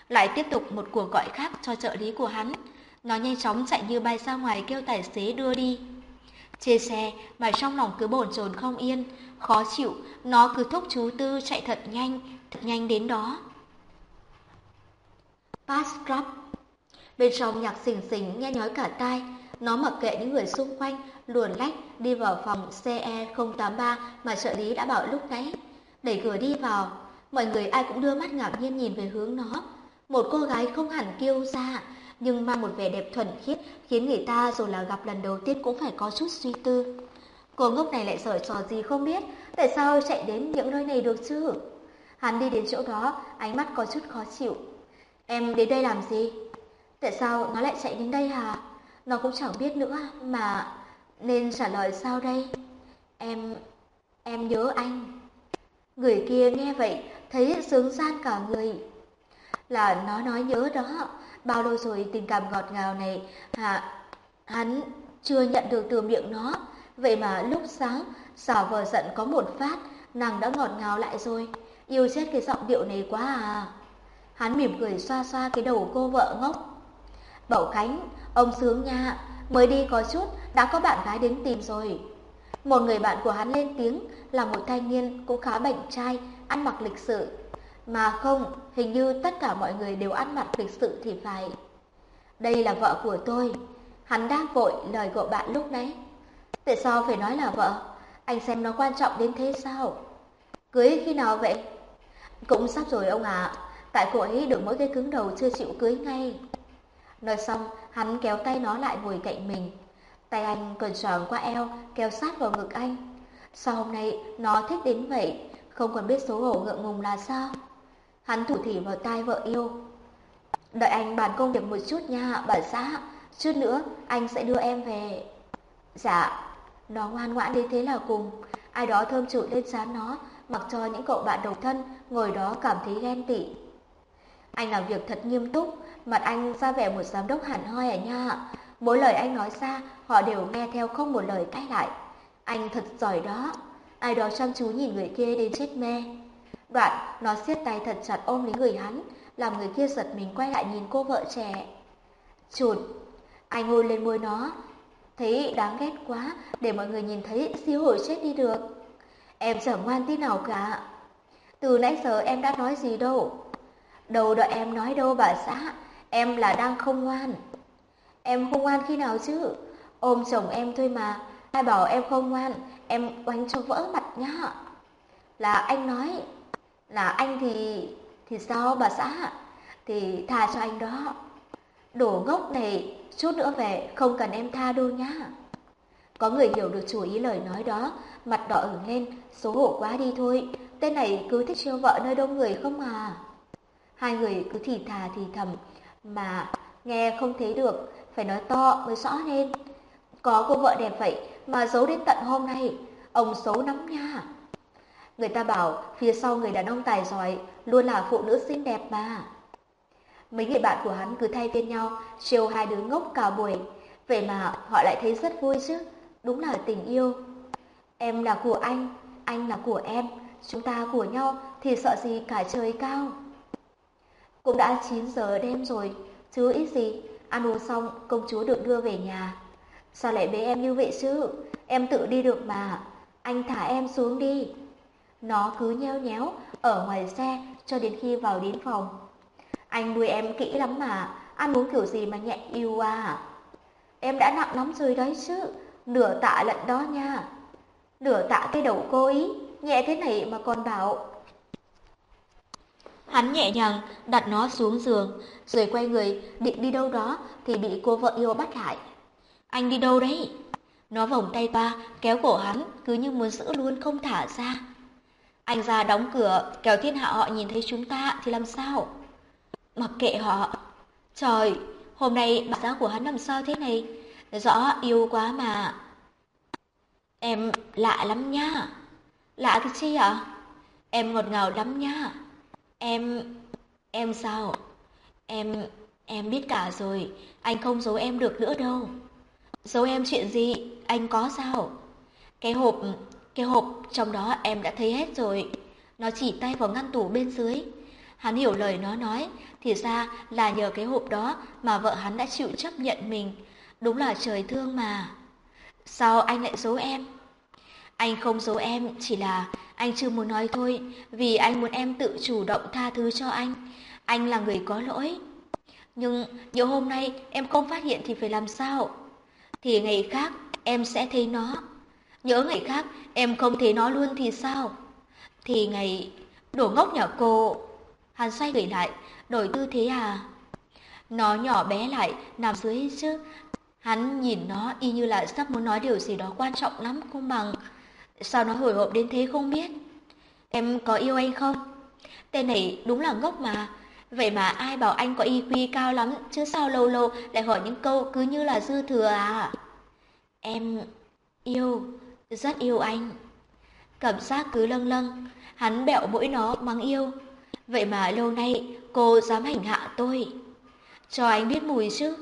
Lại tiếp tục một cuộc gọi khác cho trợ lý của hắn. Nó nhanh chóng chạy như bay ra ngoài kêu tài xế đưa đi. Trên xe mà trong lòng cứ bồn chồn không yên, khó chịu, nó cứ thúc chú Tư chạy thật nhanh, thật nhanh đến đó. Pass drop Bên trong nhạc xình xình nghe nhói cả tai, nó mặc kệ những người xung quanh, luồn lách đi vào phòng CE083 mà trợ lý đã bảo lúc nãy. Đẩy cửa đi vào, mọi người ai cũng đưa mắt ngạc nhiên nhìn về hướng nó. Một cô gái không hẳn kiêu ra, nhưng mang một vẻ đẹp thuần khiết khiến người ta dù là gặp lần đầu tiên cũng phải có chút suy tư. Cô ngốc này lại giở trò gì không biết, tại sao chạy đến những nơi này được chứ? Hắn đi đến chỗ đó, ánh mắt có chút khó chịu. Em đến đây làm gì? Tại sao nó lại chạy đến đây hả? Nó cũng chẳng biết nữa mà nên trả lời sao đây? Em... em nhớ anh. Người kia nghe vậy thấy sướng gian cả người. Là nó nói nhớ đó, bao lâu rồi tình cảm ngọt ngào này hả? Hắn chưa nhận được từ miệng nó, vậy mà lúc sáng xảo vờ giận có một phát, nàng đã ngọt ngào lại rồi. Yêu chết cái giọng điệu này quá à. Hắn mỉm cười xoa xoa cái đầu cô vợ ngốc. Bảo Khánh, ông sướng nha, mới đi có chút, đã có bạn gái đến tìm rồi. Một người bạn của hắn lên tiếng là một thanh niên cũng khá bệnh trai, ăn mặc lịch sự. Mà không, hình như tất cả mọi người đều ăn mặc lịch sự thì phải. Đây là vợ của tôi. Hắn đang vội lời gọi bạn lúc nãy. Tại sao phải nói là vợ? Anh xem nó quan trọng đến thế sao? Cưới khi nào vậy? Cũng sắp rồi ông ạ. À. Tại cô ấy được mỗi cái cứng đầu chưa chịu cưới ngay. Nói xong, hắn kéo tay nó lại ngồi cạnh mình. Tay anh còn tròn qua eo, kéo sát vào ngực anh. Sao hôm nay nó thích đến vậy, không còn biết xấu hổ ngượng ngùng là sao? Hắn thủ thỉ vào tai vợ yêu. Đợi anh bàn công việc một chút nha, bà xã. Chút nữa, anh sẽ đưa em về. Dạ, nó ngoan ngoãn đến thế là cùng. Ai đó thơm trụi lên trán nó, mặc cho những cậu bạn độc thân ngồi đó cảm thấy ghen tị. Anh làm việc thật nghiêm túc, mặt anh ra vẻ một giám đốc hẳn hoi à nha. Mỗi lời anh nói ra, họ đều nghe theo không một lời cãi lại. Anh thật giỏi đó. Ai đó chăm chú nhìn người kia đến chết mê. Đoạn, nó siết tay thật chặt ôm lấy người hắn, làm người kia giật mình quay lại nhìn cô vợ trẻ. Chụt, anh hôn lên môi nó. Thấy đáng ghét quá, để mọi người nhìn thấy siêu hồi chết đi được. Em chẳng ngoan tí nào cả. Từ nãy giờ em đã nói gì đâu. Đâu đợi em nói đâu bà xã, em là đang không ngoan. Em không ngoan khi nào chứ? Ôm chồng em thôi mà, ai bảo em không ngoan, em oanh cho vỡ mặt nhá. Là anh nói, là anh thì... thì sao bà xã? Thì tha cho anh đó. Đồ ngốc này, chút nữa về không cần em tha đâu nhá. Có người hiểu được chủ ý lời nói đó, mặt đỏ ửng lên, xấu hổ quá đi thôi. Tên này cứ thích trêu vợ nơi đông người không à. Hai người cứ thì thà thì thầm, mà nghe không thấy được, phải nói to mới rõ lên. Có cô vợ đẹp vậy mà giấu đến tận hôm nay, ông xấu lắm nha. Người ta bảo phía sau người đàn ông tài giỏi luôn là phụ nữ xinh đẹp mà. Mấy người bạn của hắn cứ thay phiên nhau, trêu hai đứa ngốc cả buổi. Vậy mà họ lại thấy rất vui chứ, đúng là tình yêu. Em là của anh, anh là của em, chúng ta của nhau thì sợ gì cả trời cao. Cũng đã 9 giờ đêm rồi, chứ ít gì, ăn uống xong công chúa được đưa về nhà. Sao lại bế em như vậy chứ? Em tự đi được mà, anh thả em xuống đi. Nó cứ nheo nhéo ở ngoài xe cho đến khi vào đến phòng. Anh nuôi em kỹ lắm mà, ăn uống kiểu gì mà nhẹ yêu à. Em đã nặng lắm rồi đấy chứ, nửa tạ lận đó nha. Nửa tạ cái đầu cô ý, nhẹ thế này mà còn bảo. Hắn nhẹ nhàng đặt nó xuống giường, rồi quay người định đi đâu đó thì bị cô vợ yêu bắt lại. Anh đi đâu đấy? Nó vòng tay qua, kéo cổ hắn, cứ như muốn giữ luôn không thả ra. Anh ra đóng cửa, kéo thiên hạ họ nhìn thấy chúng ta thì làm sao? Mặc kệ họ. Trời, hôm nay bà giá của hắn làm sao thế này? Rõ yêu quá mà. Em lạ lắm nha. Lạ cái chi ạ? Em ngọt ngào lắm nha. Em... em sao? Em... em biết cả rồi. Anh không giấu em được nữa đâu. Giấu em chuyện gì? Anh có sao? Cái hộp cái hộp trong đó em đã thấy hết rồi. Nó chỉ tay vào ngăn tủ bên dưới. Hắn hiểu lời nó nói, thì ra là nhờ cái hộp đó mà vợ hắn đã chịu chấp nhận mình. Đúng là trời thương mà. Sao anh lại giấu em? Anh không giấu em, chỉ là anh chưa muốn nói thôi, vì anh muốn em tự chủ động tha thứ cho anh. Anh là người có lỗi. Nhưng nếu hôm nay em không phát hiện thì phải làm sao? Thì ngày khác em sẽ thấy nó. Nhớ ngày khác em không thấy nó luôn thì sao? Thì ngày... Đồ ngốc nhỏ cô... Hắn xoay người lại, đổi tư thế à? Nó nhỏ bé lại, nằm dưới chứ. Hắn nhìn nó y như là sắp muốn nói điều gì đó quan trọng lắm không bằng. Sao nó hồi hộp đến thế không biết? Em có yêu anh không? Tên này đúng là ngốc mà. Vậy mà ai bảo anh có IQ cao lắm chứ sao lâu lâu lại hỏi những câu cứ như là dư thừa à? Em yêu, rất yêu anh. Cảm giác cứ lâng lâng, hắn bẹo mũi nó mắng yêu. Vậy mà lâu nay cô dám hành hạ tôi. Cho anh biết mùi chứ.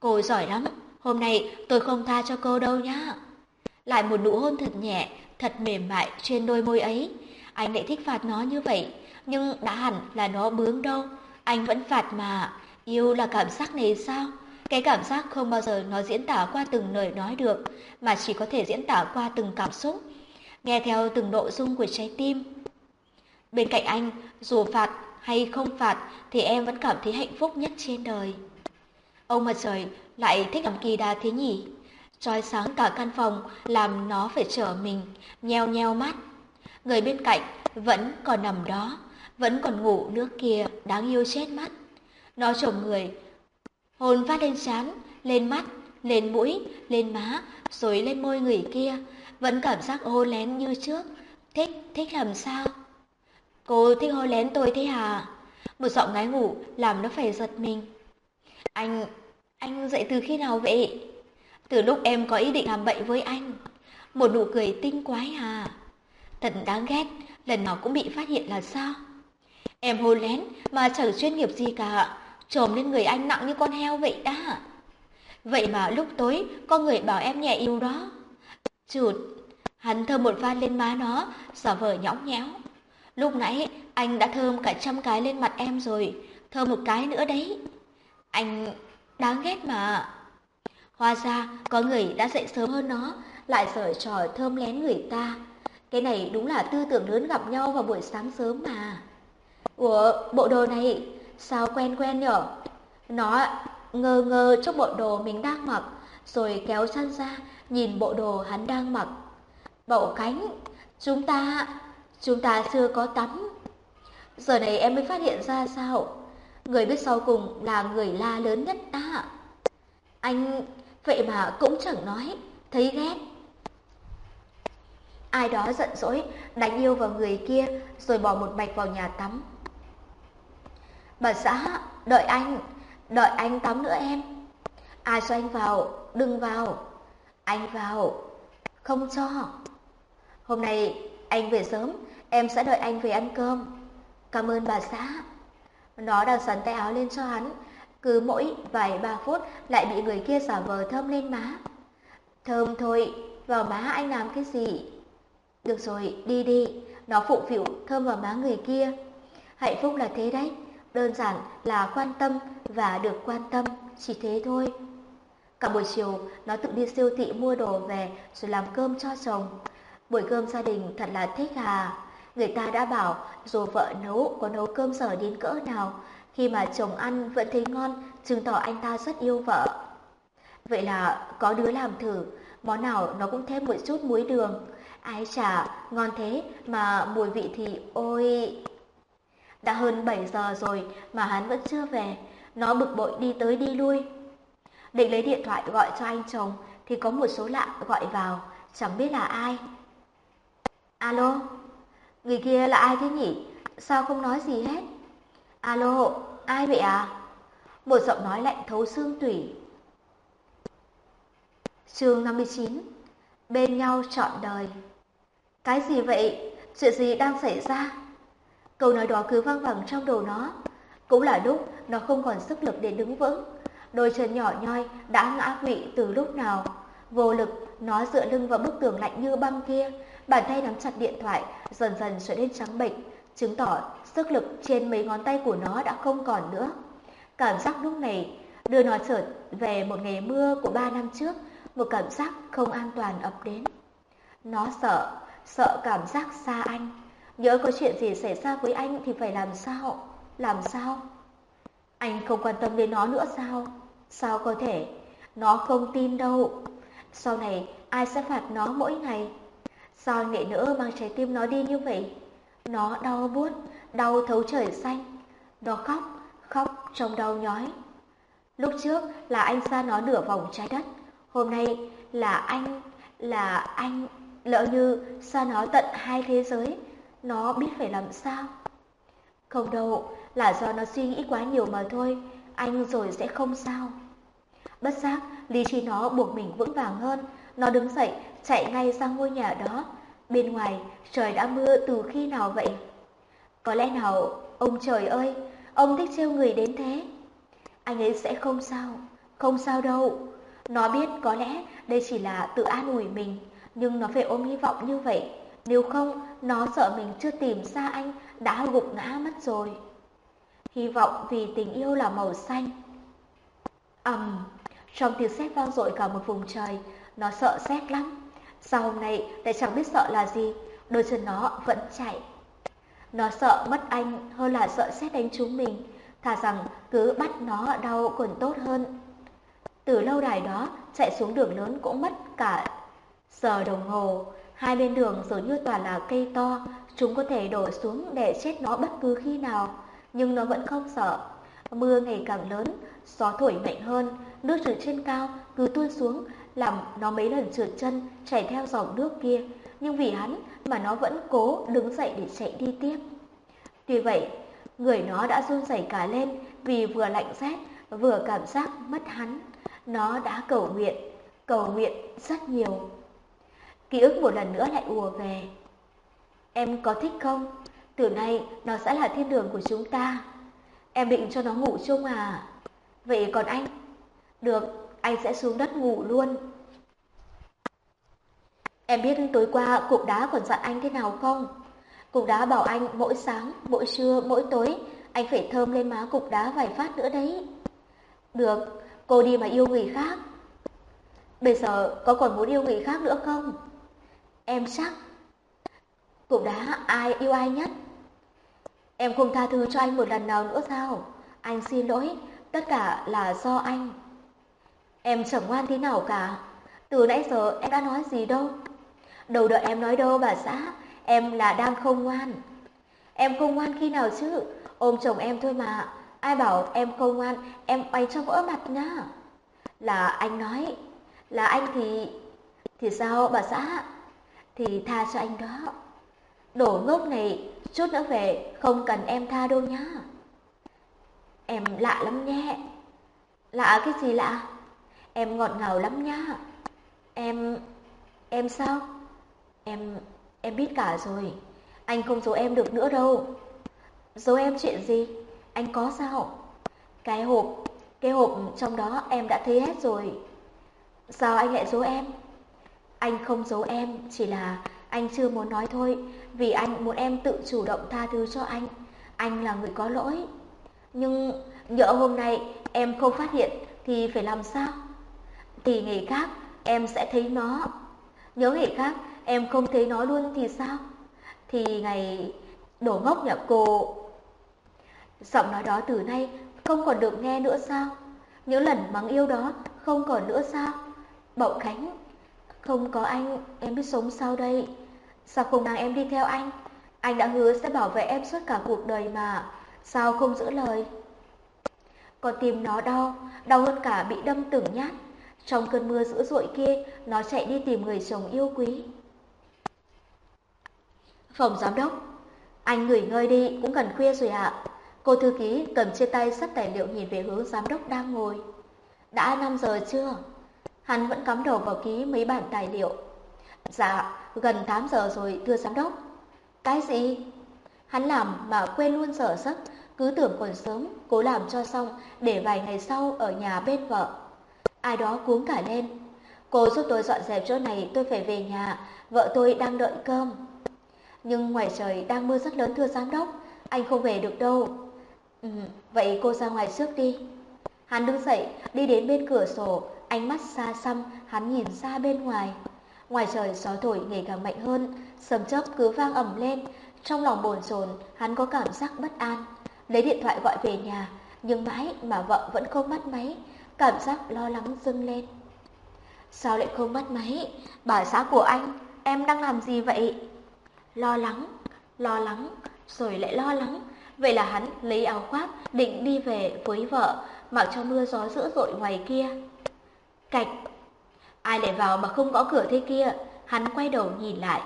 Cô giỏi lắm, hôm nay tôi không tha cho cô đâu nhá. Lại một nụ hôn thật nhẹ, thật mềm mại trên đôi môi ấy. Anh lại thích phạt nó như vậy, nhưng đã hẳn là nó bướng đâu. Anh vẫn phạt mà, yêu là cảm giác này sao? Cái cảm giác không bao giờ nó diễn tả qua từng lời nói được, mà chỉ có thể diễn tả qua từng cảm xúc, nghe theo từng nội dung của trái tim. Bên cạnh anh, dù phạt hay không phạt thì em vẫn cảm thấy hạnh phúc nhất trên đời. Ông mặt trời lại thích làm kỳ đà thế nhỉ? trói sáng cả căn phòng làm nó phải trở mình, nheo nheo mắt. Người bên cạnh vẫn còn nằm đó, vẫn còn ngủ nước kia, đáng yêu chết mắt. Nó chồng người, hồn phát lên trán, lên mắt, lên mũi, lên má, rồi lên môi người kia, vẫn cảm giác hôn lén như trước. Thích, thích làm sao? Cô thích hôn lén tôi thế hả? Một giọng ngái ngủ làm nó phải giật mình. Anh, anh dậy từ khi nào vậy? Từ lúc em có ý định làm bậy với anh. Một nụ cười tinh quái à. Thật đáng ghét, lần nào cũng bị phát hiện là sao? Em hôn lén mà chẳng chuyên nghiệp gì cả, trồm lên người anh nặng như con heo vậy đã. Vậy mà lúc tối có người bảo em nhẹ yêu đó. Chụt, hắn thơm một van lên má nó, giả vờ nhõng nhẽo. Lúc nãy anh đã thơm cả trăm cái lên mặt em rồi, thơm một cái nữa đấy. Anh đáng ghét mà. Hóa ra có người đã dậy sớm hơn nó, lại giở trò thơm lén người ta. Cái này đúng là tư tưởng lớn gặp nhau vào buổi sáng sớm mà. Ủa, bộ đồ này sao quen quen nhở? Nó ngơ ngơ trong bộ đồ mình đang mặc, rồi kéo chân ra nhìn bộ đồ hắn đang mặc. Bậu cánh, chúng ta, chúng ta chưa có tắm. Giờ này em mới phát hiện ra sao? Người biết sau cùng là người la lớn nhất đã. Anh vậy mà cũng chẳng nói, thấy ghét. Ai đó giận dỗi, đánh yêu vào người kia, rồi bỏ một mạch vào nhà tắm. Bà xã, đợi anh, đợi anh tắm nữa em. Ai cho anh vào, đừng vào. Anh vào, không cho. Hôm nay anh về sớm, em sẽ đợi anh về ăn cơm. Cảm ơn bà xã. Nó đang sắn tay áo lên cho hắn, cứ mỗi vài ba phút lại bị người kia giả vờ thơm lên má. Thơm thôi, vào má anh làm cái gì? Được rồi, đi đi, nó phụ phịu thơm vào má người kia. Hạnh phúc là thế đấy, đơn giản là quan tâm và được quan tâm, chỉ thế thôi. Cả buổi chiều, nó tự đi siêu thị mua đồ về rồi làm cơm cho chồng. Buổi cơm gia đình thật là thích hà. Người ta đã bảo dù vợ nấu có nấu cơm dở đến cỡ nào khi mà chồng ăn vẫn thấy ngon, chứng tỏ anh ta rất yêu vợ. Vậy là có đứa làm thử, món nào nó cũng thêm một chút muối đường. Ái chả ngon thế mà mùi vị thì ôi... Đã hơn 7 giờ rồi mà hắn vẫn chưa về, nó bực bội đi tới đi lui. Định lấy điện thoại gọi cho anh chồng thì có một số lạ gọi vào, chẳng biết là ai. Alo, người kia là ai thế nhỉ? Sao không nói gì hết? Alo, ai vậy à? Một giọng nói lạnh thấu xương tủy. Chương 59 Bên nhau trọn đời Cái gì vậy? Chuyện gì đang xảy ra? Câu nói đó cứ vang vẳng trong đầu nó. Cũng là lúc nó không còn sức lực để đứng vững. Đôi chân nhỏ nhoi đã ngã quỵ từ lúc nào. Vô lực, nó dựa lưng vào bức tường lạnh như băng kia. Bàn tay nắm chặt điện thoại, dần dần trở nên trắng bệch, chứng tỏ sức lực trên mấy ngón tay của nó đã không còn nữa. Cảm giác lúc này đưa nó trở về một ngày mưa của ba năm trước, một cảm giác không an toàn ập đến. Nó sợ, sợ cảm giác xa anh. Nhớ có chuyện gì xảy ra với anh thì phải làm sao? Làm sao? Anh không quan tâm đến nó nữa sao? Sao có thể? Nó không tin đâu. Sau này ai sẽ phạt nó mỗi ngày? Sao anh lại nỡ mang trái tim nó đi như vậy? Nó đau buốt, đau thấu trời xanh. Nó khóc, khóc trong đau nhói. Lúc trước là anh xa nó nửa vòng trái đất. Hôm nay là anh, là anh, lỡ như xa nó tận hai thế giới. Nó biết phải làm sao? Không đâu, là do nó suy nghĩ quá nhiều mà thôi. Anh rồi sẽ không sao. Bất giác, lý trí nó buộc mình vững vàng hơn. Nó đứng dậy, chạy ngay sang ngôi nhà đó. Bên ngoài, trời đã mưa từ khi nào vậy? Có lẽ nào, ông trời ơi, ông thích trêu người đến thế? Anh ấy sẽ không sao, không sao đâu. Nó biết có lẽ đây chỉ là tự an ủi mình, nhưng nó phải ôm hy vọng như vậy. Nếu không, nó sợ mình chưa tìm ra anh đã gục ngã mất rồi. Hy vọng vì tình yêu là màu xanh. ầm, um, trong tiếng sét vang dội cả một vùng trời, nó sợ sét lắm. Sao hôm nay lại chẳng biết sợ là gì, đôi chân nó vẫn chạy. Nó sợ mất anh hơn là sợ sét đánh chúng mình, thà rằng cứ bắt nó đau còn tốt hơn. Từ lâu đài đó, chạy xuống đường lớn cũng mất cả giờ đồng hồ. Hai bên đường dường như toàn là cây to, chúng có thể đổ xuống để chết nó bất cứ khi nào, nhưng nó vẫn không sợ. Mưa ngày càng lớn, gió thổi mạnh hơn, nước từ trên cao cứ tuôn xuống, làm nó mấy lần trượt chân chảy theo dòng nước kia, nhưng vì hắn mà nó vẫn cố đứng dậy để chạy đi tiếp. Tuy vậy, người nó đã run rẩy cả lên vì vừa lạnh rét, vừa cảm giác mất hắn. Nó đã cầu nguyện, cầu nguyện rất nhiều. Ký ức một lần nữa lại ùa về. Em có thích không? Từ nay nó sẽ là thiên đường của chúng ta. Em định cho nó ngủ chung à? Vậy còn anh? Được, anh sẽ xuống đất ngủ luôn. Em biết tối qua cục đá còn dặn anh thế nào không? Cục đá bảo anh mỗi sáng, mỗi trưa, mỗi tối anh phải thơm lên má cục đá vài phát nữa đấy. Được, cô đi mà yêu người khác. Bây giờ có còn muốn yêu người khác nữa không? Em chắc. cũng đã ai yêu ai nhất? Em không tha thứ cho anh một lần nào nữa sao? Anh xin lỗi, tất cả là do anh. Em chẳng ngoan thế nào cả. Từ nãy giờ em đã nói gì đâu. đầu đợi em nói đâu bà xã, em là đang không ngoan. Em không ngoan khi nào chứ? Ôm chồng em thôi mà. Ai bảo em không ngoan, em bay cho vỡ mặt nhá. Là anh nói, là anh thì... Thì sao bà xã? Thì tha cho anh đó. Đổ ngốc này, chút nữa về không cần em tha đâu nhá. Em lạ lắm nhé. Lạ cái gì lạ? Em ngọt ngào lắm nhá. Em... em sao? Em... em biết cả rồi. Anh không giấu em được nữa đâu. Giấu em chuyện gì? Anh có sao? Cái hộp, cái hộp trong đó em đã thấy hết rồi. Sao anh lại giấu em? Anh không giấu em, chỉ là anh chưa muốn nói thôi, vì anh muốn em tự chủ động tha thứ cho anh. Anh là người có lỗi. Nhưng nhỡ hôm nay em không phát hiện thì phải làm sao? Thì ngày khác em sẽ thấy nó. Nhớ ngày khác em không thấy nó luôn thì sao? Thì ngày đổ ngốc nhà cô. Giọng nói đó từ nay không còn được nghe nữa sao? Những lần mắng yêu đó không còn nữa sao? Bậu Khánh, không có anh em biết sống sao đây? Sao không mang em đi theo anh? Anh đã hứa sẽ bảo vệ em suốt cả cuộc đời mà. Sao không giữ lời? Con tim nó đau, đau hơn cả bị đâm từng nhát. Trong cơn mưa dữ dội kia, nó chạy đi tìm người chồng yêu quý. Phòng giám đốc, anh nghỉ ngơi đi, cũng gần khuya rồi ạ. Cô thư ký cầm trên tay sắp tài liệu nhìn về hướng giám đốc đang ngồi. Đã 5 giờ chưa? Hắn vẫn cắm đầu vào ký mấy bản tài liệu. Dạ, gần 8 giờ rồi thưa giám đốc. Cái gì? Hắn làm mà quên luôn giờ giấc, cứ tưởng còn sớm, cố làm cho xong để vài ngày sau ở nhà bên vợ. Ai đó cuống cả lên. Cô giúp tôi dọn dẹp chỗ này, tôi phải về nhà, vợ tôi đang đợi cơm. Nhưng ngoài trời đang mưa rất lớn thưa giám đốc, anh không về được đâu. Ừ, vậy cô ra ngoài trước đi. Hắn đứng dậy, đi đến bên cửa sổ, ánh mắt xa xăm, hắn nhìn ra bên ngoài. Ngoài trời gió thổi ngày càng mạnh hơn, sấm chớp cứ vang ầm lên, trong lòng bồn chồn, hắn có cảm giác bất an. Lấy điện thoại gọi về nhà, nhưng mãi mà vợ vẫn không bắt máy, cảm giác lo lắng dâng lên. Sao lại không bắt máy? Bà xã của anh, em đang làm gì vậy? Lo lắng, lo lắng, rồi lại lo lắng. Vậy là hắn lấy áo khoác định đi về với vợ, mặc cho mưa gió dữ dội ngoài kia. Cạch, ai lại vào mà không có cửa thế kia? Hắn quay đầu nhìn lại.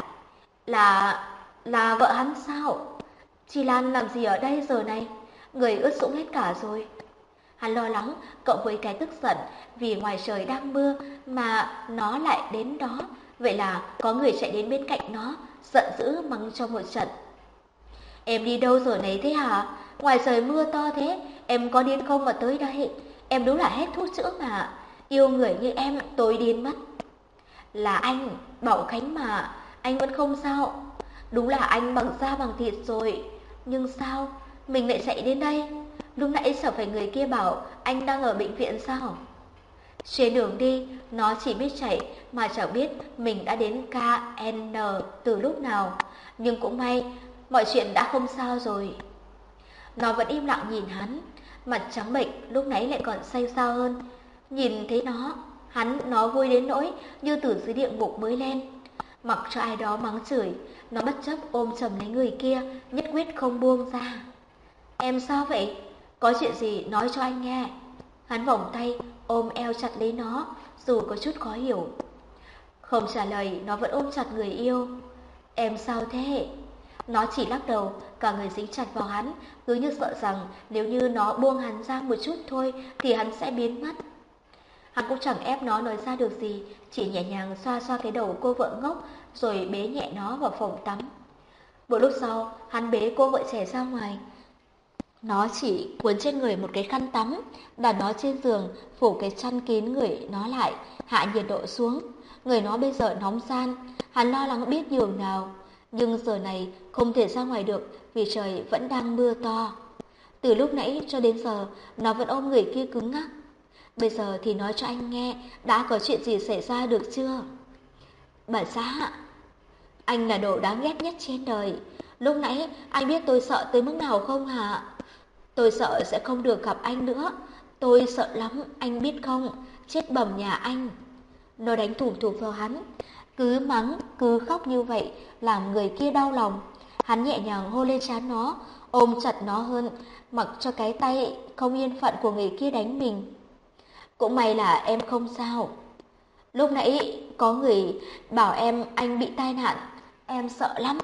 Là... là vợ hắn sao? Chi Lan làm gì ở đây giờ này? Người ướt sũng hết cả rồi. Hắn lo lắng, cộng với cái tức giận vì ngoài trời đang mưa mà nó lại đến đó. Vậy là có người chạy đến bên cạnh nó, giận dữ mắng cho một trận. Em đi đâu giờ này thế hả? Ngoài trời mưa to thế, em có điên không mà tới đây? Em đúng là hết thuốc chữa mà. Yêu người như em tôi điên mất. Là anh, Bảo Khánh mà, anh vẫn không sao. Đúng là anh bằng da bằng thịt rồi. Nhưng sao? Mình lại chạy đến đây? Lúc nãy sợ phải người kia bảo anh đang ở bệnh viện sao? Trên đường đi, nó chỉ biết chạy mà chẳng biết mình đã đến KN từ lúc nào. Nhưng cũng may, mọi chuyện đã không sao rồi. Nó vẫn im lặng nhìn hắn, mặt trắng bệnh lúc nãy lại còn say sao hơn. Nhìn thấy nó, hắn nó vui đến nỗi như từ dưới địa ngục mới lên. Mặc cho ai đó mắng chửi, nó bất chấp ôm chầm lấy người kia, nhất quyết không buông ra. Em sao vậy? Có chuyện gì nói cho anh nghe. Hắn vòng tay, ôm eo chặt lấy nó, dù có chút khó hiểu. Không trả lời, nó vẫn ôm chặt người yêu. Em sao thế? Nó chỉ lắc đầu, cả người dính chặt vào hắn, cứ như sợ rằng nếu như nó buông hắn ra một chút thôi thì hắn sẽ biến mất. Hắn cũng chẳng ép nó nói ra được gì, chỉ nhẹ nhàng xoa xoa cái đầu cô vợ ngốc rồi bế nhẹ nó vào phòng tắm. Một lúc sau, hắn bế cô vợ trẻ ra ngoài. Nó chỉ cuốn trên người một cái khăn tắm, đặt nó trên giường, phủ cái chăn kín người nó lại, hạ nhiệt độ xuống. Người nó bây giờ nóng gian, hắn lo lắng biết nhường nào. Nhưng giờ này không thể ra ngoài được vì trời vẫn đang mưa to. Từ lúc nãy cho đến giờ, nó vẫn ôm người kia cứng ngắc. Bây giờ thì nói cho anh nghe đã có chuyện gì xảy ra được chưa? Bà xã, anh là đồ đáng ghét nhất trên đời. Lúc nãy anh biết tôi sợ tới mức nào không hả? Tôi sợ sẽ không được gặp anh nữa. Tôi sợ lắm, anh biết không? Chết bầm nhà anh. Nó đánh thủng thủng vào hắn. Cứ mắng, cứ khóc như vậy, làm người kia đau lòng. Hắn nhẹ nhàng hôn lên trán nó, ôm chặt nó hơn, mặc cho cái tay không yên phận của người kia đánh mình. Cũng may là em không sao. Lúc nãy có người bảo em anh bị tai nạn, em sợ lắm.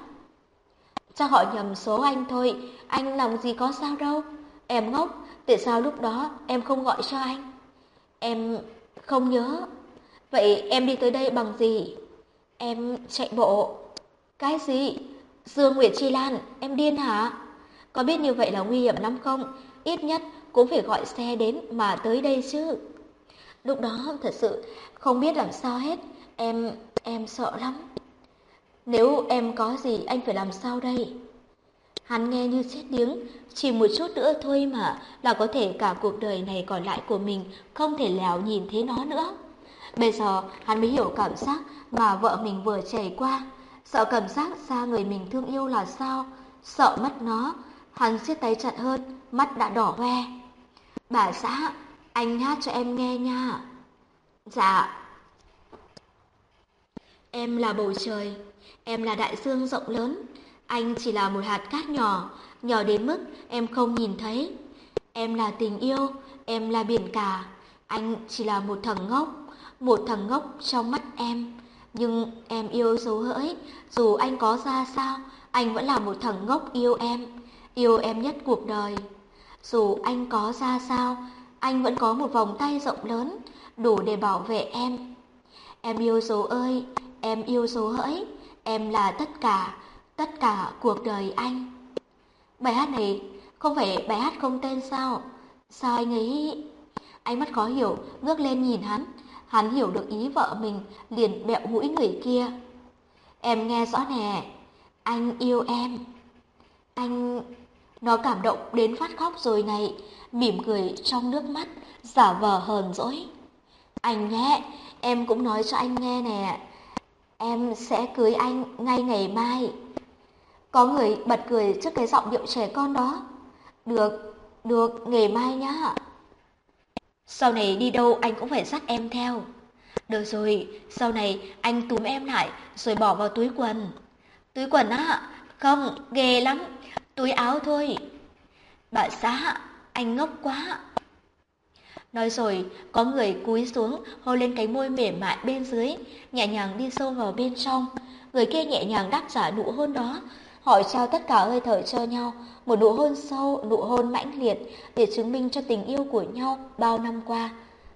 Chắc họ nhầm số anh thôi, anh làm gì có sao đâu. Em ngốc, tại sao lúc đó em không gọi cho anh? Em không nhớ. Vậy em đi tới đây bằng gì? Em chạy bộ. Cái gì? Dương Nguyệt Chi Lan, em điên hả? Có biết như vậy là nguy hiểm lắm không? Ít nhất cũng phải gọi xe đến mà tới đây chứ. Lúc đó thật sự không biết làm sao hết. Em, em sợ lắm. Nếu em có gì anh phải làm sao đây? Hắn nghe như chết điếng, chỉ một chút nữa thôi mà là có thể cả cuộc đời này còn lại của mình không thể lèo nhìn thấy nó nữa. Bây giờ hắn mới hiểu cảm giác mà vợ mình vừa trải qua, sợ cảm giác xa người mình thương yêu là sao, sợ mất nó, hắn siết tay chặt hơn, mắt đã đỏ hoe. Bà xã, anh hát cho em nghe nha. Dạ. Em là bầu trời, em là đại dương rộng lớn, anh chỉ là một hạt cát nhỏ, nhỏ đến mức em không nhìn thấy. Em là tình yêu, em là biển cả, anh chỉ là một thằng ngốc, một thằng ngốc trong mắt em. Nhưng em yêu dấu hỡi, dù anh có ra sao, anh vẫn là một thằng ngốc yêu em, yêu em nhất cuộc đời. Dù anh có ra sao, anh vẫn có một vòng tay rộng lớn, đủ để bảo vệ em. Em yêu dấu ơi, em yêu dấu hỡi, em là tất cả, tất cả cuộc đời anh. Bài hát này không phải bài hát không tên sao? Sao anh ấy... Ánh mắt khó hiểu, ngước lên nhìn hắn. Hắn hiểu được ý vợ mình, liền bẹo mũi người kia. Em nghe rõ nè, anh yêu em. Anh... Nó cảm động đến phát khóc rồi này, mỉm cười trong nước mắt, giả vờ hờn dỗi. Anh nhé, em cũng nói cho anh nghe nè, em sẽ cưới anh ngay ngày mai. Có người bật cười trước cái giọng điệu trẻ con đó. Được, được, ngày mai nhá. Sau này đi đâu anh cũng phải dắt em theo. Được rồi, sau này anh túm em lại rồi bỏ vào túi quần. Túi quần á? Không, ghê lắm. Túi áo thôi. Bà xã, anh ngốc quá. Nói rồi, có người cúi xuống hôn lên cái môi mềm mại bên dưới, nhẹ nhàng đi sâu vào bên trong. Người kia nhẹ nhàng đáp trả nụ hôn đó, Họ trao tất cả hơi thở cho nhau, một nụ hôn sâu, nụ hôn mãnh liệt để chứng minh cho tình yêu của nhau bao năm qua.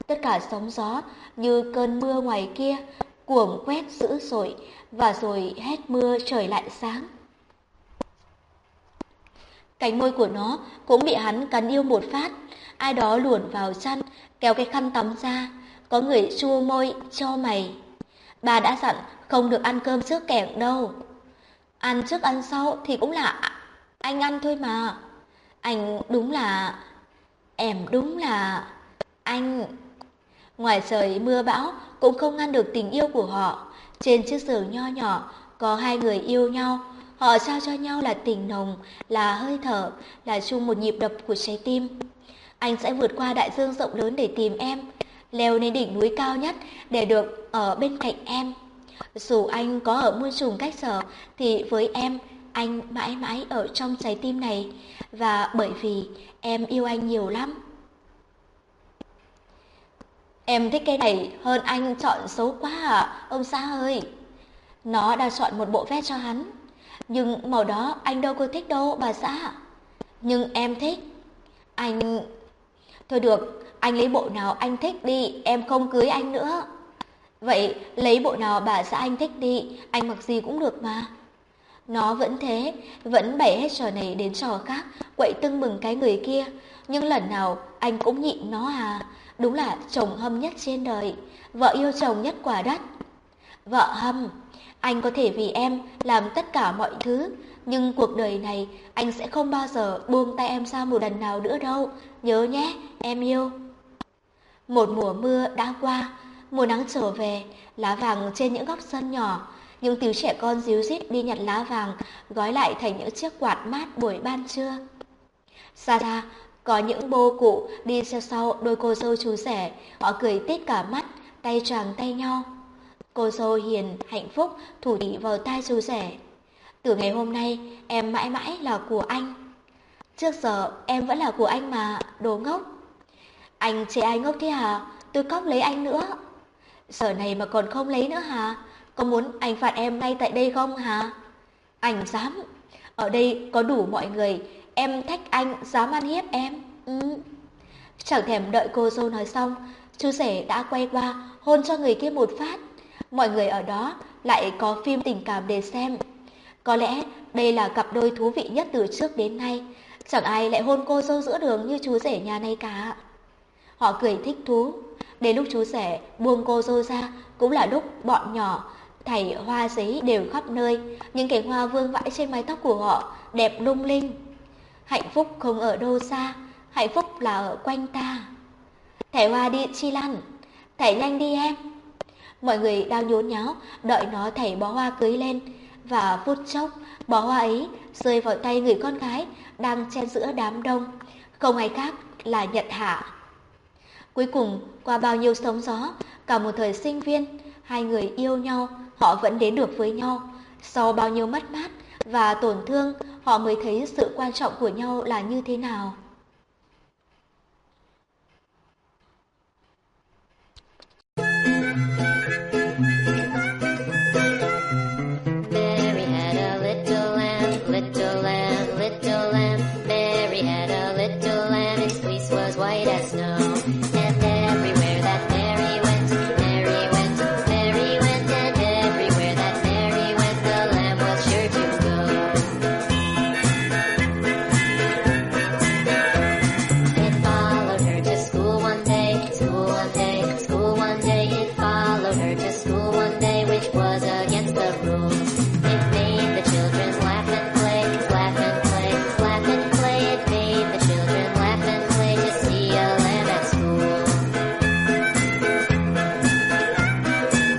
Tất cả sóng gió như cơn mưa ngoài kia, cuồng quét dữ dội và rồi hết mưa trời lại sáng. Cánh môi của nó cũng bị hắn cắn yêu một phát, ai đó luồn vào chăn, kéo cái khăn tắm ra, có người chua môi cho mày. Bà đã dặn không được ăn cơm trước kẻng đâu. Ăn trước ăn sau thì cũng là anh ăn thôi mà. Anh đúng là... Em đúng là... Anh... Ngoài trời mưa bão cũng không ngăn được tình yêu của họ. Trên chiếc giường nho nhỏ có hai người yêu nhau. Họ trao cho nhau là tình nồng, là hơi thở, là chung một nhịp đập của trái tim. Anh sẽ vượt qua đại dương rộng lớn để tìm em, leo lên đỉnh núi cao nhất để được ở bên cạnh em. Dù anh có ở muôn trùng cách sở thì với em anh mãi mãi ở trong trái tim này và bởi vì em yêu anh nhiều lắm. Em thích cây này hơn anh chọn xấu quá à, ông xã ơi. Nó đã chọn một bộ vest cho hắn. Nhưng màu đó anh đâu có thích đâu bà xã. Nhưng em thích. Anh... Thôi được, anh lấy bộ nào anh thích đi, em không cưới anh nữa. Vậy lấy bộ nào bà xã anh thích đi, anh mặc gì cũng được mà. Nó vẫn thế, vẫn bày hết trò này đến trò khác, quậy tưng mừng cái người kia. Nhưng lần nào anh cũng nhịn nó à, đúng là chồng hâm nhất trên đời, vợ yêu chồng nhất quả đất. Vợ hâm, anh có thể vì em làm tất cả mọi thứ, nhưng cuộc đời này anh sẽ không bao giờ buông tay em ra một lần nào nữa đâu, nhớ nhé, em yêu. Một mùa mưa đã qua, Mùa nắng trở về, lá vàng trên những góc sân nhỏ, những tiếng trẻ con díu rít đi nhặt lá vàng, gói lại thành những chiếc quạt mát buổi ban trưa. Xa xa, có những bô cụ đi theo sau đôi cô dâu chú rể, họ cười tít cả mắt, tay choàng tay nhau. Cô dâu hiền, hạnh phúc, thủ thỉ vào tai chú rẻ. Từ ngày hôm nay, em mãi mãi là của anh. Trước giờ, em vẫn là của anh mà, đồ ngốc. Anh chê ai ngốc thế hả? Tôi cóc lấy anh nữa. Giờ này mà còn không lấy nữa hả? Có muốn anh phạt em ngay tại đây không hả? Anh dám. Ở đây có đủ mọi người. Em thách anh dám ăn hiếp em. Ừ. Chẳng thèm đợi cô dâu nói xong, chú rể đã quay qua hôn cho người kia một phát. Mọi người ở đó lại có phim tình cảm để xem. Có lẽ đây là cặp đôi thú vị nhất từ trước đến nay. Chẳng ai lại hôn cô dâu giữa đường như chú rể nhà này cả. Họ cười thích thú. Đến lúc chú rể buông cô dâu ra cũng là lúc bọn nhỏ thảy hoa giấy đều khắp nơi, những cành hoa vương vãi trên mái tóc của họ đẹp lung linh. Hạnh phúc không ở đâu xa, hạnh phúc là ở quanh ta. Thảy hoa đi chi lăn, thảy nhanh đi em. Mọi người đang nhốn nháo, đợi nó thảy bó hoa cưới lên, và phút chốc, bó hoa ấy rơi vào tay người con gái đang chen giữa đám đông, không ai khác là Nhật Hạ. Cuối cùng, qua bao nhiêu sóng gió, cả một thời sinh viên, hai người yêu nhau, họ vẫn đến được với nhau. Sau bao nhiêu mất mát và tổn thương, họ mới thấy sự quan trọng của nhau là như thế nào.